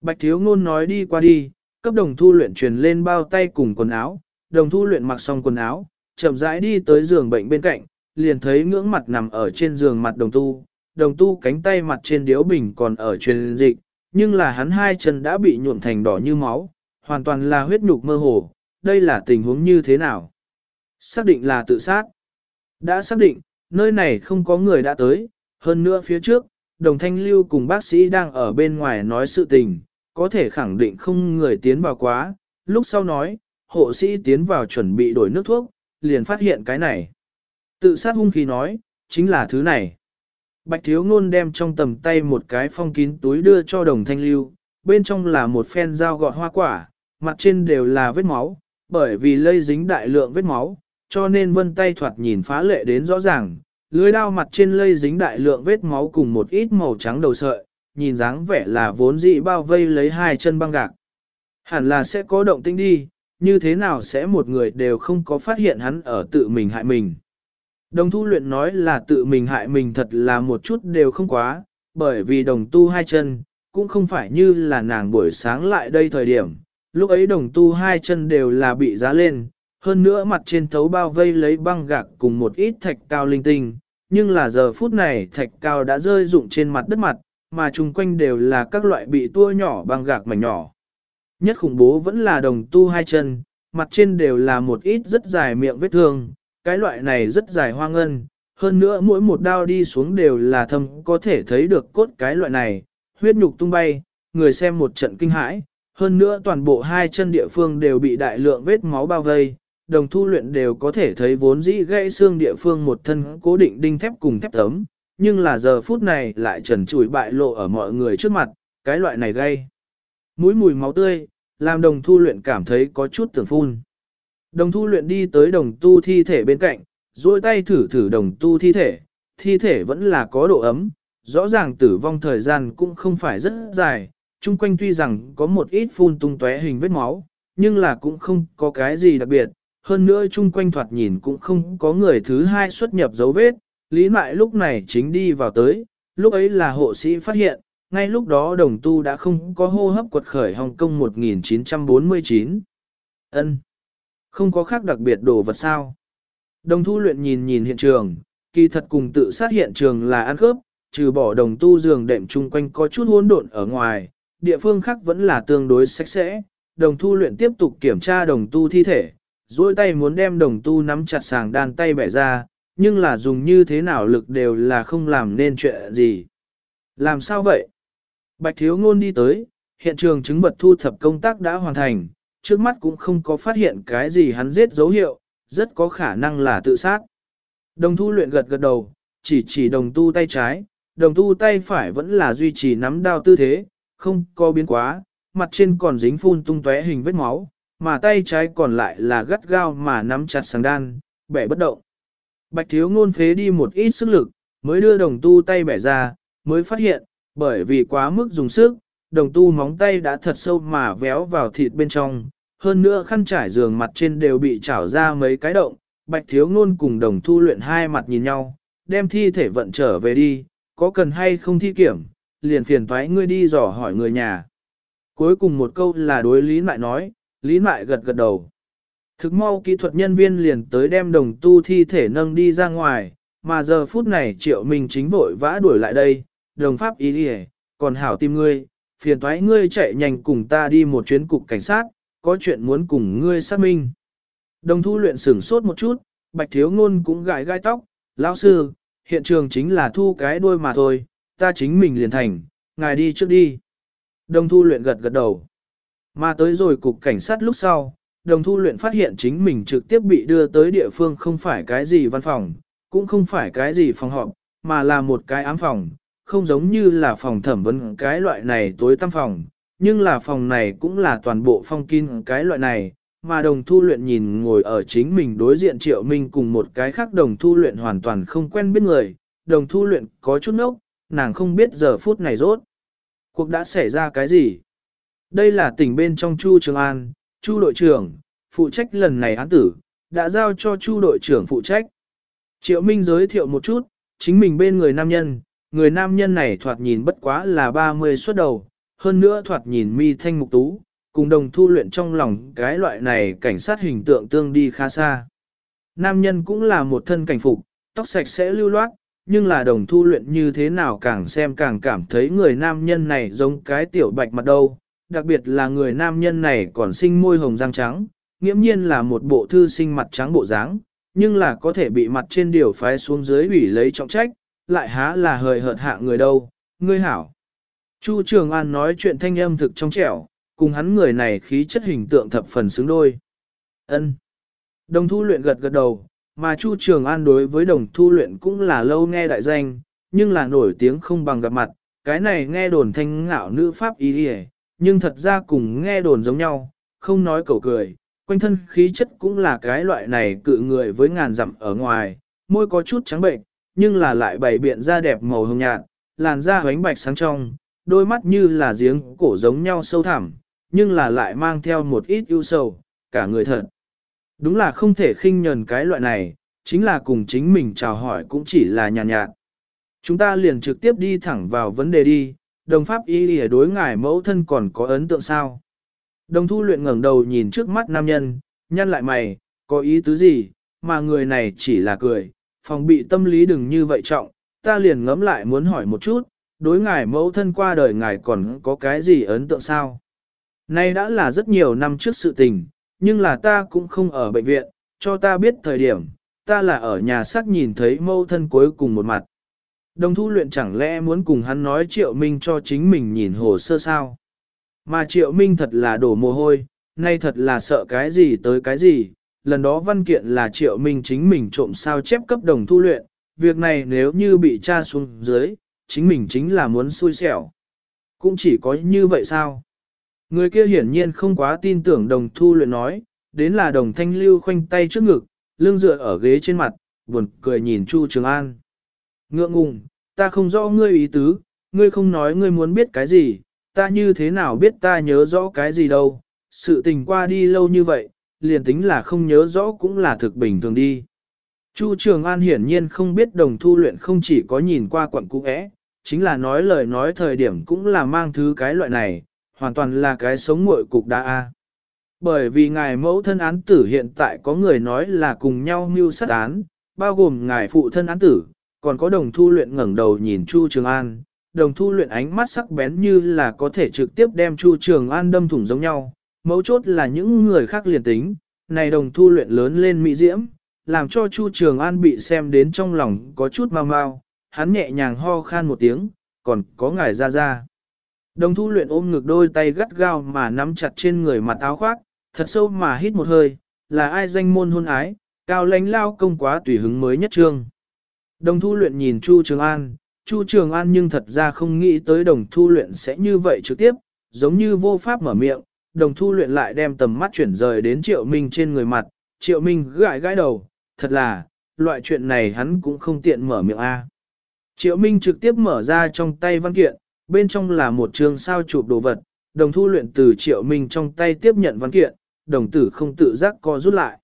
Bạch thiếu ngôn nói đi qua đi, cấp đồng thu luyện truyền lên bao tay cùng quần áo, đồng thu luyện mặc xong quần áo, chậm rãi đi tới giường bệnh bên cạnh, liền thấy ngưỡng mặt nằm ở trên giường mặt đồng tu, đồng tu cánh tay mặt trên điếu bình còn ở truyền dịch, nhưng là hắn hai chân đã bị nhuộm thành đỏ như máu, hoàn toàn là huyết nhục mơ hồ, đây là tình huống như thế nào? Xác định là tự sát. Đã xác định, nơi này không có người đã tới, hơn nữa phía trước, đồng thanh lưu cùng bác sĩ đang ở bên ngoài nói sự tình, có thể khẳng định không người tiến vào quá, lúc sau nói, hộ sĩ tiến vào chuẩn bị đổi nước thuốc, liền phát hiện cái này. Tự sát hung khí nói, chính là thứ này. Bạch thiếu ngôn đem trong tầm tay một cái phong kín túi đưa cho đồng thanh lưu, bên trong là một phen dao gọt hoa quả, mặt trên đều là vết máu, bởi vì lây dính đại lượng vết máu, cho nên vân tay thoạt nhìn phá lệ đến rõ ràng, lưới đao mặt trên lây dính đại lượng vết máu cùng một ít màu trắng đầu sợi, nhìn dáng vẻ là vốn dị bao vây lấy hai chân băng gạc. Hẳn là sẽ có động tĩnh đi, như thế nào sẽ một người đều không có phát hiện hắn ở tự mình hại mình. Đồng thu luyện nói là tự mình hại mình thật là một chút đều không quá, bởi vì đồng tu hai chân, cũng không phải như là nàng buổi sáng lại đây thời điểm, lúc ấy đồng tu hai chân đều là bị giá lên, hơn nữa mặt trên thấu bao vây lấy băng gạc cùng một ít thạch cao linh tinh, nhưng là giờ phút này thạch cao đã rơi rụng trên mặt đất mặt, mà chung quanh đều là các loại bị tua nhỏ băng gạc mảnh nhỏ. Nhất khủng bố vẫn là đồng tu hai chân, mặt trên đều là một ít rất dài miệng vết thương, cái loại này rất dài hoa ngân, hơn nữa mỗi một đao đi xuống đều là thâm có thể thấy được cốt cái loại này, huyết nhục tung bay, người xem một trận kinh hãi, hơn nữa toàn bộ hai chân địa phương đều bị đại lượng vết máu bao vây, đồng thu luyện đều có thể thấy vốn dĩ gãy xương địa phương một thân cố định đinh thép cùng thép tấm, nhưng là giờ phút này lại trần trụi bại lộ ở mọi người trước mặt, cái loại này gây. Mũi mùi máu tươi, làm đồng thu luyện cảm thấy có chút tưởng phun. Đồng thu luyện đi tới đồng tu thi thể bên cạnh, duỗi tay thử thử đồng tu thi thể, thi thể vẫn là có độ ấm, rõ ràng tử vong thời gian cũng không phải rất dài, chung quanh tuy rằng có một ít phun tung tóe hình vết máu, nhưng là cũng không có cái gì đặc biệt, hơn nữa chung quanh thoạt nhìn cũng không có người thứ hai xuất nhập dấu vết, Lý Mại lúc này chính đi vào tới, lúc ấy là hộ sĩ phát hiện, ngay lúc đó đồng tu đã không có hô hấp quật khởi Hồng Kông 1949. ân. Không có khác đặc biệt đồ vật sao. Đồng thu luyện nhìn nhìn hiện trường, kỳ thật cùng tự sát hiện trường là ăn khớp, trừ bỏ đồng tu giường đệm chung quanh có chút hỗn độn ở ngoài, địa phương khác vẫn là tương đối sạch sẽ. Đồng thu luyện tiếp tục kiểm tra đồng tu thi thể, duỗi tay muốn đem đồng tu nắm chặt sàng đan tay bẻ ra, nhưng là dùng như thế nào lực đều là không làm nên chuyện gì. Làm sao vậy? Bạch thiếu ngôn đi tới, hiện trường chứng vật thu thập công tác đã hoàn thành, trước mắt cũng không có phát hiện cái gì hắn giết dấu hiệu, rất có khả năng là tự sát. Đồng thu luyện gật gật đầu, chỉ chỉ đồng tu tay trái, đồng tu tay phải vẫn là duy trì nắm đao tư thế, không có biến quá, mặt trên còn dính phun tung tóe hình vết máu, mà tay trái còn lại là gắt gao mà nắm chặt sàng đan, bẻ bất động. Bạch thiếu ngôn phế đi một ít sức lực, mới đưa đồng tu tay bẻ ra, mới phát hiện, bởi vì quá mức dùng sức, đồng tu móng tay đã thật sâu mà véo vào thịt bên trong, hơn nữa khăn trải giường mặt trên đều bị trảo ra mấy cái động, bạch thiếu ngôn cùng đồng thu luyện hai mặt nhìn nhau, đem thi thể vận trở về đi, có cần hay không thi kiểm, liền phiền thoái ngươi đi dò hỏi người nhà. Cuối cùng một câu là đối lý mại nói, lý mại gật gật đầu. Thực mau kỹ thuật nhân viên liền tới đem đồng tu thi thể nâng đi ra ngoài, mà giờ phút này triệu mình chính vội vã đuổi lại đây, đồng pháp ý đi còn hảo tìm ngươi, phiền thoái ngươi chạy nhanh cùng ta đi một chuyến cục cảnh sát, có chuyện muốn cùng ngươi xác minh. Đồng thu luyện sửng sốt một chút, bạch thiếu ngôn cũng gãi gai tóc, lão sư, hiện trường chính là thu cái đuôi mà thôi, ta chính mình liền thành, ngài đi trước đi. Đồng thu luyện gật gật đầu. Mà tới rồi cục cảnh sát lúc sau, đồng thu luyện phát hiện chính mình trực tiếp bị đưa tới địa phương không phải cái gì văn phòng, cũng không phải cái gì phòng họp, mà là một cái ám phòng, không giống như là phòng thẩm vấn cái loại này tối tăm phòng, nhưng là phòng này cũng là toàn bộ phong kín cái loại này, mà đồng thu luyện nhìn ngồi ở chính mình đối diện triệu minh cùng một cái khác đồng thu luyện hoàn toàn không quen biết người, đồng thu luyện có chút nốc, nàng không biết giờ phút này rốt. Cuộc đã xảy ra cái gì? Đây là tỉnh bên trong Chu Trường An, Chu đội trưởng, phụ trách lần này án tử, đã giao cho Chu đội trưởng phụ trách. Triệu Minh giới thiệu một chút, chính mình bên người nam nhân, người nam nhân này thoạt nhìn bất quá là 30 xuất đầu, hơn nữa thoạt nhìn mi thanh mục tú, cùng đồng thu luyện trong lòng cái loại này cảnh sát hình tượng tương đi khá xa. Nam nhân cũng là một thân cảnh phục, tóc sạch sẽ lưu loát, nhưng là đồng thu luyện như thế nào càng xem càng cảm thấy người nam nhân này giống cái tiểu bạch mặt đâu, đặc biệt là người nam nhân này còn sinh môi hồng răng trắng, nghiễm nhiên là một bộ thư sinh mặt trắng bộ dáng, nhưng là có thể bị mặt trên điều phái xuống dưới ủy lấy trọng trách, lại há là hời hợt hạ người đâu, ngươi hảo. Chu Trường An nói chuyện thanh âm thực trong trẻo, cùng hắn người này khí chất hình tượng thập phần xứng đôi. Ân. Đồng thu luyện gật gật đầu, mà Chu Trường An đối với đồng thu luyện cũng là lâu nghe đại danh, nhưng là nổi tiếng không bằng gặp mặt, cái này nghe đồn thanh ngạo nữ pháp ý đi nhưng thật ra cùng nghe đồn giống nhau, không nói cầu cười, quanh thân khí chất cũng là cái loại này cự người với ngàn dặm ở ngoài, môi có chút trắng bệnh, nhưng là lại bày biện da đẹp màu hồng nhạt, làn da ánh bạch sáng trong, đôi mắt như là giếng cổ giống nhau sâu thẳm, nhưng là lại mang theo một ít ưu sầu, cả người thật. Đúng là không thể khinh nhờn cái loại này, chính là cùng chính mình chào hỏi cũng chỉ là nhàn nhạt, nhạt. Chúng ta liền trực tiếp đi thẳng vào vấn đề đi, đồng pháp y lìa đối ngài mẫu thân còn có ấn tượng sao? Đồng thu luyện ngẩng đầu nhìn trước mắt nam nhân, nhăn lại mày, có ý tứ gì, mà người này chỉ là cười, phòng bị tâm lý đừng như vậy trọng, ta liền ngẫm lại muốn hỏi một chút, đối ngài mẫu thân qua đời ngài còn có cái gì ấn tượng sao? Nay đã là rất nhiều năm trước sự tình, nhưng là ta cũng không ở bệnh viện, cho ta biết thời điểm, ta là ở nhà xác nhìn thấy mẫu thân cuối cùng một mặt. Đồng thu luyện chẳng lẽ muốn cùng hắn nói triệu minh cho chính mình nhìn hồ sơ sao? Mà triệu minh thật là đổ mồ hôi, nay thật là sợ cái gì tới cái gì, lần đó văn kiện là triệu minh chính mình trộm sao chép cấp đồng thu luyện, việc này nếu như bị tra xuống dưới, chính mình chính là muốn xui xẻo. Cũng chỉ có như vậy sao? Người kia hiển nhiên không quá tin tưởng đồng thu luyện nói, đến là đồng thanh lưu khoanh tay trước ngực, lưng dựa ở ghế trên mặt, buồn cười nhìn Chu Trường An. Ngượng ngùng, ta không rõ ngươi ý tứ, ngươi không nói ngươi muốn biết cái gì, ta như thế nào biết ta nhớ rõ cái gì đâu, sự tình qua đi lâu như vậy, liền tính là không nhớ rõ cũng là thực bình thường đi. Chu Trường An hiển nhiên không biết đồng thu luyện không chỉ có nhìn qua quận cũ é, chính là nói lời nói thời điểm cũng là mang thứ cái loại này, hoàn toàn là cái sống muội cục đa a. Bởi vì ngài mẫu thân án tử hiện tại có người nói là cùng nhau mưu sát án, bao gồm ngài phụ thân án tử, còn có đồng thu luyện ngẩng đầu nhìn Chu Trường An, đồng thu luyện ánh mắt sắc bén như là có thể trực tiếp đem Chu Trường An đâm thủng giống nhau, mấu chốt là những người khác liền tính, này đồng thu luyện lớn lên mỹ diễm, làm cho Chu Trường An bị xem đến trong lòng có chút mau mau, hắn nhẹ nhàng ho khan một tiếng, còn có ngài ra ra. Đồng thu luyện ôm ngực đôi tay gắt gao mà nắm chặt trên người mặt áo khoác, thật sâu mà hít một hơi, là ai danh môn hôn ái, cao lãnh lao công quá tùy hứng mới nhất trương. Đồng thu luyện nhìn Chu Trường An, Chu Trường An nhưng thật ra không nghĩ tới đồng thu luyện sẽ như vậy trực tiếp, giống như vô pháp mở miệng, đồng thu luyện lại đem tầm mắt chuyển rời đến Triệu Minh trên người mặt, Triệu Minh gãi gãi đầu, thật là, loại chuyện này hắn cũng không tiện mở miệng A. Triệu Minh trực tiếp mở ra trong tay văn kiện, bên trong là một trường sao chụp đồ vật, đồng thu luyện từ Triệu Minh trong tay tiếp nhận văn kiện, đồng tử không tự giác co rút lại.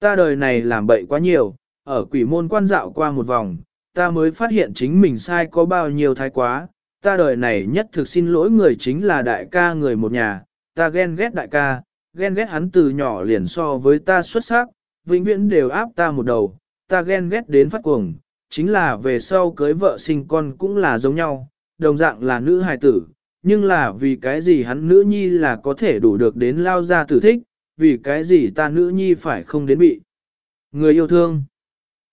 Ta đời này làm bậy quá nhiều, ở quỷ môn quan dạo qua một vòng, ta mới phát hiện chính mình sai có bao nhiêu thái quá, ta đời này nhất thực xin lỗi người chính là đại ca người một nhà, ta ghen ghét đại ca, ghen ghét hắn từ nhỏ liền so với ta xuất sắc, vĩnh viễn đều áp ta một đầu, ta ghen ghét đến phát cuồng, chính là về sau cưới vợ sinh con cũng là giống nhau, đồng dạng là nữ hài tử, nhưng là vì cái gì hắn nữ nhi là có thể đủ được đến lao ra tử thích, vì cái gì ta nữ nhi phải không đến bị người yêu thương.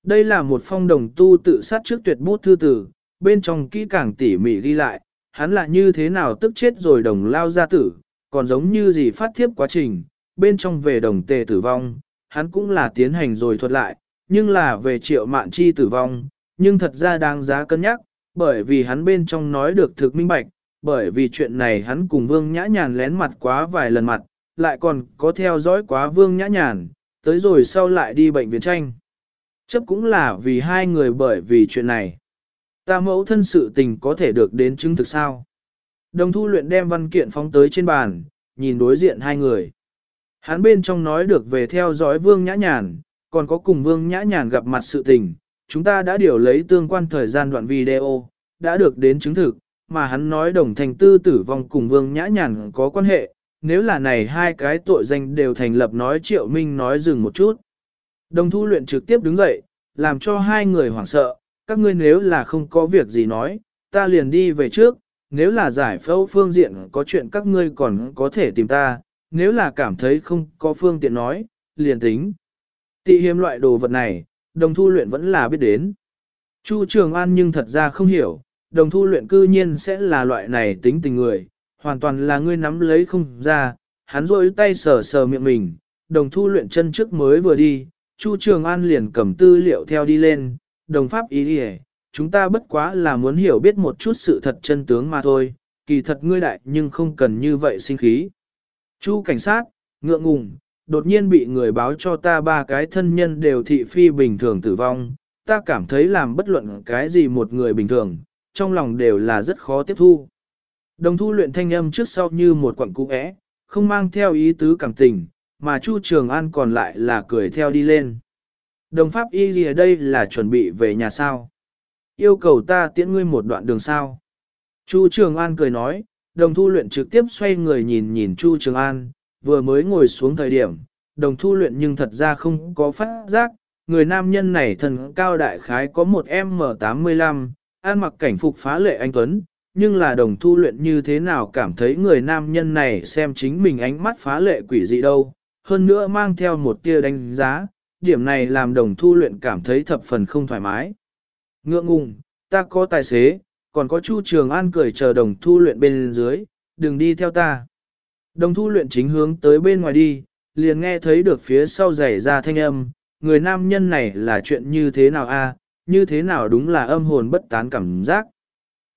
Đây là một phong đồng tu tự sát trước tuyệt bút thư tử, bên trong kỹ càng tỉ mỉ ghi lại, hắn là như thế nào tức chết rồi đồng lao ra tử, còn giống như gì phát thiếp quá trình, bên trong về đồng tề tử vong, hắn cũng là tiến hành rồi thuật lại, nhưng là về triệu mạn chi tử vong, nhưng thật ra đáng giá cân nhắc, bởi vì hắn bên trong nói được thực minh bạch, bởi vì chuyện này hắn cùng vương nhã nhàn lén mặt quá vài lần mặt, lại còn có theo dõi quá vương nhã nhàn, tới rồi sau lại đi bệnh viện tranh. Chấp cũng là vì hai người bởi vì chuyện này. Ta mẫu thân sự tình có thể được đến chứng thực sao. Đồng thu luyện đem văn kiện phóng tới trên bàn, nhìn đối diện hai người. Hắn bên trong nói được về theo dõi vương nhã nhàn, còn có cùng vương nhã nhàn gặp mặt sự tình. Chúng ta đã điều lấy tương quan thời gian đoạn video, đã được đến chứng thực, mà hắn nói đồng thành tư tử vong cùng vương nhã nhàn có quan hệ. Nếu là này hai cái tội danh đều thành lập nói triệu minh nói dừng một chút. Đồng thu luyện trực tiếp đứng dậy, làm cho hai người hoảng sợ, các ngươi nếu là không có việc gì nói, ta liền đi về trước, nếu là giải phẫu phương diện có chuyện các ngươi còn có thể tìm ta, nếu là cảm thấy không có phương tiện nói, liền tính. Tị hiếm loại đồ vật này, đồng thu luyện vẫn là biết đến. Chu Trường An nhưng thật ra không hiểu, đồng thu luyện cư nhiên sẽ là loại này tính tình người, hoàn toàn là ngươi nắm lấy không ra, hắn rôi tay sờ sờ miệng mình, đồng thu luyện chân trước mới vừa đi, Chu Trường An liền cầm tư liệu theo đi lên, đồng pháp ý đi chúng ta bất quá là muốn hiểu biết một chút sự thật chân tướng mà thôi, kỳ thật ngươi đại nhưng không cần như vậy sinh khí. Chu cảnh sát, ngượng ngùng, đột nhiên bị người báo cho ta ba cái thân nhân đều thị phi bình thường tử vong, ta cảm thấy làm bất luận cái gì một người bình thường, trong lòng đều là rất khó tiếp thu. Đồng thu luyện thanh âm trước sau như một quặng cũ é, không mang theo ý tứ cảm tình, mà Chu Trường An còn lại là cười theo đi lên. Đồng pháp y gì ở đây là chuẩn bị về nhà sao? Yêu cầu ta tiễn ngươi một đoạn đường sao? Chu Trường An cười nói, đồng thu luyện trực tiếp xoay người nhìn nhìn Chu Trường An, vừa mới ngồi xuống thời điểm, đồng thu luyện nhưng thật ra không có phát giác, người nam nhân này thần cao đại khái có một M85, an mặc cảnh phục phá lệ anh Tuấn, nhưng là đồng thu luyện như thế nào cảm thấy người nam nhân này xem chính mình ánh mắt phá lệ quỷ dị đâu, hơn nữa mang theo một tia đánh giá, điểm này làm đồng thu luyện cảm thấy thập phần không thoải mái. Ngượng ngùng, ta có tài xế, còn có Chu Trường An cười chờ đồng thu luyện bên dưới, đừng đi theo ta. Đồng thu luyện chính hướng tới bên ngoài đi, liền nghe thấy được phía sau giày ra thanh âm, người nam nhân này là chuyện như thế nào a? như thế nào đúng là âm hồn bất tán cảm giác.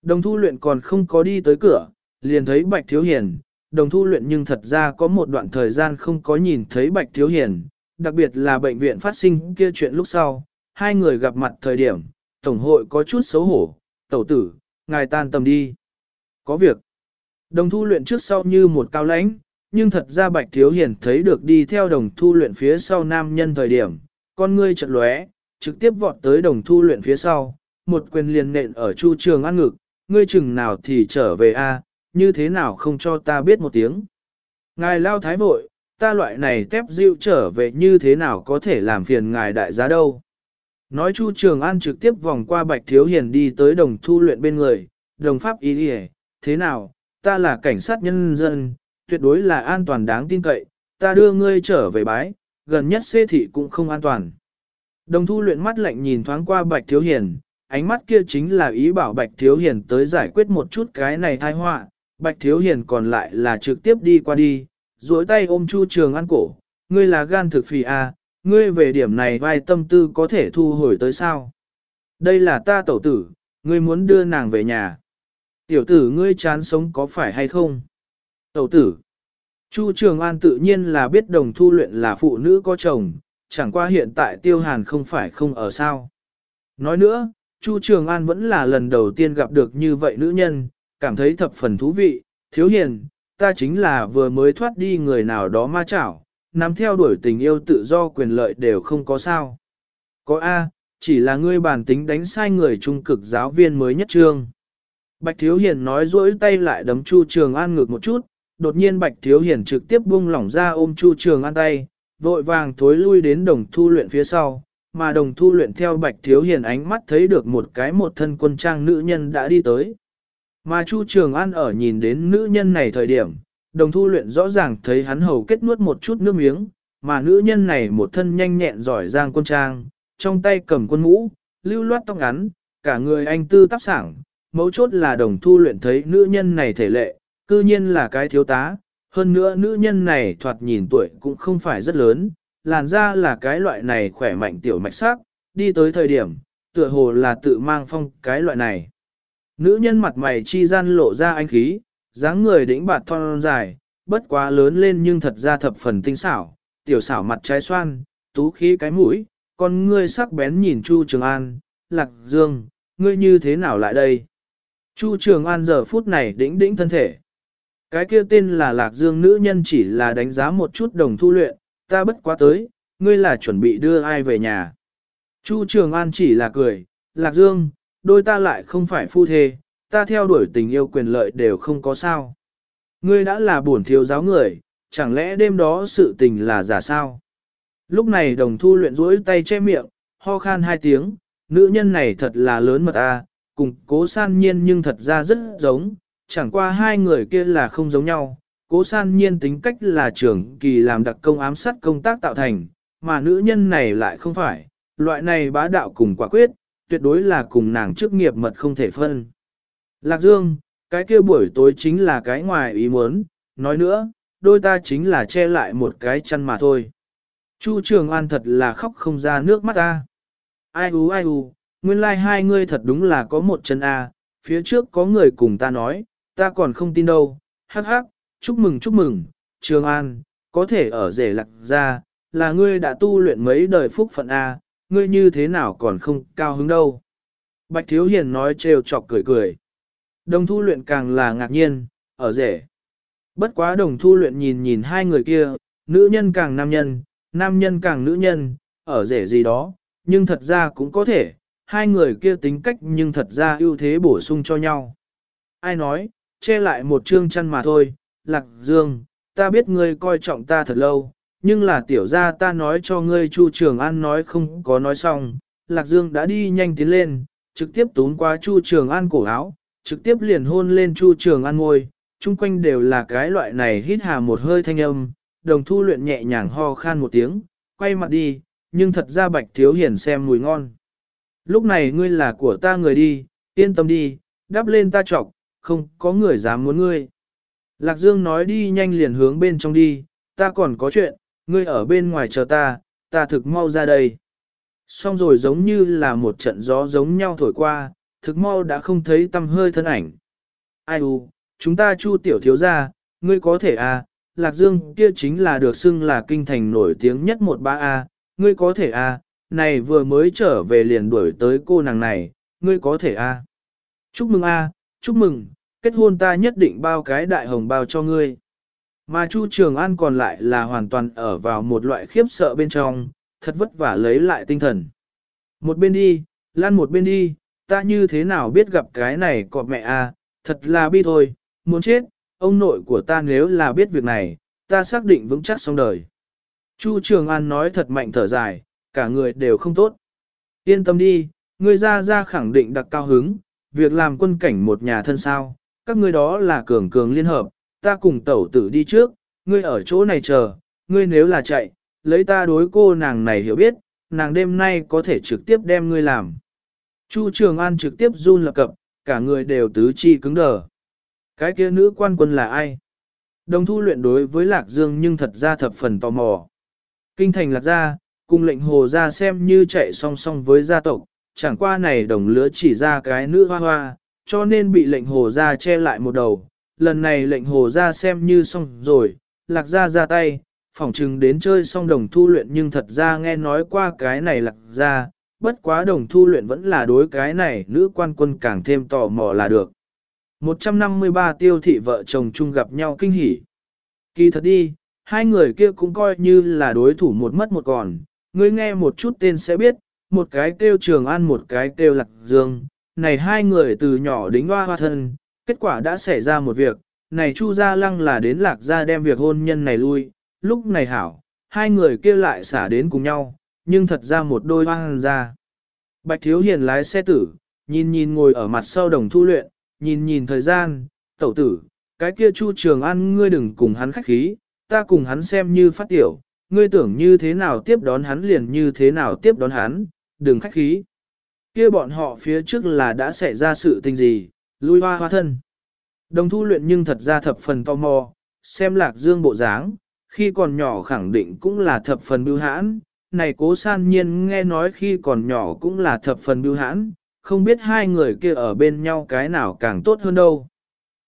Đồng thu luyện còn không có đi tới cửa, liền thấy Bạch Thiếu Hiền, đồng thu luyện nhưng thật ra có một đoạn thời gian không có nhìn thấy Bạch Thiếu Hiền, đặc biệt là bệnh viện phát sinh kia chuyện lúc sau, hai người gặp mặt thời điểm, Tổng hội có chút xấu hổ, tẩu tử, ngài tan tầm đi. Có việc. Đồng thu luyện trước sau như một cao lãnh, nhưng thật ra Bạch Thiếu Hiền thấy được đi theo đồng thu luyện phía sau nam nhân thời điểm, con ngươi chợt lóe, trực tiếp vọt tới đồng thu luyện phía sau, một quyền liền nện ở chu trường ăn ngực, ngươi chừng nào thì trở về a, như thế nào không cho ta biết một tiếng. Ngài lao thái vội, ta loại này tép dịu trở về như thế nào có thể làm phiền ngài đại giá đâu. Nói Chu Trường An trực tiếp vòng qua Bạch Thiếu Hiền đi tới đồng thu luyện bên người, đồng pháp ý đi thế nào, ta là cảnh sát nhân dân, tuyệt đối là an toàn đáng tin cậy, ta đưa ngươi trở về bái, gần nhất xê thị cũng không an toàn. Đồng thu luyện mắt lạnh nhìn thoáng qua Bạch Thiếu Hiền, ánh mắt kia chính là ý bảo Bạch Thiếu Hiền tới giải quyết một chút cái này thai họa. Bạch Thiếu Hiền còn lại là trực tiếp đi qua đi, duỗi tay ôm Chu Trường An cổ, ngươi là gan thực phì à, ngươi về điểm này vai tâm tư có thể thu hồi tới sao? Đây là ta tẩu tử, ngươi muốn đưa nàng về nhà. Tiểu tử ngươi chán sống có phải hay không? Tẩu tử. Chu Trường An tự nhiên là biết đồng thu luyện là phụ nữ có chồng, chẳng qua hiện tại tiêu hàn không phải không ở sao. Nói nữa, Chu Trường An vẫn là lần đầu tiên gặp được như vậy nữ nhân, cảm thấy thập phần thú vị, thiếu hiền, ta chính là vừa mới thoát đi người nào đó ma chảo, nắm theo đuổi tình yêu tự do quyền lợi đều không có sao. Có A, chỉ là ngươi bản tính đánh sai người trung cực giáo viên mới nhất trương. Bạch Thiếu Hiền nói dỗi tay lại đấm Chu Trường An ngược một chút, đột nhiên Bạch Thiếu Hiền trực tiếp buông lỏng ra ôm Chu Trường An tay, vội vàng thối lui đến đồng thu luyện phía sau, mà đồng thu luyện theo Bạch Thiếu Hiền ánh mắt thấy được một cái một thân quân trang nữ nhân đã đi tới. Mà Chu Trường An ở nhìn đến nữ nhân này thời điểm, đồng thu luyện rõ ràng thấy hắn hầu kết nuốt một chút nước miếng, mà nữ nhân này một thân nhanh nhẹn giỏi giang quân trang, trong tay cầm quân mũ, lưu loát tóc ngắn, cả người anh tư tắp sảng, mấu chốt là đồng thu luyện thấy nữ nhân này thể lệ, cư nhiên là cái thiếu tá, hơn nữa nữ nhân này thoạt nhìn tuổi cũng không phải rất lớn, làn da là cái loại này khỏe mạnh tiểu mạch sắc, đi tới thời điểm, tựa hồ là tự mang phong cái loại này. Nữ nhân mặt mày chi gian lộ ra anh khí, dáng người đĩnh bạt thon dài, bất quá lớn lên nhưng thật ra thập phần tinh xảo, tiểu xảo mặt trái xoan, tú khí cái mũi, con ngươi sắc bén nhìn Chu Trường An, Lạc Dương, ngươi như thế nào lại đây? Chu Trường An giờ phút này đĩnh đĩnh thân thể. Cái kia tên là Lạc Dương nữ nhân chỉ là đánh giá một chút đồng thu luyện, ta bất quá tới, ngươi là chuẩn bị đưa ai về nhà. Chu Trường An chỉ là cười, Lạc Dương, đôi ta lại không phải phu thê, ta theo đuổi tình yêu quyền lợi đều không có sao. Ngươi đã là bổn thiếu giáo người, chẳng lẽ đêm đó sự tình là giả sao? Lúc này đồng thu luyện rỗi tay che miệng, ho khan hai tiếng, nữ nhân này thật là lớn mật a, cùng cố san nhiên nhưng thật ra rất giống, chẳng qua hai người kia là không giống nhau. Cố san nhiên tính cách là trưởng kỳ làm đặc công ám sát công tác tạo thành, mà nữ nhân này lại không phải, loại này bá đạo cùng quả quyết, tuyệt đối là cùng nàng chức nghiệp mật không thể phân. Lạc Dương, cái kia buổi tối chính là cái ngoài ý muốn, nói nữa, đôi ta chính là che lại một cái chăn mà thôi. Chu Trường An thật là khóc không ra nước mắt ta. Ai u ai u, nguyên lai like hai ngươi thật đúng là có một chân A, phía trước có người cùng ta nói, ta còn không tin đâu, hắc hắc, chúc mừng chúc mừng, Trường An, có thể ở rể lạc ra, là ngươi đã tu luyện mấy đời phúc phận A, ngươi như thế nào còn không cao hứng đâu. Bạch Thiếu Hiền nói trêu chọc cười cười. Đồng thu luyện càng là ngạc nhiên, ở rể. Bất quá đồng thu luyện nhìn nhìn hai người kia, nữ nhân càng nam nhân, nam nhân càng nữ nhân, ở rể gì đó, nhưng thật ra cũng có thể, hai người kia tính cách nhưng thật ra ưu thế bổ sung cho nhau. Ai nói, che lại một chương chăn mà thôi, lạc dương, ta biết ngươi coi trọng ta thật lâu, nhưng là tiểu gia ta nói cho ngươi Chu Trường An nói không có nói xong, lạc dương đã đi nhanh tiến lên, trực tiếp tún qua Chu Trường An cổ áo, trực tiếp liền hôn lên Chu Trường An ngôi, chung quanh đều là cái loại này hít hà một hơi thanh âm, đồng thu luyện nhẹ nhàng ho khan một tiếng, quay mặt đi, nhưng thật ra bạch thiếu hiền xem mùi ngon. Lúc này ngươi là của ta người đi, yên tâm đi, đáp lên ta trọc, không có người dám muốn ngươi. Lạc Dương nói đi nhanh liền hướng bên trong đi, ta còn có chuyện, ngươi ở bên ngoài chờ ta, ta thực mau ra đây. Xong rồi giống như là một trận gió giống nhau thổi qua, thực mau đã không thấy tâm hơi thân ảnh. Ai u, chúng ta chu tiểu thiếu ra, ngươi có thể à, Lạc Dương kia chính là được xưng là kinh thành nổi tiếng nhất một ba a, ngươi có thể à, này vừa mới trở về liền đuổi tới cô nàng này, ngươi có thể à. Chúc mừng a, chúc mừng, kết hôn ta nhất định bao cái đại hồng bao cho ngươi. Mà Chu Trường An còn lại là hoàn toàn ở vào một loại khiếp sợ bên trong, thật vất vả lấy lại tinh thần. Một bên đi, lan một bên đi, ta như thế nào biết gặp cái này cọp mẹ a, thật là bi thôi, muốn chết, ông nội của ta nếu là biết việc này, ta xác định vững chắc xong đời. Chu Trường An nói thật mạnh thở dài, cả người đều không tốt. Yên tâm đi, ngươi ra ra khẳng định đặc cao hứng, việc làm quân cảnh một nhà thân sao, các ngươi đó là cường cường liên hợp, ta cùng tẩu tử đi trước, ngươi ở chỗ này chờ, ngươi nếu là chạy, lấy ta đối cô nàng này hiểu biết, nàng đêm nay có thể trực tiếp đem ngươi làm. Chu Trường An trực tiếp run lập cập, cả người đều tứ chi cứng đờ. Cái kia nữ quan quân là ai? Đồng thu luyện đối với Lạc Dương nhưng thật ra thập phần tò mò. Kinh thành Lạc Gia, cùng lệnh hồ ra xem như chạy song song với gia tộc, chẳng qua này đồng lứa chỉ ra cái nữ hoa hoa, cho nên bị lệnh hồ ra che lại một đầu. Lần này lệnh hồ ra xem như xong rồi, Lạc Gia ra tay, phỏng chừng đến chơi xong đồng thu luyện nhưng thật ra nghe nói qua cái này Lạc Gia, bất quá đồng thu luyện vẫn là đối cái này nữ quan quân càng thêm tò mò là được. 153 tiêu thị vợ chồng chung gặp nhau kinh hỉ. Kỳ thật đi, hai người kia cũng coi như là đối thủ một mất một còn, ngươi nghe một chút tên sẽ biết, một cái kêu Trường An một cái kêu Lạc Dương, này hai người từ nhỏ đính hoa hoa thân, kết quả đã xảy ra một việc, này Chu Gia Lăng là đến Lạc Gia đem việc hôn nhân này lui, lúc này hảo, hai người kia lại xả đến cùng nhau, nhưng thật ra một đôi hoang ra. Bạch Thiếu Hiền lái xe tử, nhìn nhìn ngồi ở mặt sau đồng thu luyện, nhìn nhìn thời gian, tẩu tử, cái kia Chu Trường An ngươi đừng cùng hắn khách khí, ta cùng hắn xem như phát tiểu, ngươi tưởng như thế nào tiếp đón hắn liền như thế nào tiếp đón hắn, đừng khách khí. Kia bọn họ phía trước là đã xảy ra sự tình gì, lui hoa hoa thân. Đồng thu luyện nhưng thật ra thập phần tò mò, xem lạc dương bộ dáng, khi còn nhỏ khẳng định cũng là thập phần bưu hãn, này cố san nhiên nghe nói khi còn nhỏ cũng là thập phần bưu hãn, không biết hai người kia ở bên nhau cái nào càng tốt hơn đâu.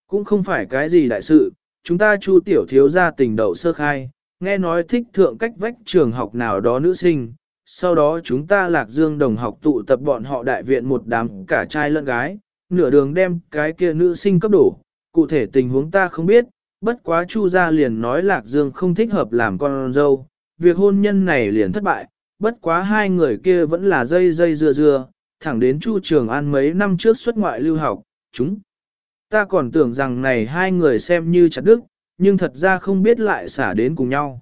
Cũng không phải cái gì đại sự, chúng ta chu tiểu thiếu ra tình đậu sơ khai, nghe nói thích thượng cách vách trường học nào đó nữ sinh, sau đó chúng ta lạc dương đồng học tụ tập bọn họ đại viện một đám cả trai lẫn gái, nửa đường đem cái kia nữ sinh cấp đổ, cụ thể tình huống ta không biết, bất quá chu gia liền nói lạc dương không thích hợp làm con dâu, việc hôn nhân này liền thất bại, bất quá hai người kia vẫn là dây dây dưa dưa, thẳng đến chu trường an mấy năm trước xuất ngoại lưu học, chúng. Ta còn tưởng rằng này hai người xem như chặt đức, nhưng thật ra không biết lại xả đến cùng nhau.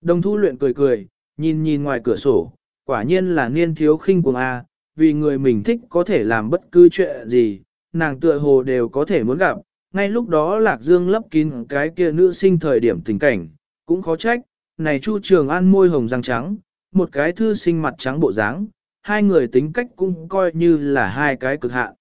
Đồng thu luyện cười cười, nhìn nhìn ngoài cửa sổ, quả nhiên là niên thiếu khinh cuồng A, vì người mình thích có thể làm bất cứ chuyện gì, nàng tựa hồ đều có thể muốn gặp. Ngay lúc đó Lạc Dương lấp kín cái kia nữ sinh thời điểm tình cảnh, cũng khó trách, này Chu Trường An môi hồng răng trắng, một cái thư sinh mặt trắng bộ dáng, hai người tính cách cũng coi như là hai cái cực hạn.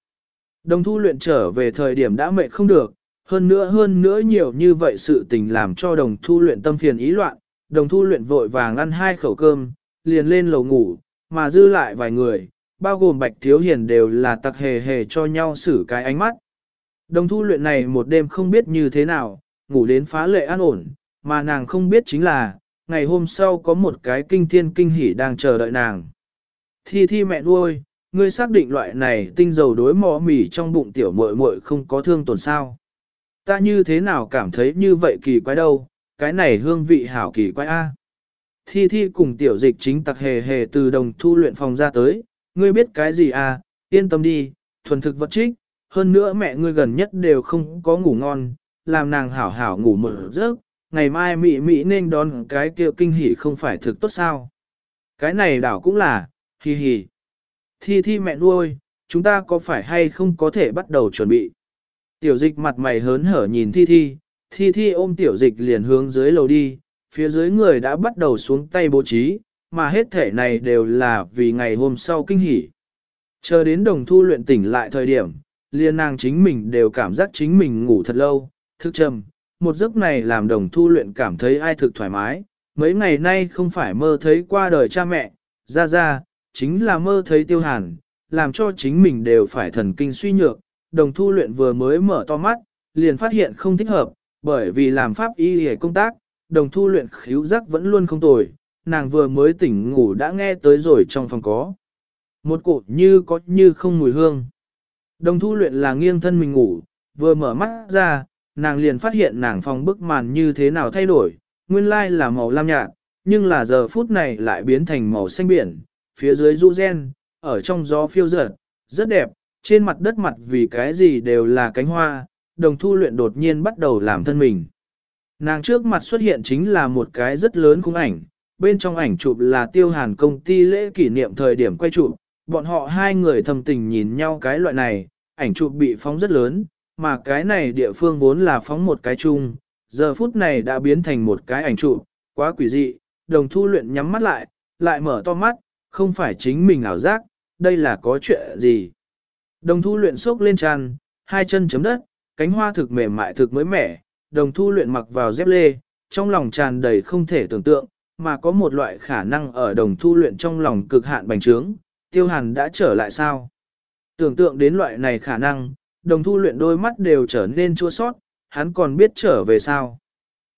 Đồng thu luyện trở về thời điểm đã mệt không được, hơn nữa hơn nữa nhiều như vậy sự tình làm cho đồng thu luyện tâm phiền ý loạn, đồng thu luyện vội vàng ăn hai khẩu cơm, liền lên lầu ngủ, mà dư lại vài người, bao gồm bạch thiếu hiền đều là tặc hề hề cho nhau xử cái ánh mắt. Đồng thu luyện này một đêm không biết như thế nào, ngủ đến phá lệ an ổn, mà nàng không biết chính là, ngày hôm sau có một cái kinh thiên kinh hỉ đang chờ đợi nàng. Thi thi mẹ nuôi, ngươi xác định loại này tinh dầu đối mò mỉ trong bụng tiểu muội muội không có thương tổn sao. Ta như thế nào cảm thấy như vậy kỳ quái đâu, cái này hương vị hảo kỳ quái a. Thi thi cùng tiểu dịch chính tặc hề hề từ đồng thu luyện phòng ra tới, ngươi biết cái gì à, yên tâm đi, thuần thực vật trích, hơn nữa mẹ ngươi gần nhất đều không có ngủ ngon, làm nàng hảo hảo ngủ mở giấc, ngày mai mị mị nên đón cái kia kinh hỉ không phải thực tốt sao. Cái này đảo cũng là, hi hi. Thi thi mẹ nuôi, chúng ta có phải hay không có thể bắt đầu chuẩn bị. Tiểu dịch mặt mày hớn hở nhìn thi thi, thi thi ôm tiểu dịch liền hướng dưới lầu đi, phía dưới người đã bắt đầu xuống tay bố trí, mà hết thể này đều là vì ngày hôm sau kinh hỉ. Chờ đến đồng thu luyện tỉnh lại thời điểm, liền nàng chính mình đều cảm giác chính mình ngủ thật lâu, thức trầm, một giấc này làm đồng thu luyện cảm thấy ai thực thoải mái, mấy ngày nay không phải mơ thấy qua đời cha mẹ, ra ra, chính là mơ thấy tiêu hàn, làm cho chính mình đều phải thần kinh suy nhược, đồng thu luyện vừa mới mở to mắt, liền phát hiện không thích hợp, bởi vì làm pháp y hề công tác, đồng thu luyện khíu giác vẫn luôn không tồi, nàng vừa mới tỉnh ngủ đã nghe tới rồi trong phòng có. Một cột như có như không mùi hương. Đồng thu luyện là nghiêng thân mình ngủ, vừa mở mắt ra, nàng liền phát hiện nàng phòng bức màn như thế nào thay đổi, nguyên lai là màu lam nhạt, nhưng là giờ phút này lại biến thành màu xanh biển, phía dưới du gen, ở trong gió phiêu dở, rất đẹp, trên mặt đất mặt vì cái gì đều là cánh hoa, đồng thu luyện đột nhiên bắt đầu làm thân mình. Nàng trước mặt xuất hiện chính là một cái rất lớn khung ảnh, bên trong ảnh chụp là tiêu hàn công ty lễ kỷ niệm thời điểm quay chụp, bọn họ hai người thầm tình nhìn nhau cái loại này, ảnh chụp bị phóng rất lớn, mà cái này địa phương vốn là phóng một cái chung, giờ phút này đã biến thành một cái ảnh chụp, quá quỷ dị, đồng thu luyện nhắm mắt lại, lại mở to mắt, không phải chính mình ảo giác, đây là có chuyện gì. Đồng thu luyện sốc lên tràn, hai chân chấm đất, cánh hoa thực mềm mại thực mới mẻ, đồng thu luyện mặc vào dép lê, trong lòng tràn đầy không thể tưởng tượng, mà có một loại khả năng ở đồng thu luyện trong lòng cực hạn bành trướng, tiêu hàn đã trở lại sao? Tưởng tượng đến loại này khả năng, đồng thu luyện đôi mắt đều trở nên chua sót, hắn còn biết trở về sao?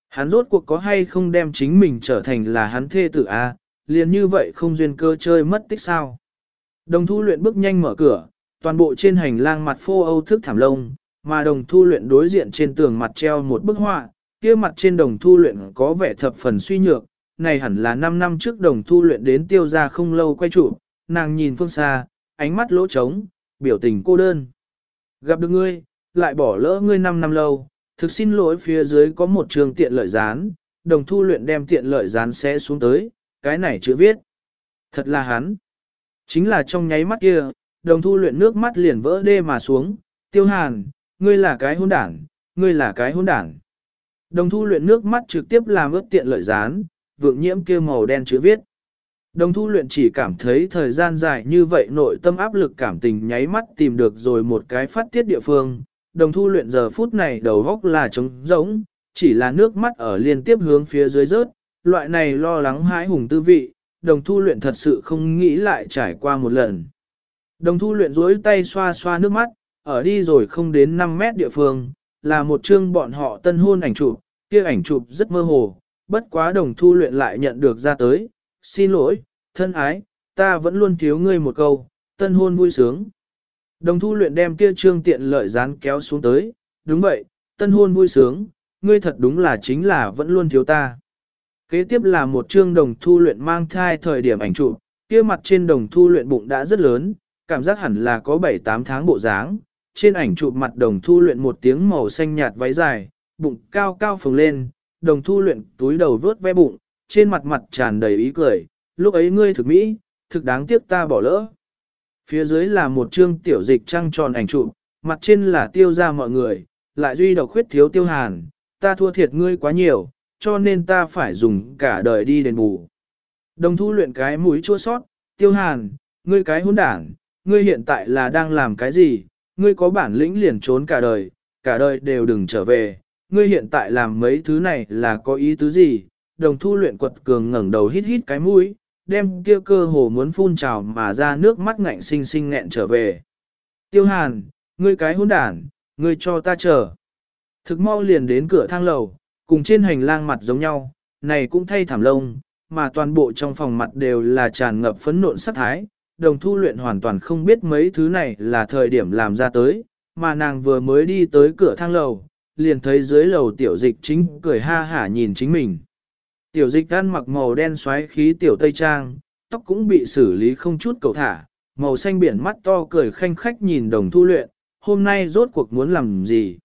Hắn rốt cuộc có hay không đem chính mình trở thành là hắn thê tử A, liền như vậy không duyên cơ chơi mất tích sao? Đồng thu luyện bước nhanh mở cửa, toàn bộ trên hành lang mặt phô âu thức thảm lông, mà đồng thu luyện đối diện trên tường mặt treo một bức họa, kia mặt trên đồng thu luyện có vẻ thập phần suy nhược, này hẳn là 5 năm trước đồng thu luyện đến tiêu ra không lâu quay trụ, nàng nhìn phương xa, ánh mắt lỗ trống, biểu tình cô đơn. Gặp được ngươi, lại bỏ lỡ ngươi 5 năm lâu, thực xin lỗi phía dưới có một trường tiện lợi dán, đồng thu luyện đem tiện lợi dán sẽ xuống tới, cái này chữ viết. Thật là hắn. Chính là trong nháy mắt kia, đồng thu luyện nước mắt liền vỡ đê mà xuống, tiêu hàn, ngươi là cái hôn đảng, ngươi là cái hôn đảng. Đồng thu luyện nước mắt trực tiếp làm ướt tiện lợi dán, vượng nhiễm kia màu đen chữ viết. Đồng thu luyện chỉ cảm thấy thời gian dài như vậy nội tâm áp lực cảm tình nháy mắt tìm được rồi một cái phát tiết địa phương. Đồng thu luyện giờ phút này đầu góc là trống rỗng, chỉ là nước mắt ở liên tiếp hướng phía dưới rớt, loại này lo lắng hãi hùng tư vị, đồng thu luyện thật sự không nghĩ lại trải qua một lần. Đồng thu luyện rối tay xoa xoa nước mắt, ở đi rồi không đến 5 mét địa phương, là một chương bọn họ tân hôn ảnh chụp, kia ảnh chụp rất mơ hồ, bất quá đồng thu luyện lại nhận được ra tới, xin lỗi, thân ái, ta vẫn luôn thiếu ngươi một câu, tân hôn vui sướng. Đồng thu luyện đem kia trương tiện lợi dán kéo xuống tới, đúng vậy, tân hôn vui sướng, ngươi thật đúng là chính là vẫn luôn thiếu ta. Kế tiếp là một trương đồng thu luyện mang thai thời điểm ảnh chụp, kia mặt trên đồng thu luyện bụng đã rất lớn, cảm giác hẳn là có 7-8 tháng bộ dáng. Trên ảnh chụp mặt đồng thu luyện một tiếng màu xanh nhạt váy dài, bụng cao cao phồng lên, đồng thu luyện túi đầu vớt ve bụng, trên mặt mặt tràn đầy ý cười, lúc ấy ngươi thực mỹ, thực đáng tiếc ta bỏ lỡ. Phía dưới là một chương tiểu dịch trăng tròn ảnh chụp, mặt trên là tiêu ra mọi người, lại duy độc khuyết thiếu tiêu hàn, ta thua thiệt ngươi quá nhiều, cho nên ta phải dùng cả đời đi đền bù. Đồng thu luyện cái mũi chua sót, tiêu hàn, ngươi cái hôn đảng, ngươi hiện tại là đang làm cái gì, ngươi có bản lĩnh liền trốn cả đời, cả đời đều đừng trở về, ngươi hiện tại làm mấy thứ này là có ý tứ gì, đồng thu luyện quật cường ngẩng đầu hít hít cái mũi, đem kia cơ hồ muốn phun trào mà ra nước mắt ngạnh sinh sinh nghẹn trở về. Tiêu hàn, ngươi cái hôn đản, ngươi cho ta chờ. Thực mau liền đến cửa thang lầu, cùng trên hành lang mặt giống nhau, này cũng thay thảm lông, mà toàn bộ trong phòng mặt đều là tràn ngập phấn nộn sắc thái. Đồng thu luyện hoàn toàn không biết mấy thứ này là thời điểm làm ra tới, mà nàng vừa mới đi tới cửa thang lầu, liền thấy dưới lầu tiểu dịch chính cười ha hả nhìn chính mình. Tiểu dịch ăn mặc màu đen xoáy khí tiểu tây trang, tóc cũng bị xử lý không chút cầu thả, màu xanh biển mắt to cười khanh khách nhìn đồng thu luyện, hôm nay rốt cuộc muốn làm gì.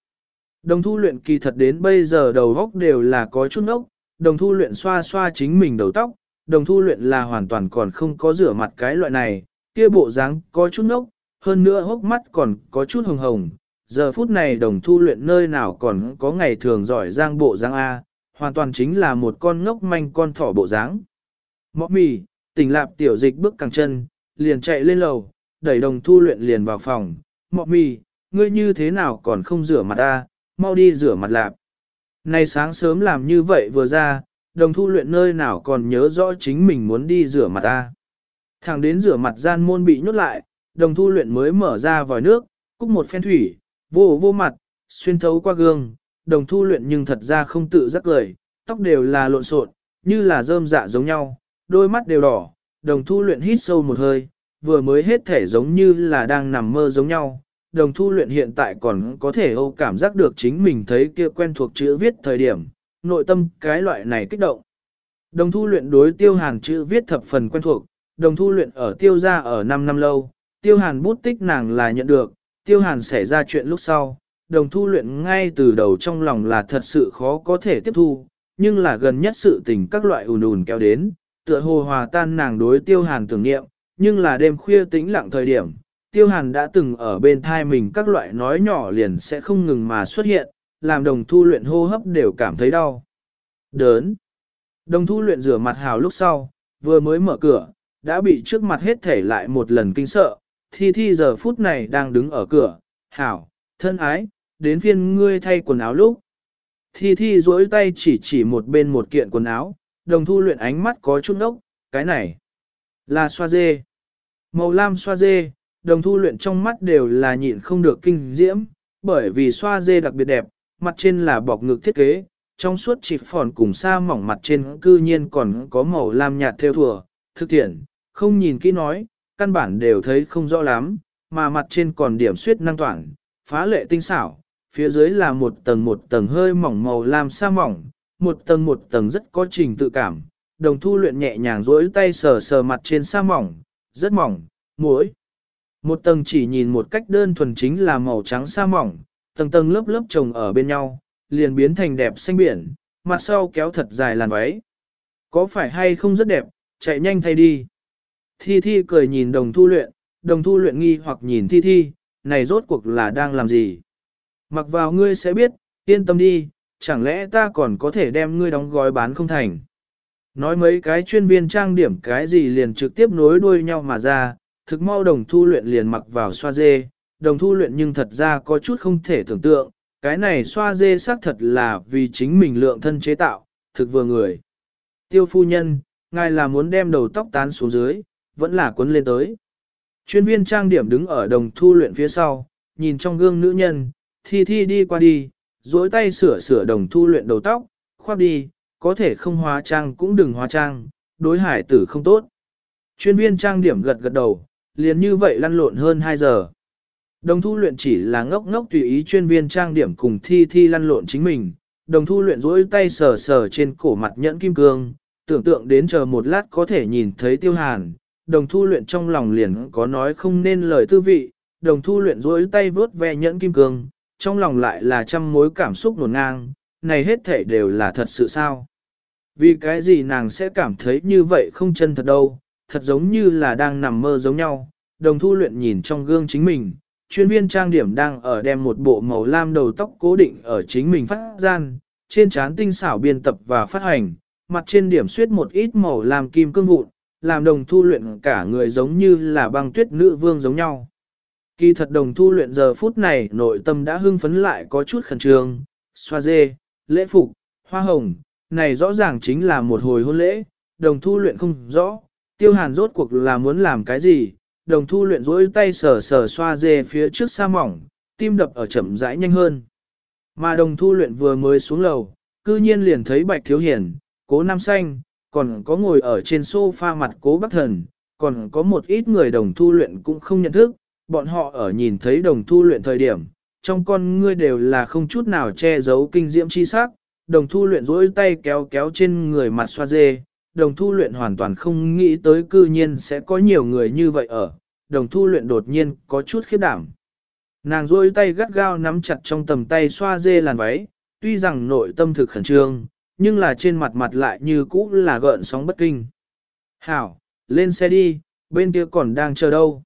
Đồng thu luyện kỳ thật đến bây giờ đầu góc đều là có chút ốc, đồng thu luyện xoa xoa chính mình đầu tóc, đồng thu luyện là hoàn toàn còn không có rửa mặt cái loại này, kia bộ dáng có chút nốc, hơn nữa hốc mắt còn có chút hồng hồng. Giờ phút này đồng thu luyện nơi nào còn có ngày thường giỏi giang bộ dáng A, hoàn toàn chính là một con ngốc manh con thỏ bộ dáng. Mọ mì, tỉnh lạp tiểu dịch bước càng chân, liền chạy lên lầu, đẩy đồng thu luyện liền vào phòng. Mọ mì, ngươi như thế nào còn không rửa mặt ta, mau đi rửa mặt lạp. Này sáng sớm làm như vậy vừa ra, đồng thu luyện nơi nào còn nhớ rõ chính mình muốn đi rửa mặt ta. Thẳng đến rửa mặt gian môn bị nhốt lại, đồng thu luyện mới mở ra vòi nước, cúc một phen thủy, vô vô mặt, xuyên thấu qua gương, đồng thu luyện nhưng thật ra không tự giác cười, tóc đều là lộn xộn, như là rơm dạ giống nhau, đôi mắt đều đỏ, đồng thu luyện hít sâu một hơi, vừa mới hết thể giống như là đang nằm mơ giống nhau. Đồng thu luyện hiện tại còn có thể âu cảm giác được chính mình thấy kia quen thuộc chữ viết thời điểm, nội tâm cái loại này kích động. Đồng thu luyện đối tiêu hàn chữ viết thập phần quen thuộc, đồng thu luyện ở tiêu gia ở 5 năm lâu, tiêu hàn bút tích nàng là nhận được, tiêu hàn xảy ra chuyện lúc sau, đồng thu luyện ngay từ đầu trong lòng là thật sự khó có thể tiếp thu, nhưng là gần nhất sự tình các loại ùn ùn kéo đến, tựa hồ hòa tan nàng đối tiêu hàn tưởng niệm, nhưng là đêm khuya tĩnh lặng thời điểm, tiêu hàn đã từng ở bên thai mình các loại nói nhỏ liền sẽ không ngừng mà xuất hiện, làm đồng thu luyện hô hấp đều cảm thấy đau. Đớn. Đồng thu luyện rửa mặt hào lúc sau, vừa mới mở cửa, đã bị trước mặt hết thể lại một lần kinh sợ, thi thi giờ phút này đang đứng ở cửa, hảo, thân ái, đến phiên ngươi thay quần áo lúc. Thi thi duỗi tay chỉ chỉ một bên một kiện quần áo, đồng thu luyện ánh mắt có chút ốc, cái này là xoa dê. Màu lam xoa dê, đồng thu luyện trong mắt đều là nhịn không được kinh diễm, bởi vì xoa dê đặc biệt đẹp, mặt trên là bọc ngực thiết kế, trong suốt chỉ phòn cùng sa mỏng mặt trên cư nhiên còn có màu lam nhạt theo thùa, thực tiện, không nhìn kỹ nói, căn bản đều thấy không rõ lắm, mà mặt trên còn điểm suyết năng toản, phá lệ tinh xảo, phía dưới là một tầng một tầng hơi mỏng màu lam sa mỏng, một tầng một tầng rất có trình tự cảm, đồng thu luyện nhẹ nhàng duỗi tay sờ sờ mặt trên sa mỏng, rất mỏng, muối. Một tầng chỉ nhìn một cách đơn thuần chính là màu trắng sa mỏng, tầng tầng lớp lớp chồng ở bên nhau, liền biến thành đẹp xanh biển, mặt sau kéo thật dài làn váy. Có phải hay không rất đẹp, chạy nhanh thay đi. Thi Thi cười nhìn đồng thu luyện, đồng thu luyện nghi hoặc nhìn Thi Thi, này rốt cuộc là đang làm gì? Mặc vào ngươi sẽ biết, yên tâm đi, chẳng lẽ ta còn có thể đem ngươi đóng gói bán không thành? Nói mấy cái chuyên viên trang điểm cái gì liền trực tiếp nối đuôi nhau mà ra, thực mau đồng thu luyện liền mặc vào xoa dê, đồng thu luyện nhưng thật ra có chút không thể tưởng tượng, cái này xoa dê xác thật là vì chính mình lượng thân chế tạo, thực vừa người. Tiêu phu nhân, ngài là muốn đem đầu tóc tán xuống dưới, vẫn là cuốn lên tới. Chuyên viên trang điểm đứng ở đồng thu luyện phía sau, nhìn trong gương nữ nhân, thi thi đi qua đi, dối tay sửa sửa đồng thu luyện đầu tóc, khoác đi, có thể không hóa trang cũng đừng hóa trang, đối hải tử không tốt. Chuyên viên trang điểm gật gật đầu, liền như vậy lăn lộn hơn 2 giờ. Đồng thu luyện chỉ là ngốc ngốc tùy ý chuyên viên trang điểm cùng thi thi lăn lộn chính mình. Đồng thu luyện duỗi tay sờ sờ trên cổ mặt nhẫn kim cương, tưởng tượng đến chờ một lát có thể nhìn thấy tiêu hàn. Đồng thu luyện trong lòng liền có nói không nên lời tư vị, đồng thu luyện duỗi tay vớt ve nhẫn kim cương, trong lòng lại là trăm mối cảm xúc nổn ngang, này hết thể đều là thật sự sao. Vì cái gì nàng sẽ cảm thấy như vậy không chân thật đâu, thật giống như là đang nằm mơ giống nhau. Đồng thu luyện nhìn trong gương chính mình, chuyên viên trang điểm đang ở đem một bộ màu lam đầu tóc cố định ở chính mình phát gian, trên trán tinh xảo biên tập và phát hành, mặt trên điểm suyết một ít màu lam kim cương vụn, làm đồng thu luyện cả người giống như là băng tuyết nữ vương giống nhau. Kỳ thật đồng thu luyện giờ phút này nội tâm đã hưng phấn lại có chút khẩn trương, xoa dê, lễ phục, hoa hồng, này rõ ràng chính là một hồi hôn lễ, đồng thu luyện không rõ, tiêu hàn rốt cuộc là muốn làm cái gì, đồng thu luyện rỗi tay sờ sờ xoa dê phía trước xa mỏng, tim đập ở chậm rãi nhanh hơn. Mà đồng thu luyện vừa mới xuống lầu, cư nhiên liền thấy bạch thiếu hiển, cố nam xanh, còn có ngồi ở trên sofa mặt cố bắc thần, còn có một ít người đồng thu luyện cũng không nhận thức, bọn họ ở nhìn thấy đồng thu luyện thời điểm, trong con ngươi đều là không chút nào che giấu kinh diễm chi sắc, đồng thu luyện rỗi tay kéo kéo trên người mặt xoa dê, đồng thu luyện hoàn toàn không nghĩ tới cư nhiên sẽ có nhiều người như vậy ở, đồng thu luyện đột nhiên có chút khiếp đảm. Nàng rôi tay gắt gao nắm chặt trong tầm tay xoa dê làn váy, tuy rằng nội tâm thực khẩn trương, nhưng là trên mặt mặt lại như cũ là gợn sóng bất kinh. Hảo, lên xe đi, bên kia còn đang chờ đâu.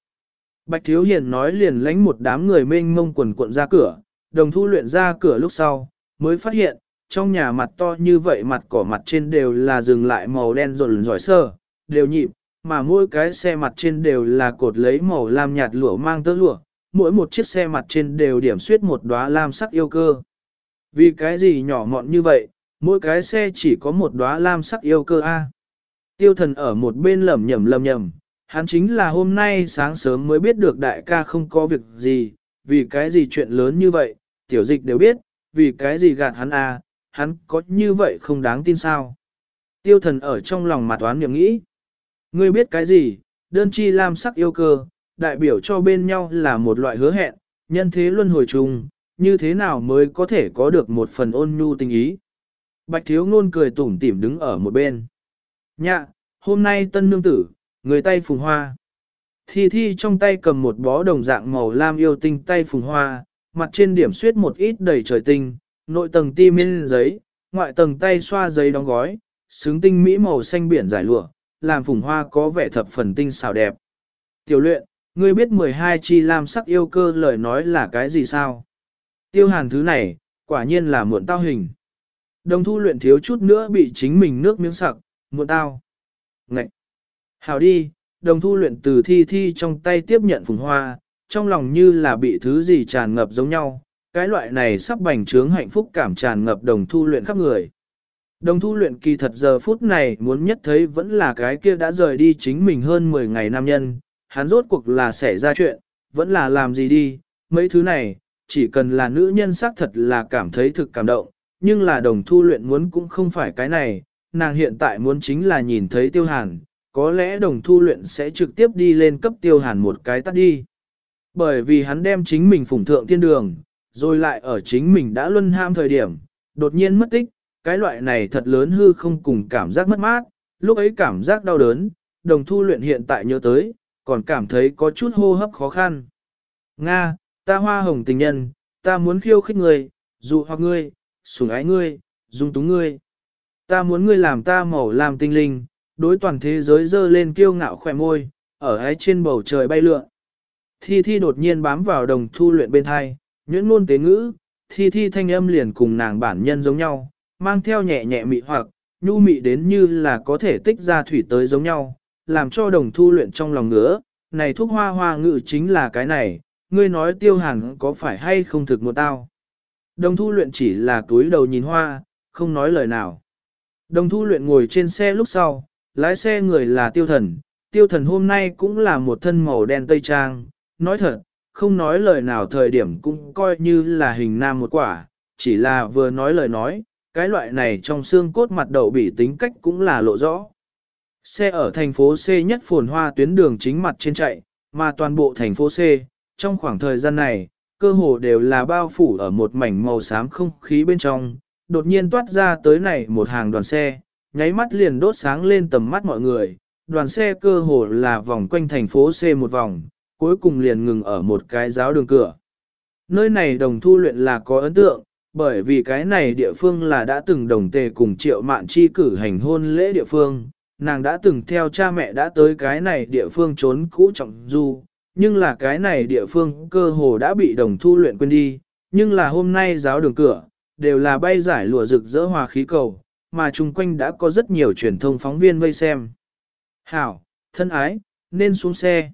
Bạch Thiếu Hiền nói liền lánh một đám người mênh mông quần cuộn ra cửa, đồng thu luyện ra cửa lúc sau, mới phát hiện, trong nhà mặt to như vậy mặt cỏ mặt trên đều là dừng lại màu đen rộn rỏi sơ, đều nhịp, mà mỗi cái xe mặt trên đều là cột lấy màu lam nhạt lụa mang tơ lụa, mỗi một chiếc xe mặt trên đều điểm xuyết một đóa lam sắc yêu cơ. Vì cái gì nhỏ mọn như vậy, mỗi cái xe chỉ có một đóa lam sắc yêu cơ A. Tiêu thần ở một bên lẩm nhẩm lẩm nhẩm hắn chính là hôm nay sáng sớm mới biết được đại ca không có việc gì, vì cái gì chuyện lớn như vậy, tiểu dịch đều biết, vì cái gì gạt hắn A, hắn có như vậy không đáng tin sao. Tiêu thần ở trong lòng mặt toán niệm nghĩ. Ngươi biết cái gì, đơn chi lam sắc yêu cơ, đại biểu cho bên nhau là một loại hứa hẹn, nhân thế luân hồi chung, như thế nào mới có thể có được một phần ôn nhu tình ý. Bạch thiếu ngôn cười tủm tỉm đứng ở một bên. Nhạ, hôm nay tân nương tử, người tay phùng hoa. Thi thi trong tay cầm một bó đồng dạng màu lam yêu tinh tay phùng hoa, mặt trên điểm suyết một ít đầy trời tinh, nội tầng ti miên giấy, ngoại tầng tay xoa giấy đóng gói, xứng tinh mỹ màu xanh biển giải lụa, làm phùng hoa có vẻ thập phần tinh xảo đẹp. Tiểu luyện, ngươi biết 12 chi lam sắc yêu cơ lời nói là cái gì sao? Tiêu hàn thứ này, quả nhiên là muộn tao hình. Đồng thu luyện thiếu chút nữa bị chính mình nước miếng sặc, muộn tao. Ngậy! Hào đi, đồng thu luyện từ thi thi trong tay tiếp nhận phùng hoa, trong lòng như là bị thứ gì tràn ngập giống nhau, cái loại này sắp bành trướng hạnh phúc cảm tràn ngập đồng thu luyện khắp người. Đồng thu luyện kỳ thật giờ phút này muốn nhất thấy vẫn là cái kia đã rời đi chính mình hơn 10 ngày nam nhân, hắn rốt cuộc là xảy ra chuyện, vẫn là làm gì đi, mấy thứ này, chỉ cần là nữ nhân xác thật là cảm thấy thực cảm động, nhưng là đồng thu luyện muốn cũng không phải cái này, nàng hiện tại muốn chính là nhìn thấy tiêu hàn, có lẽ đồng thu luyện sẽ trực tiếp đi lên cấp tiêu hàn một cái tắt đi. Bởi vì hắn đem chính mình phủng thượng thiên đường, rồi lại ở chính mình đã luân ham thời điểm, đột nhiên mất tích, cái loại này thật lớn hư không cùng cảm giác mất mát, lúc ấy cảm giác đau đớn, đồng thu luyện hiện tại nhớ tới, còn cảm thấy có chút hô hấp khó khăn. Nga, ta hoa hồng tình nhân, ta muốn khiêu khích ngươi, dụ hoặc ngươi, sủng ái ngươi, dung túng ngươi. Ta muốn ngươi làm ta màu làm tinh linh, đối toàn thế giới dơ lên kiêu ngạo khỏe môi, ở ấy trên bầu trời bay lượn. Thi thi đột nhiên bám vào đồng thu luyện bên hai nhuyễn ngôn tế ngữ, thi thi thanh âm liền cùng nàng bản nhân giống nhau, mang theo nhẹ nhẹ mị hoặc, nhu mị đến như là có thể tích ra thủy tới giống nhau, làm cho đồng thu luyện trong lòng ngứa, này thuốc hoa hoa ngự chính là cái này, ngươi nói tiêu hàn có phải hay không thực một tao. Đồng thu luyện chỉ là túi đầu nhìn hoa, không nói lời nào. Đồng thu luyện ngồi trên xe lúc sau, lái xe người là tiêu thần, tiêu thần hôm nay cũng là một thân màu đen tây trang, nói thật, không nói lời nào thời điểm cũng coi như là hình nam một quả, chỉ là vừa nói lời nói, cái loại này trong xương cốt mặt đầu bị tính cách cũng là lộ rõ. Xe ở thành phố C nhất phồn hoa tuyến đường chính mặt trên chạy, mà toàn bộ thành phố C, trong khoảng thời gian này, cơ hồ đều là bao phủ ở một mảnh màu xám không khí bên trong, đột nhiên toát ra tới này một hàng đoàn xe, nháy mắt liền đốt sáng lên tầm mắt mọi người, đoàn xe cơ hồ là vòng quanh thành phố C một vòng, cuối cùng liền ngừng ở một cái giáo đường cửa. Nơi này đồng thu luyện là có ấn tượng, bởi vì cái này địa phương là đã từng đồng tề cùng triệu mạn chi cử hành hôn lễ địa phương, nàng đã từng theo cha mẹ đã tới cái này địa phương trốn cũ trọng du, nhưng là cái này địa phương cơ hồ đã bị đồng thu luyện quên đi, nhưng là hôm nay giáo đường cửa, đều là bay giải lụa rực rỡ hòa khí cầu, mà chung quanh đã có rất nhiều truyền thông phóng viên vây xem. Hảo, thân ái, nên xuống xe.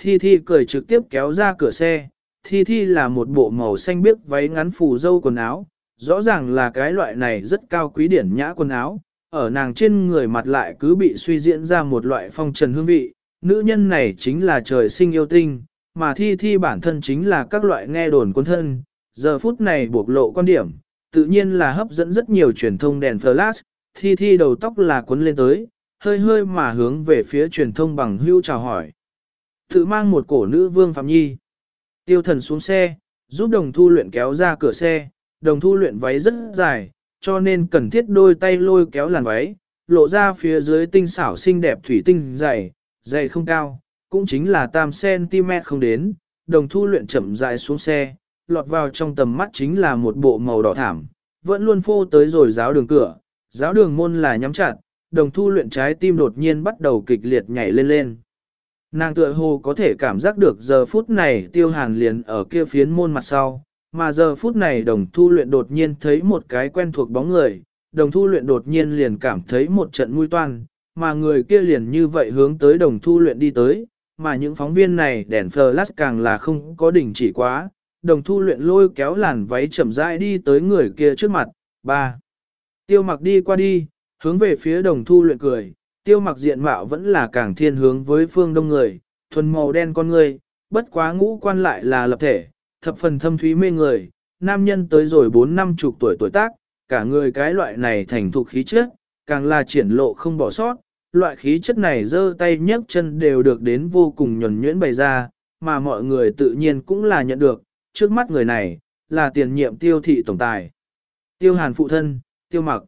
Thi Thi cười trực tiếp kéo ra cửa xe, Thi Thi là một bộ màu xanh biếc váy ngắn phủ dâu quần áo, rõ ràng là cái loại này rất cao quý điển nhã quần áo, ở nàng trên người mặt lại cứ bị suy diễn ra một loại phong trần hương vị, nữ nhân này chính là trời sinh yêu tinh, mà Thi Thi bản thân chính là các loại nghe đồn quân thân, giờ phút này bộc lộ quan điểm, tự nhiên là hấp dẫn rất nhiều truyền thông đèn flash, Thi Thi đầu tóc là cuốn lên tới, hơi hơi mà hướng về phía truyền thông bằng hưu chào hỏi. Tự mang một cổ nữ vương Phạm Nhi. Tiêu thần xuống xe, giúp đồng thu luyện kéo ra cửa xe, đồng thu luyện váy rất dài, cho nên cần thiết đôi tay lôi kéo làn váy, lộ ra phía dưới tinh xảo xinh đẹp thủy tinh dày, dày không cao, cũng chính là tam cm không đến, đồng thu luyện chậm dài xuống xe, lọt vào trong tầm mắt chính là một bộ màu đỏ thảm, vẫn luôn phô tới rồi giáo đường cửa, giáo đường môn là nhắm chặt, đồng thu luyện trái tim đột nhiên bắt đầu kịch liệt nhảy lên lên. Nàng tựa hồ có thể cảm giác được giờ phút này tiêu hàn liền ở kia phiến môn mặt sau, mà giờ phút này đồng thu luyện đột nhiên thấy một cái quen thuộc bóng người, đồng thu luyện đột nhiên liền cảm thấy một trận mũi toan, mà người kia liền như vậy hướng tới đồng thu luyện đi tới, mà những phóng viên này đèn flash càng là không có đỉnh chỉ quá, đồng thu luyện lôi kéo làn váy chậm rãi đi tới người kia trước mặt, ba. Tiêu mặc đi qua đi, hướng về phía đồng thu luyện cười, tiêu mặc diện mạo vẫn là càng thiên hướng với phương đông người, thuần màu đen con người, bất quá ngũ quan lại là lập thể, thập phần thâm thúy mê người, nam nhân tới rồi bốn năm chục tuổi tuổi tác, cả người cái loại này thành thục khí chất, càng là triển lộ không bỏ sót, loại khí chất này giơ tay nhấc chân đều được đến vô cùng nhuần nhuyễn bày ra, mà mọi người tự nhiên cũng là nhận được, trước mắt người này, là tiền nhiệm tiêu thị tổng tài. Tiêu hàn phụ thân, tiêu mặc.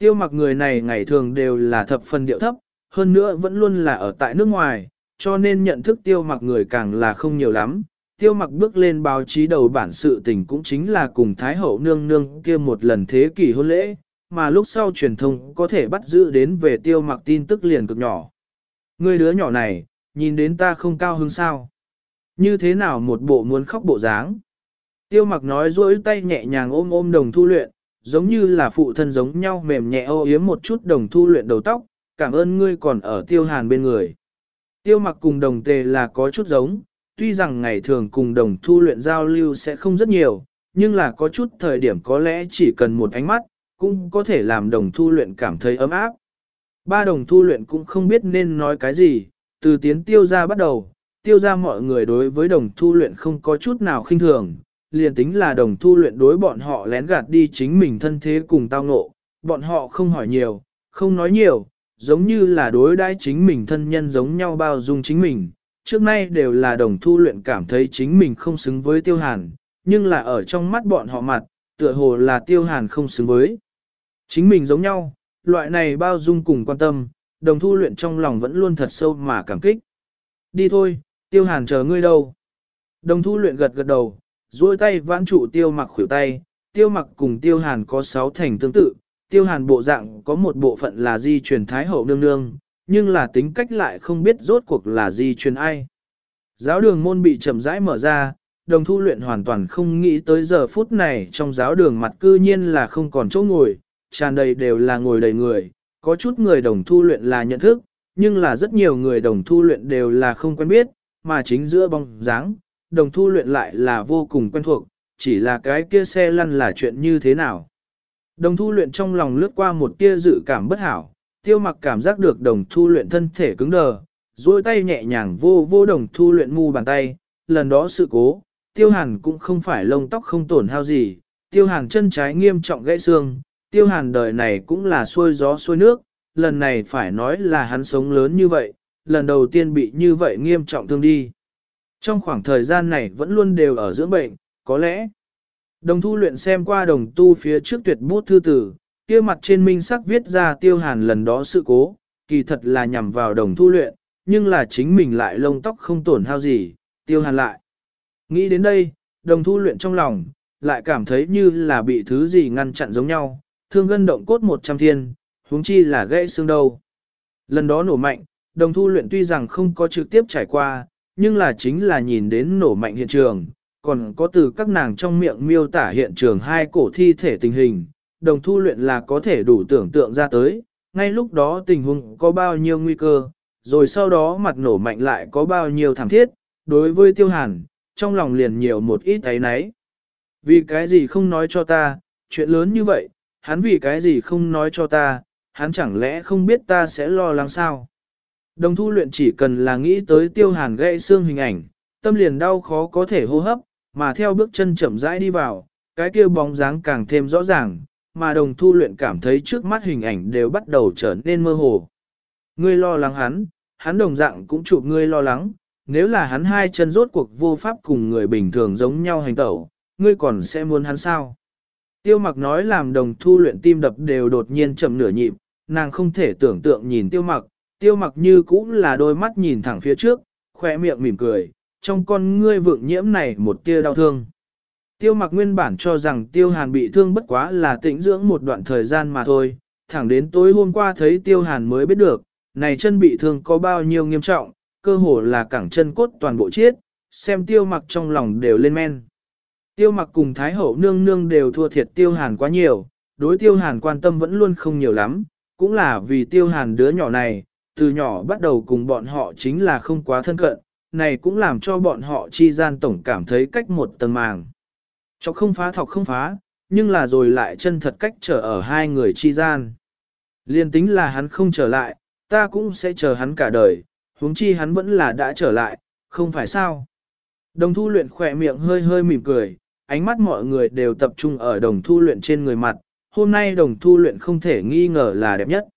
Tiêu mặc người này ngày thường đều là thập phần điệu thấp, hơn nữa vẫn luôn là ở tại nước ngoài, cho nên nhận thức tiêu mặc người càng là không nhiều lắm. Tiêu mặc bước lên báo chí đầu bản sự tình cũng chính là cùng Thái Hậu nương nương kia một lần thế kỷ hôn lễ, mà lúc sau truyền thông có thể bắt giữ đến về tiêu mặc tin tức liền cực nhỏ. Người đứa nhỏ này, nhìn đến ta không cao hứng sao. Như thế nào một bộ muốn khóc bộ dáng. Tiêu mặc nói dối tay nhẹ nhàng ôm ôm đồng thu luyện, giống như là phụ thân giống nhau mềm nhẹ ô yếm một chút đồng thu luyện đầu tóc, cảm ơn ngươi còn ở tiêu hàn bên người. Tiêu mặc cùng đồng tề là có chút giống, tuy rằng ngày thường cùng đồng thu luyện giao lưu sẽ không rất nhiều, nhưng là có chút thời điểm có lẽ chỉ cần một ánh mắt, cũng có thể làm đồng thu luyện cảm thấy ấm áp. Ba đồng thu luyện cũng không biết nên nói cái gì, từ tiến tiêu ra bắt đầu, tiêu ra mọi người đối với đồng thu luyện không có chút nào khinh thường, liền tính là đồng thu luyện đối bọn họ lén gạt đi chính mình thân thế cùng tao ngộ, bọn họ không hỏi nhiều, không nói nhiều, giống như là đối đãi chính mình thân nhân giống nhau bao dung chính mình. Trước nay đều là đồng thu luyện cảm thấy chính mình không xứng với tiêu hàn, nhưng là ở trong mắt bọn họ mặt, tựa hồ là tiêu hàn không xứng với. Chính mình giống nhau, loại này bao dung cùng quan tâm, đồng thu luyện trong lòng vẫn luôn thật sâu mà cảm kích. Đi thôi, tiêu hàn chờ ngươi đâu. Đồng thu luyện gật gật đầu, duỗi tay vãn trụ tiêu mặc khuỷu tay, tiêu mặc cùng tiêu hàn có sáu thành tương tự, tiêu hàn bộ dạng có một bộ phận là di truyền thái hậu nương nương, nhưng là tính cách lại không biết rốt cuộc là di truyền ai. Giáo đường môn bị chậm rãi mở ra, đồng thu luyện hoàn toàn không nghĩ tới giờ phút này trong giáo đường mặt cư nhiên là không còn chỗ ngồi, tràn đầy đều là ngồi đầy người, có chút người đồng thu luyện là nhận thức, nhưng là rất nhiều người đồng thu luyện đều là không quen biết, mà chính giữa bóng dáng, đồng thu luyện lại là vô cùng quen thuộc, chỉ là cái kia xe lăn là chuyện như thế nào. Đồng thu luyện trong lòng lướt qua một tia dự cảm bất hảo, tiêu mặc cảm giác được đồng thu luyện thân thể cứng đờ, duỗi tay nhẹ nhàng vô vô đồng thu luyện mu bàn tay, lần đó sự cố, tiêu hàn cũng không phải lông tóc không tổn hao gì, tiêu hàn chân trái nghiêm trọng gãy xương, tiêu hàn đời này cũng là xuôi gió xuôi nước, lần này phải nói là hắn sống lớn như vậy, lần đầu tiên bị như vậy nghiêm trọng thương đi. Trong khoảng thời gian này vẫn luôn đều ở dưỡng bệnh, có lẽ Đồng thu luyện xem qua đồng tu phía trước tuyệt bút thư tử, kia mặt trên minh sắc viết ra tiêu hàn lần đó sự cố, kỳ thật là nhằm vào đồng thu luyện, nhưng là chính mình lại lông tóc không tổn hao gì, tiêu hàn lại. Nghĩ đến đây, đồng thu luyện trong lòng, lại cảm thấy như là bị thứ gì ngăn chặn giống nhau, thương gân động cốt một trăm thiên, huống chi là gãy xương đầu. Lần đó nổ mạnh, đồng thu luyện tuy rằng không có trực tiếp trải qua, nhưng là chính là nhìn đến nổ mạnh hiện trường, còn có từ các nàng trong miệng miêu tả hiện trường hai cổ thi thể tình hình, đồng thu luyện là có thể đủ tưởng tượng ra tới, ngay lúc đó tình huống có bao nhiêu nguy cơ, rồi sau đó mặt nổ mạnh lại có bao nhiêu thảm thiết, đối với tiêu hàn, trong lòng liền nhiều một ít thấy náy. Vì cái gì không nói cho ta, chuyện lớn như vậy, hắn vì cái gì không nói cho ta, hắn chẳng lẽ không biết ta sẽ lo lắng sao? Đồng thu luyện chỉ cần là nghĩ tới tiêu hàn gãy xương hình ảnh, tâm liền đau khó có thể hô hấp, mà theo bước chân chậm rãi đi vào, cái kia bóng dáng càng thêm rõ ràng, mà đồng thu luyện cảm thấy trước mắt hình ảnh đều bắt đầu trở nên mơ hồ. Ngươi lo lắng hắn, hắn đồng dạng cũng chụp ngươi lo lắng, nếu là hắn hai chân rốt cuộc vô pháp cùng người bình thường giống nhau hành tẩu, ngươi còn sẽ muốn hắn sao? Tiêu mặc nói làm đồng thu luyện tim đập đều đột nhiên chậm nửa nhịp, nàng không thể tưởng tượng nhìn tiêu mặc, tiêu mặc như cũng là đôi mắt nhìn thẳng phía trước, khỏe miệng mỉm cười, trong con ngươi vượng nhiễm này một tia đau thương. Tiêu mặc nguyên bản cho rằng tiêu hàn bị thương bất quá là tĩnh dưỡng một đoạn thời gian mà thôi, thẳng đến tối hôm qua thấy tiêu hàn mới biết được, này chân bị thương có bao nhiêu nghiêm trọng, cơ hồ là cẳng chân cốt toàn bộ chết, xem tiêu mặc trong lòng đều lên men. Tiêu mặc cùng Thái Hậu nương nương đều thua thiệt tiêu hàn quá nhiều, đối tiêu hàn quan tâm vẫn luôn không nhiều lắm, cũng là vì tiêu hàn đứa nhỏ này, từ nhỏ bắt đầu cùng bọn họ chính là không quá thân cận, này cũng làm cho bọn họ chi gian tổng cảm thấy cách một tầng màng. Chọc không phá thọc không phá, nhưng là rồi lại chân thật cách trở ở hai người chi gian. Liên tính là hắn không trở lại, ta cũng sẽ chờ hắn cả đời, huống chi hắn vẫn là đã trở lại, không phải sao. Đồng thu luyện khỏe miệng hơi hơi mỉm cười, ánh mắt mọi người đều tập trung ở đồng thu luyện trên người mặt, hôm nay đồng thu luyện không thể nghi ngờ là đẹp nhất.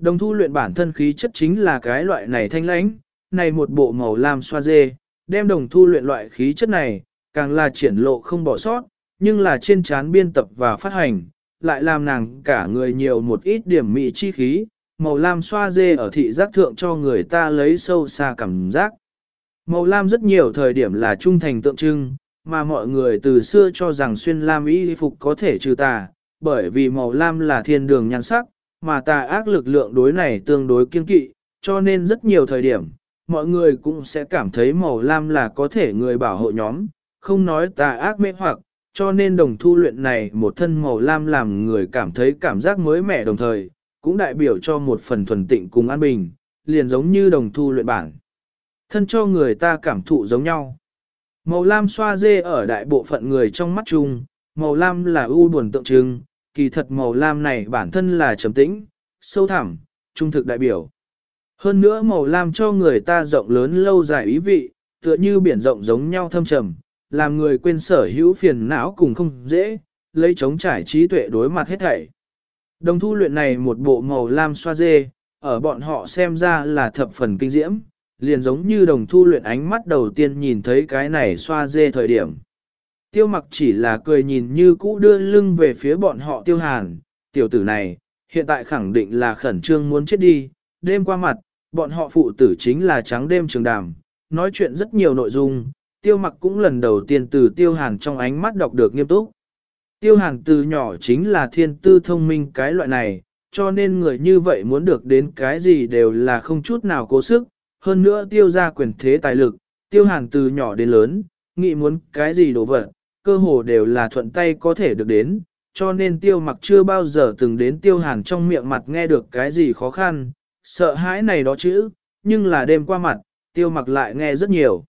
Đồng thu luyện bản thân khí chất chính là cái loại này thanh lãnh, này một bộ màu lam xoa dê, đem đồng thu luyện loại khí chất này, càng là triển lộ không bỏ sót, nhưng là trên trán biên tập và phát hành, lại làm nàng cả người nhiều một ít điểm mị chi khí, màu lam xoa dê ở thị giác thượng cho người ta lấy sâu xa cảm giác. Màu lam rất nhiều thời điểm là trung thành tượng trưng, mà mọi người từ xưa cho rằng xuyên lam y phục có thể trừ tà, bởi vì màu lam là thiên đường nhan sắc, mà tà ác lực lượng đối này tương đối kiên kỵ, cho nên rất nhiều thời điểm, mọi người cũng sẽ cảm thấy màu lam là có thể người bảo hộ nhóm, không nói tà ác mê hoặc, cho nên đồng thu luyện này một thân màu lam làm người cảm thấy cảm giác mới mẻ đồng thời, cũng đại biểu cho một phần thuần tịnh cùng an bình, liền giống như đồng thu luyện bản. Thân cho người ta cảm thụ giống nhau. Màu lam xoa dê ở đại bộ phận người trong mắt chung, màu lam là u buồn tượng trưng, kỳ thật màu lam này bản thân là trầm tĩnh, sâu thẳm, trung thực đại biểu. Hơn nữa màu lam cho người ta rộng lớn lâu dài ý vị, tựa như biển rộng giống nhau thâm trầm, làm người quên sở hữu phiền não cùng không dễ, lấy chống trải trí tuệ đối mặt hết thảy. Đồng thu luyện này một bộ màu lam xoa dê, ở bọn họ xem ra là thập phần kinh diễm, liền giống như đồng thu luyện ánh mắt đầu tiên nhìn thấy cái này xoa dê thời điểm. Tiêu mặc chỉ là cười nhìn như cũ đưa lưng về phía bọn họ tiêu hàn, tiểu tử này, hiện tại khẳng định là khẩn trương muốn chết đi, đêm qua mặt, bọn họ phụ tử chính là trắng đêm trường đàm, nói chuyện rất nhiều nội dung, tiêu mặc cũng lần đầu tiên từ tiêu hàn trong ánh mắt đọc được nghiêm túc. Tiêu hàn từ nhỏ chính là thiên tư thông minh cái loại này, cho nên người như vậy muốn được đến cái gì đều là không chút nào cố sức, hơn nữa tiêu ra quyền thế tài lực, tiêu hàn từ nhỏ đến lớn, nghĩ muốn cái gì đổ vật, cơ hồ đều là thuận tay có thể được đến, cho nên tiêu mặc chưa bao giờ từng đến tiêu hàn trong miệng mặt nghe được cái gì khó khăn, sợ hãi này đó chữ, nhưng là đêm qua mặt, tiêu mặc lại nghe rất nhiều.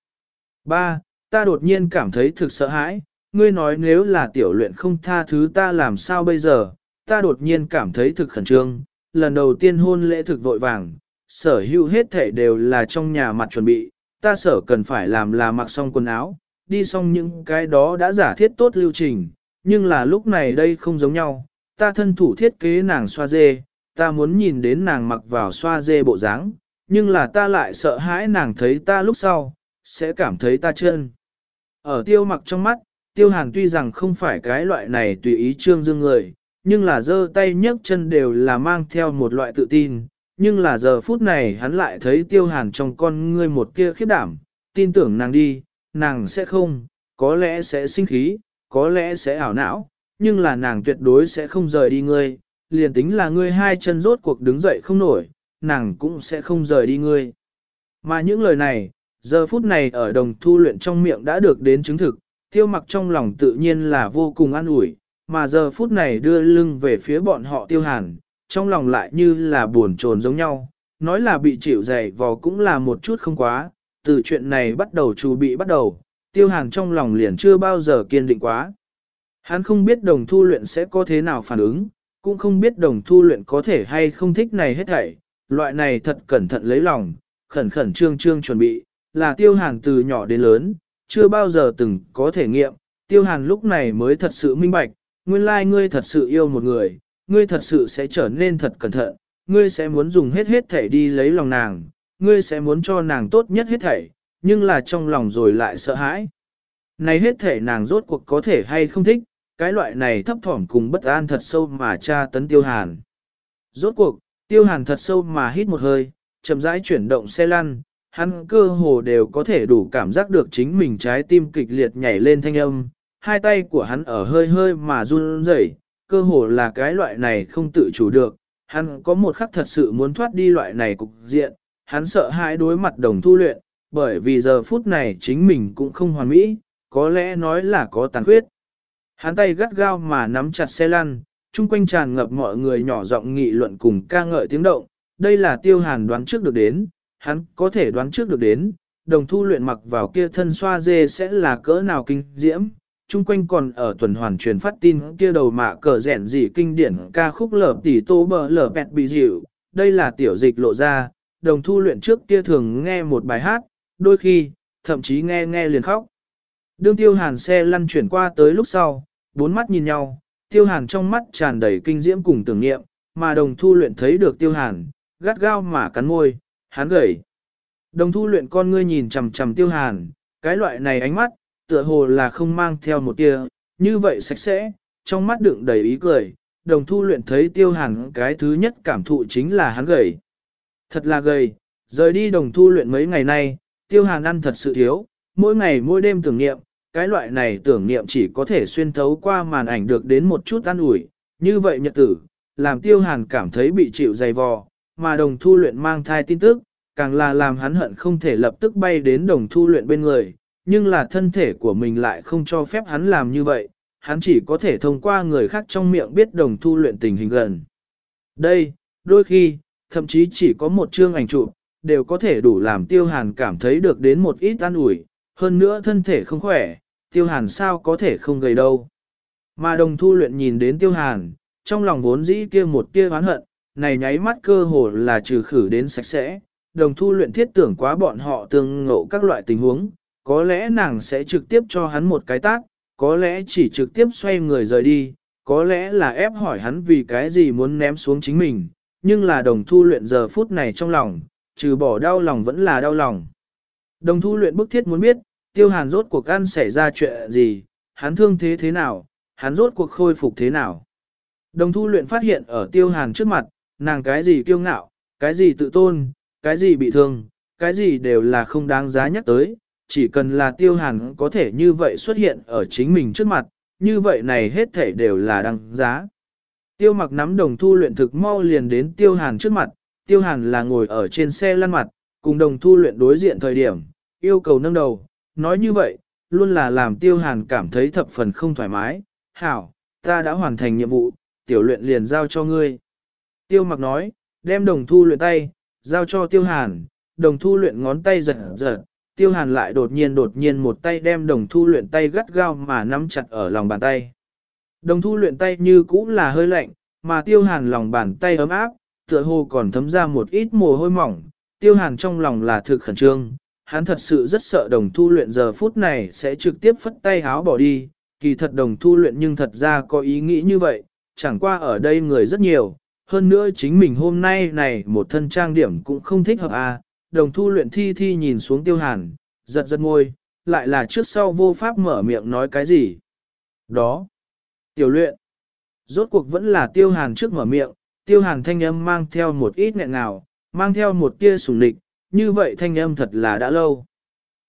Ba, ta đột nhiên cảm thấy thực sợ hãi, ngươi nói nếu là tiểu luyện không tha thứ ta làm sao bây giờ, ta đột nhiên cảm thấy thực khẩn trương, lần đầu tiên hôn lễ thực vội vàng, sở hữu hết thể đều là trong nhà mặt chuẩn bị, ta sở cần phải làm là mặc xong quần áo, đi xong những cái đó đã giả thiết tốt lưu trình, nhưng là lúc này đây không giống nhau, ta thân thủ thiết kế nàng xoa dê, ta muốn nhìn đến nàng mặc vào xoa dê bộ dáng, nhưng là ta lại sợ hãi nàng thấy ta lúc sau, sẽ cảm thấy ta chân. Ở tiêu mặc trong mắt, tiêu hàn tuy rằng không phải cái loại này tùy ý trương dương người, nhưng là giơ tay nhấc chân đều là mang theo một loại tự tin, nhưng là giờ phút này hắn lại thấy tiêu hàn trong con ngươi một kia khiếp đảm, tin tưởng nàng đi, nàng sẽ không, có lẽ sẽ sinh khí, có lẽ sẽ ảo não, nhưng là nàng tuyệt đối sẽ không rời đi ngươi, liền tính là ngươi hai chân rốt cuộc đứng dậy không nổi, nàng cũng sẽ không rời đi ngươi. Mà những lời này, giờ phút này ở đồng thu luyện trong miệng đã được đến chứng thực, tiêu mặc trong lòng tự nhiên là vô cùng an ủi, mà giờ phút này đưa lưng về phía bọn họ tiêu hàn, trong lòng lại như là buồn trồn giống nhau, nói là bị chịu dày vò cũng là một chút không quá, từ chuyện này bắt đầu chu bị bắt đầu, tiêu hàn trong lòng liền chưa bao giờ kiên định quá. Hắn không biết đồng thu luyện sẽ có thế nào phản ứng, cũng không biết đồng thu luyện có thể hay không thích này hết thảy, loại này thật cẩn thận lấy lòng, khẩn khẩn trương trương chuẩn bị, là tiêu hàn từ nhỏ đến lớn, chưa bao giờ từng có thể nghiệm, tiêu hàn lúc này mới thật sự minh bạch, nguyên lai like ngươi thật sự yêu một người, ngươi thật sự sẽ trở nên thật cẩn thận, ngươi sẽ muốn dùng hết hết thảy đi lấy lòng nàng, ngươi sẽ muốn cho nàng tốt nhất hết thảy, nhưng là trong lòng rồi lại sợ hãi. Này hết thảy nàng rốt cuộc có thể hay không thích, cái loại này thấp thỏm cùng bất an thật sâu mà tra tấn tiêu hàn. Rốt cuộc, tiêu hàn thật sâu mà hít một hơi, chậm rãi chuyển động xe lăn, hắn cơ hồ đều có thể đủ cảm giác được chính mình trái tim kịch liệt nhảy lên thanh âm, hai tay của hắn ở hơi hơi mà run rẩy, cơ hồ là cái loại này không tự chủ được, hắn có một khắc thật sự muốn thoát đi loại này cục diện, hắn sợ hãi đối mặt đồng thu luyện, bởi vì giờ phút này chính mình cũng không hoàn mỹ, có lẽ nói là có tàn khuyết. Hắn tay gắt gao mà nắm chặt xe lăn, chung quanh tràn ngập mọi người nhỏ giọng nghị luận cùng ca ngợi tiếng động, đây là tiêu hàn đoán trước được đến, hắn có thể đoán trước được đến, đồng thu luyện mặc vào kia thân xoa dê sẽ là cỡ nào kinh diễm, chung quanh còn ở tuần hoàn truyền phát tin kia đầu mạ cờ rẻn gì kinh điển ca khúc lở tỷ tô bờ lở bẹt bị dịu, đây là tiểu dịch lộ ra, đồng thu luyện trước kia thường nghe một bài hát, đôi khi, thậm chí nghe nghe liền khóc. Đương tiêu hàn xe lăn chuyển qua tới lúc sau, bốn mắt nhìn nhau, tiêu hàn trong mắt tràn đầy kinh diễm cùng tưởng niệm, mà đồng thu luyện thấy được tiêu hàn, gắt gao mà cắn môi, hắn gầy. Đồng thu luyện con ngươi nhìn chằm chằm tiêu hàn, cái loại này ánh mắt, tựa hồ là không mang theo một tia, như vậy sạch sẽ, trong mắt đựng đầy ý cười, đồng thu luyện thấy tiêu hàn cái thứ nhất cảm thụ chính là hắn gầy. Thật là gầy, rời đi đồng thu luyện mấy ngày nay, tiêu hàn ăn thật sự thiếu, mỗi ngày mỗi đêm tưởng niệm, cái loại này tưởng niệm chỉ có thể xuyên thấu qua màn ảnh được đến một chút ăn ủi, như vậy nhật tử, làm tiêu hàn cảm thấy bị chịu dày vò, mà đồng thu luyện mang thai tin tức, càng là làm hắn hận không thể lập tức bay đến đồng thu luyện bên người, nhưng là thân thể của mình lại không cho phép hắn làm như vậy, hắn chỉ có thể thông qua người khác trong miệng biết đồng thu luyện tình hình gần. Đây, đôi khi, thậm chí chỉ có một chương ảnh chụp đều có thể đủ làm tiêu hàn cảm thấy được đến một ít an ủi, hơn nữa thân thể không khỏe, tiêu hàn sao có thể không gầy đâu. Mà đồng thu luyện nhìn đến tiêu hàn, trong lòng vốn dĩ kia một tia oán hận, này nháy mắt cơ hồ là trừ khử đến sạch sẽ, đồng thu luyện thiết tưởng quá bọn họ tương ngộ các loại tình huống, có lẽ nàng sẽ trực tiếp cho hắn một cái tác, có lẽ chỉ trực tiếp xoay người rời đi, có lẽ là ép hỏi hắn vì cái gì muốn ném xuống chính mình, nhưng là đồng thu luyện giờ phút này trong lòng, trừ bỏ đau lòng vẫn là đau lòng. Đồng thu luyện bức thiết muốn biết, tiêu hàn rốt cuộc ăn xảy ra chuyện gì, hắn thương thế thế nào, hắn rốt cuộc khôi phục thế nào. Đồng thu luyện phát hiện ở tiêu hàn trước mặt, nàng cái gì kiêu ngạo, cái gì tự tôn, cái gì bị thương, cái gì đều là không đáng giá nhắc tới, chỉ cần là tiêu hàn có thể như vậy xuất hiện ở chính mình trước mặt, như vậy này hết thể đều là đăng giá. Tiêu mặc nắm đồng thu luyện thực mau liền đến tiêu hàn trước mặt, tiêu hàn là ngồi ở trên xe lăn mặt, cùng đồng thu luyện đối diện thời điểm, yêu cầu nâng đầu, nói như vậy, luôn là làm tiêu hàn cảm thấy thập phần không thoải mái, hảo, ta đã hoàn thành nhiệm vụ, tiểu luyện liền giao cho ngươi. Tiêu mặc nói, đem đồng thu luyện tay, giao cho tiêu hàn, đồng thu luyện ngón tay giật giật, tiêu hàn lại đột nhiên đột nhiên một tay đem đồng thu luyện tay gắt gao mà nắm chặt ở lòng bàn tay. Đồng thu luyện tay như cũ là hơi lạnh, mà tiêu hàn lòng bàn tay ấm áp, tựa hồ còn thấm ra một ít mồ hôi mỏng, tiêu hàn trong lòng là thực khẩn trương, hắn thật sự rất sợ đồng thu luyện giờ phút này sẽ trực tiếp phất tay háo bỏ đi, kỳ thật đồng thu luyện nhưng thật ra có ý nghĩ như vậy, chẳng qua ở đây người rất nhiều, hơn nữa chính mình hôm nay này một thân trang điểm cũng không thích hợp à, đồng thu luyện thi thi nhìn xuống tiêu hàn, giật giật môi, lại là trước sau vô pháp mở miệng nói cái gì. Đó, tiểu luyện, rốt cuộc vẫn là tiêu hàn trước mở miệng, tiêu hàn thanh âm mang theo một ít nghẹn nào, mang theo một tia sủng lịch. như vậy thanh âm thật là đã lâu.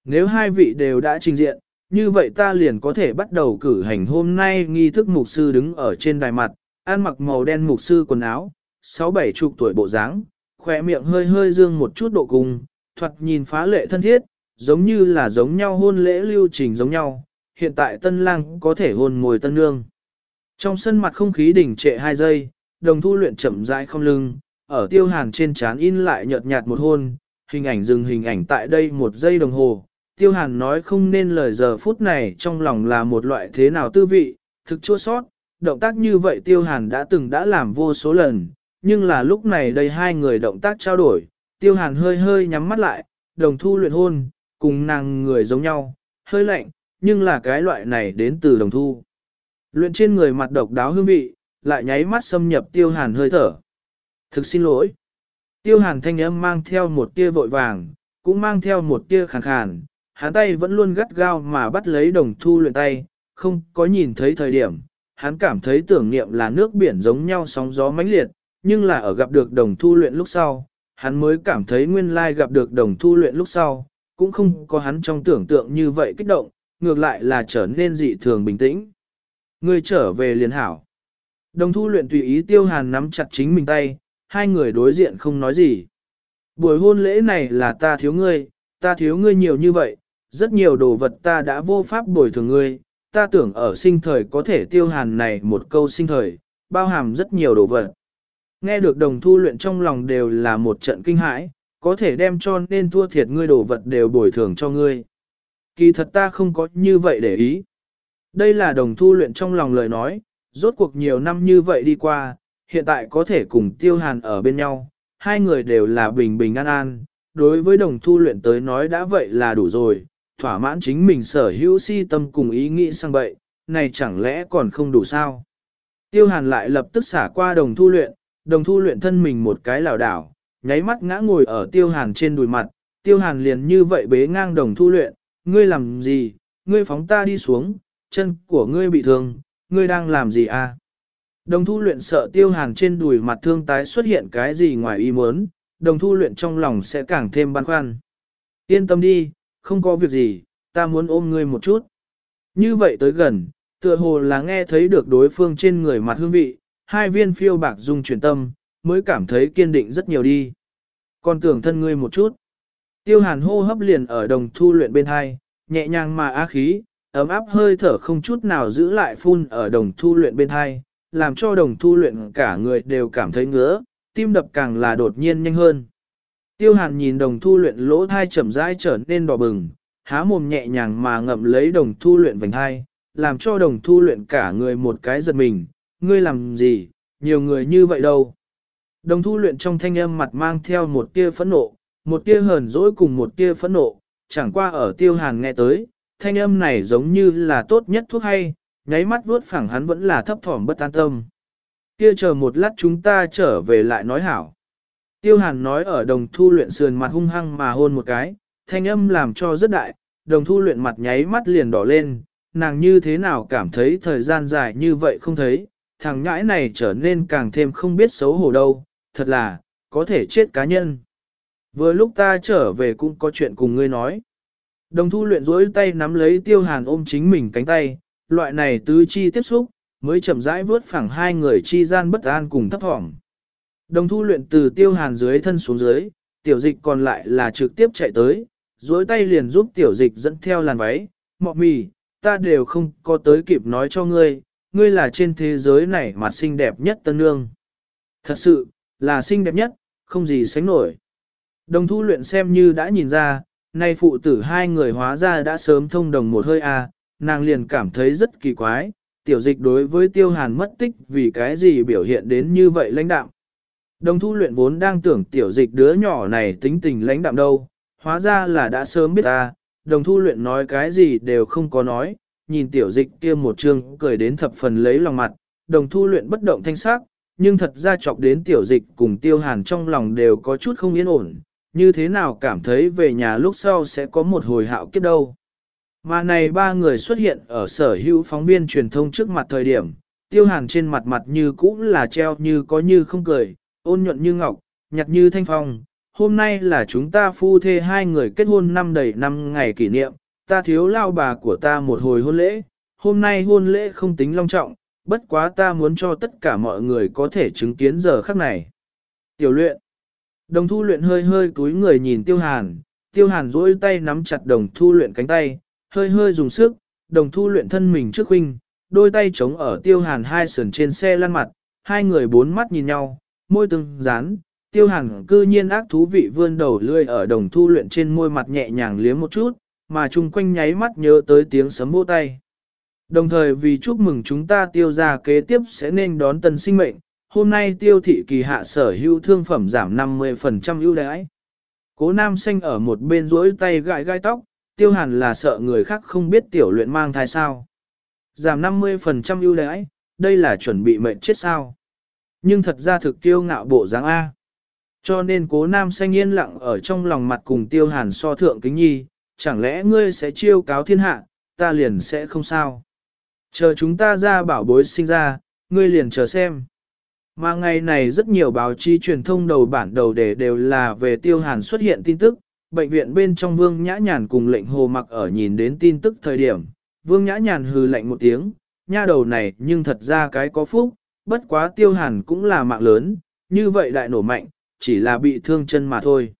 Nếu hai vị đều đã trình diện, như vậy ta liền có thể bắt đầu cử hành hôm nay nghi thức mục sư đứng ở trên đài mặt, ăn mặc màu đen mục sư quần áo, sáu bảy chục tuổi bộ dáng, khỏe miệng hơi hơi dương một chút độ cùng, thoạt nhìn phá lệ thân thiết, giống như là giống nhau hôn lễ lưu trình giống nhau, hiện tại tân lang có thể hôn mồi tân nương. Trong sân mặt không khí đỉnh trệ hai giây, đồng thu luyện chậm rãi không lưng, ở tiêu hàn trên trán in lại nhợt nhạt một hôn, hình ảnh dừng hình ảnh tại đây một giây đồng hồ. Tiêu hàn nói không nên lời giờ phút này trong lòng là một loại thế nào tư vị, thực chua sót, động tác như vậy tiêu hàn đã từng đã làm vô số lần, nhưng là lúc này đây hai người động tác trao đổi, tiêu hàn hơi hơi nhắm mắt lại, đồng thu luyện hôn, cùng nàng người giống nhau, hơi lạnh, nhưng là cái loại này đến từ đồng thu. Luyện trên người mặt độc đáo hương vị, lại nháy mắt xâm nhập tiêu hàn hơi thở. Thực xin lỗi. Tiêu hàn thanh âm mang theo một tia vội vàng, cũng mang theo một tia khàn khàn, hắn tay vẫn luôn gắt gao mà bắt lấy đồng thu luyện tay, không có nhìn thấy thời điểm, hắn cảm thấy tưởng niệm là nước biển giống nhau sóng gió mãnh liệt, nhưng là ở gặp được đồng thu luyện lúc sau, hắn mới cảm thấy nguyên lai gặp được đồng thu luyện lúc sau, cũng không có hắn trong tưởng tượng như vậy kích động, ngược lại là trở nên dị thường bình tĩnh. Ngươi trở về liền hảo. Đồng thu luyện tùy ý tiêu hàn nắm chặt chính mình tay, hai người đối diện không nói gì. Buổi hôn lễ này là ta thiếu ngươi, ta thiếu ngươi nhiều như vậy, rất nhiều đồ vật ta đã vô pháp bồi thường ngươi, ta tưởng ở sinh thời có thể tiêu hàn này một câu sinh thời, bao hàm rất nhiều đồ vật. Nghe được đồng thu luyện trong lòng đều là một trận kinh hãi, có thể đem cho nên thua thiệt ngươi đồ vật đều bồi thường cho ngươi. Kỳ thật ta không có như vậy để ý. Đây là đồng thu luyện trong lòng lời nói, rốt cuộc nhiều năm như vậy đi qua, hiện tại có thể cùng tiêu hàn ở bên nhau, hai người đều là bình bình an an, đối với đồng thu luyện tới nói đã vậy là đủ rồi, thỏa mãn chính mình sở hữu si tâm cùng ý nghĩ sang bậy, này chẳng lẽ còn không đủ sao? Tiêu hàn lại lập tức xả qua đồng thu luyện, đồng thu luyện thân mình một cái lảo đảo, nháy mắt ngã ngồi ở tiêu hàn trên đùi mặt, tiêu hàn liền như vậy bế ngang đồng thu luyện, ngươi làm gì, ngươi phóng ta đi xuống, chân của ngươi bị thương, ngươi đang làm gì à? Đồng thu luyện sợ tiêu hàn trên đùi mặt thương tái xuất hiện cái gì ngoài ý muốn, đồng thu luyện trong lòng sẽ càng thêm băn khoăn. Yên tâm đi, không có việc gì, ta muốn ôm ngươi một chút. Như vậy tới gần, tựa hồ là nghe thấy được đối phương trên người mặt hương vị, hai viên phiêu bạc dung chuyển tâm, mới cảm thấy kiên định rất nhiều đi. Còn tưởng thân ngươi một chút. Tiêu hàn hô hấp liền ở đồng thu luyện bên hai, nhẹ nhàng mà á khí, ấm áp hơi thở không chút nào giữ lại phun ở đồng thu luyện bên hai, làm cho đồng thu luyện cả người đều cảm thấy ngứa, tim đập càng là đột nhiên nhanh hơn. Tiêu hàn nhìn đồng thu luyện lỗ thai chậm rãi trở nên đỏ bừng, há mồm nhẹ nhàng mà ngậm lấy đồng thu luyện vành hai, làm cho đồng thu luyện cả người một cái giật mình, ngươi làm gì, nhiều người như vậy đâu. Đồng thu luyện trong thanh âm mặt mang theo một tia phẫn nộ, một tia hờn dỗi cùng một tia phẫn nộ, chẳng qua ở tiêu hàn nghe tới, thanh âm này giống như là tốt nhất thuốc hay, nháy mắt vuốt phẳng hắn vẫn là thấp thỏm bất an tâm. Kia chờ một lát chúng ta trở về lại nói hảo. Tiêu hàn nói ở đồng thu luyện sườn mặt hung hăng mà hôn một cái, thanh âm làm cho rất đại, đồng thu luyện mặt nháy mắt liền đỏ lên, nàng như thế nào cảm thấy thời gian dài như vậy không thấy, thằng nhãi này trở nên càng thêm không biết xấu hổ đâu, thật là, có thể chết cá nhân. Vừa lúc ta trở về cũng có chuyện cùng ngươi nói. Đồng thu luyện rỗi tay nắm lấy tiêu hàn ôm chính mình cánh tay, loại này tứ chi tiếp xúc, mới chậm rãi vớt phẳng hai người chi gian bất an cùng thấp thỏm. Đồng thu luyện từ tiêu hàn dưới thân xuống dưới, tiểu dịch còn lại là trực tiếp chạy tới, dối tay liền giúp tiểu dịch dẫn theo làn váy, mọ mì, ta đều không có tới kịp nói cho ngươi, ngươi là trên thế giới này mặt xinh đẹp nhất tân nương. Thật sự, là xinh đẹp nhất, không gì sánh nổi. Đồng thu luyện xem như đã nhìn ra, nay phụ tử hai người hóa ra đã sớm thông đồng một hơi a, nàng liền cảm thấy rất kỳ quái, tiểu dịch đối với tiêu hàn mất tích vì cái gì biểu hiện đến như vậy lãnh đạm. Đồng thu luyện vốn đang tưởng tiểu dịch đứa nhỏ này tính tình lãnh đạm đâu, hóa ra là đã sớm biết ta, đồng thu luyện nói cái gì đều không có nói, nhìn tiểu dịch kia một chương cười đến thập phần lấy lòng mặt, đồng thu luyện bất động thanh sắc, nhưng thật ra chọc đến tiểu dịch cùng tiêu hàn trong lòng đều có chút không yên ổn, như thế nào cảm thấy về nhà lúc sau sẽ có một hồi hạo kiếp đâu. Mà này ba người xuất hiện ở sở hữu phóng viên truyền thông trước mặt thời điểm, tiêu hàn trên mặt mặt như cũ là treo như có như không cười, ôn nhuận như ngọc, nhặt như thanh phong. Hôm nay là chúng ta phu thê hai người kết hôn năm đầy năm ngày kỷ niệm, ta thiếu lao bà của ta một hồi hôn lễ, hôm nay hôn lễ không tính long trọng, bất quá ta muốn cho tất cả mọi người có thể chứng kiến giờ khắc này. Tiểu luyện Đồng thu luyện hơi hơi túi người nhìn tiêu hàn, tiêu hàn duỗi tay nắm chặt đồng thu luyện cánh tay, hơi hơi dùng sức, đồng thu luyện thân mình trước huynh, đôi tay chống ở tiêu hàn hai sườn trên xe lăn mặt, hai người bốn mắt nhìn nhau, môi từng dán, tiêu hàn cư nhiên ác thú vị vươn đầu lươi ở đồng thu luyện trên môi mặt nhẹ nhàng liếm một chút, mà chung quanh nháy mắt nhớ tới tiếng sấm vỗ tay. Đồng thời vì chúc mừng chúng ta tiêu ra kế tiếp sẽ nên đón tân sinh mệnh, hôm nay tiêu thị kỳ hạ sở hữu thương phẩm giảm 50% ưu đãi. Cố nam xanh ở một bên rỗi tay gãi gai tóc, tiêu hàn là sợ người khác không biết tiểu luyện mang thai sao. Giảm 50% ưu đãi, đây là chuẩn bị mệnh chết sao. Nhưng thật ra thực tiêu ngạo bộ dáng A. Cho nên cố nam xanh yên lặng ở trong lòng mặt cùng tiêu hàn so thượng kính nhi, chẳng lẽ ngươi sẽ chiêu cáo thiên hạ, ta liền sẽ không sao. Chờ chúng ta ra bảo bối sinh ra, ngươi liền chờ xem. Mà ngày này rất nhiều báo chí truyền thông đầu bản đầu đề đều là về tiêu hàn xuất hiện tin tức, bệnh viện bên trong vương nhã nhàn cùng lệnh hồ mặc ở nhìn đến tin tức thời điểm, vương nhã nhàn hừ lạnh một tiếng, nha đầu này nhưng thật ra cái có phúc, bất quá tiêu hàn cũng là mạng lớn, như vậy đại nổ mạnh, chỉ là bị thương chân mà thôi.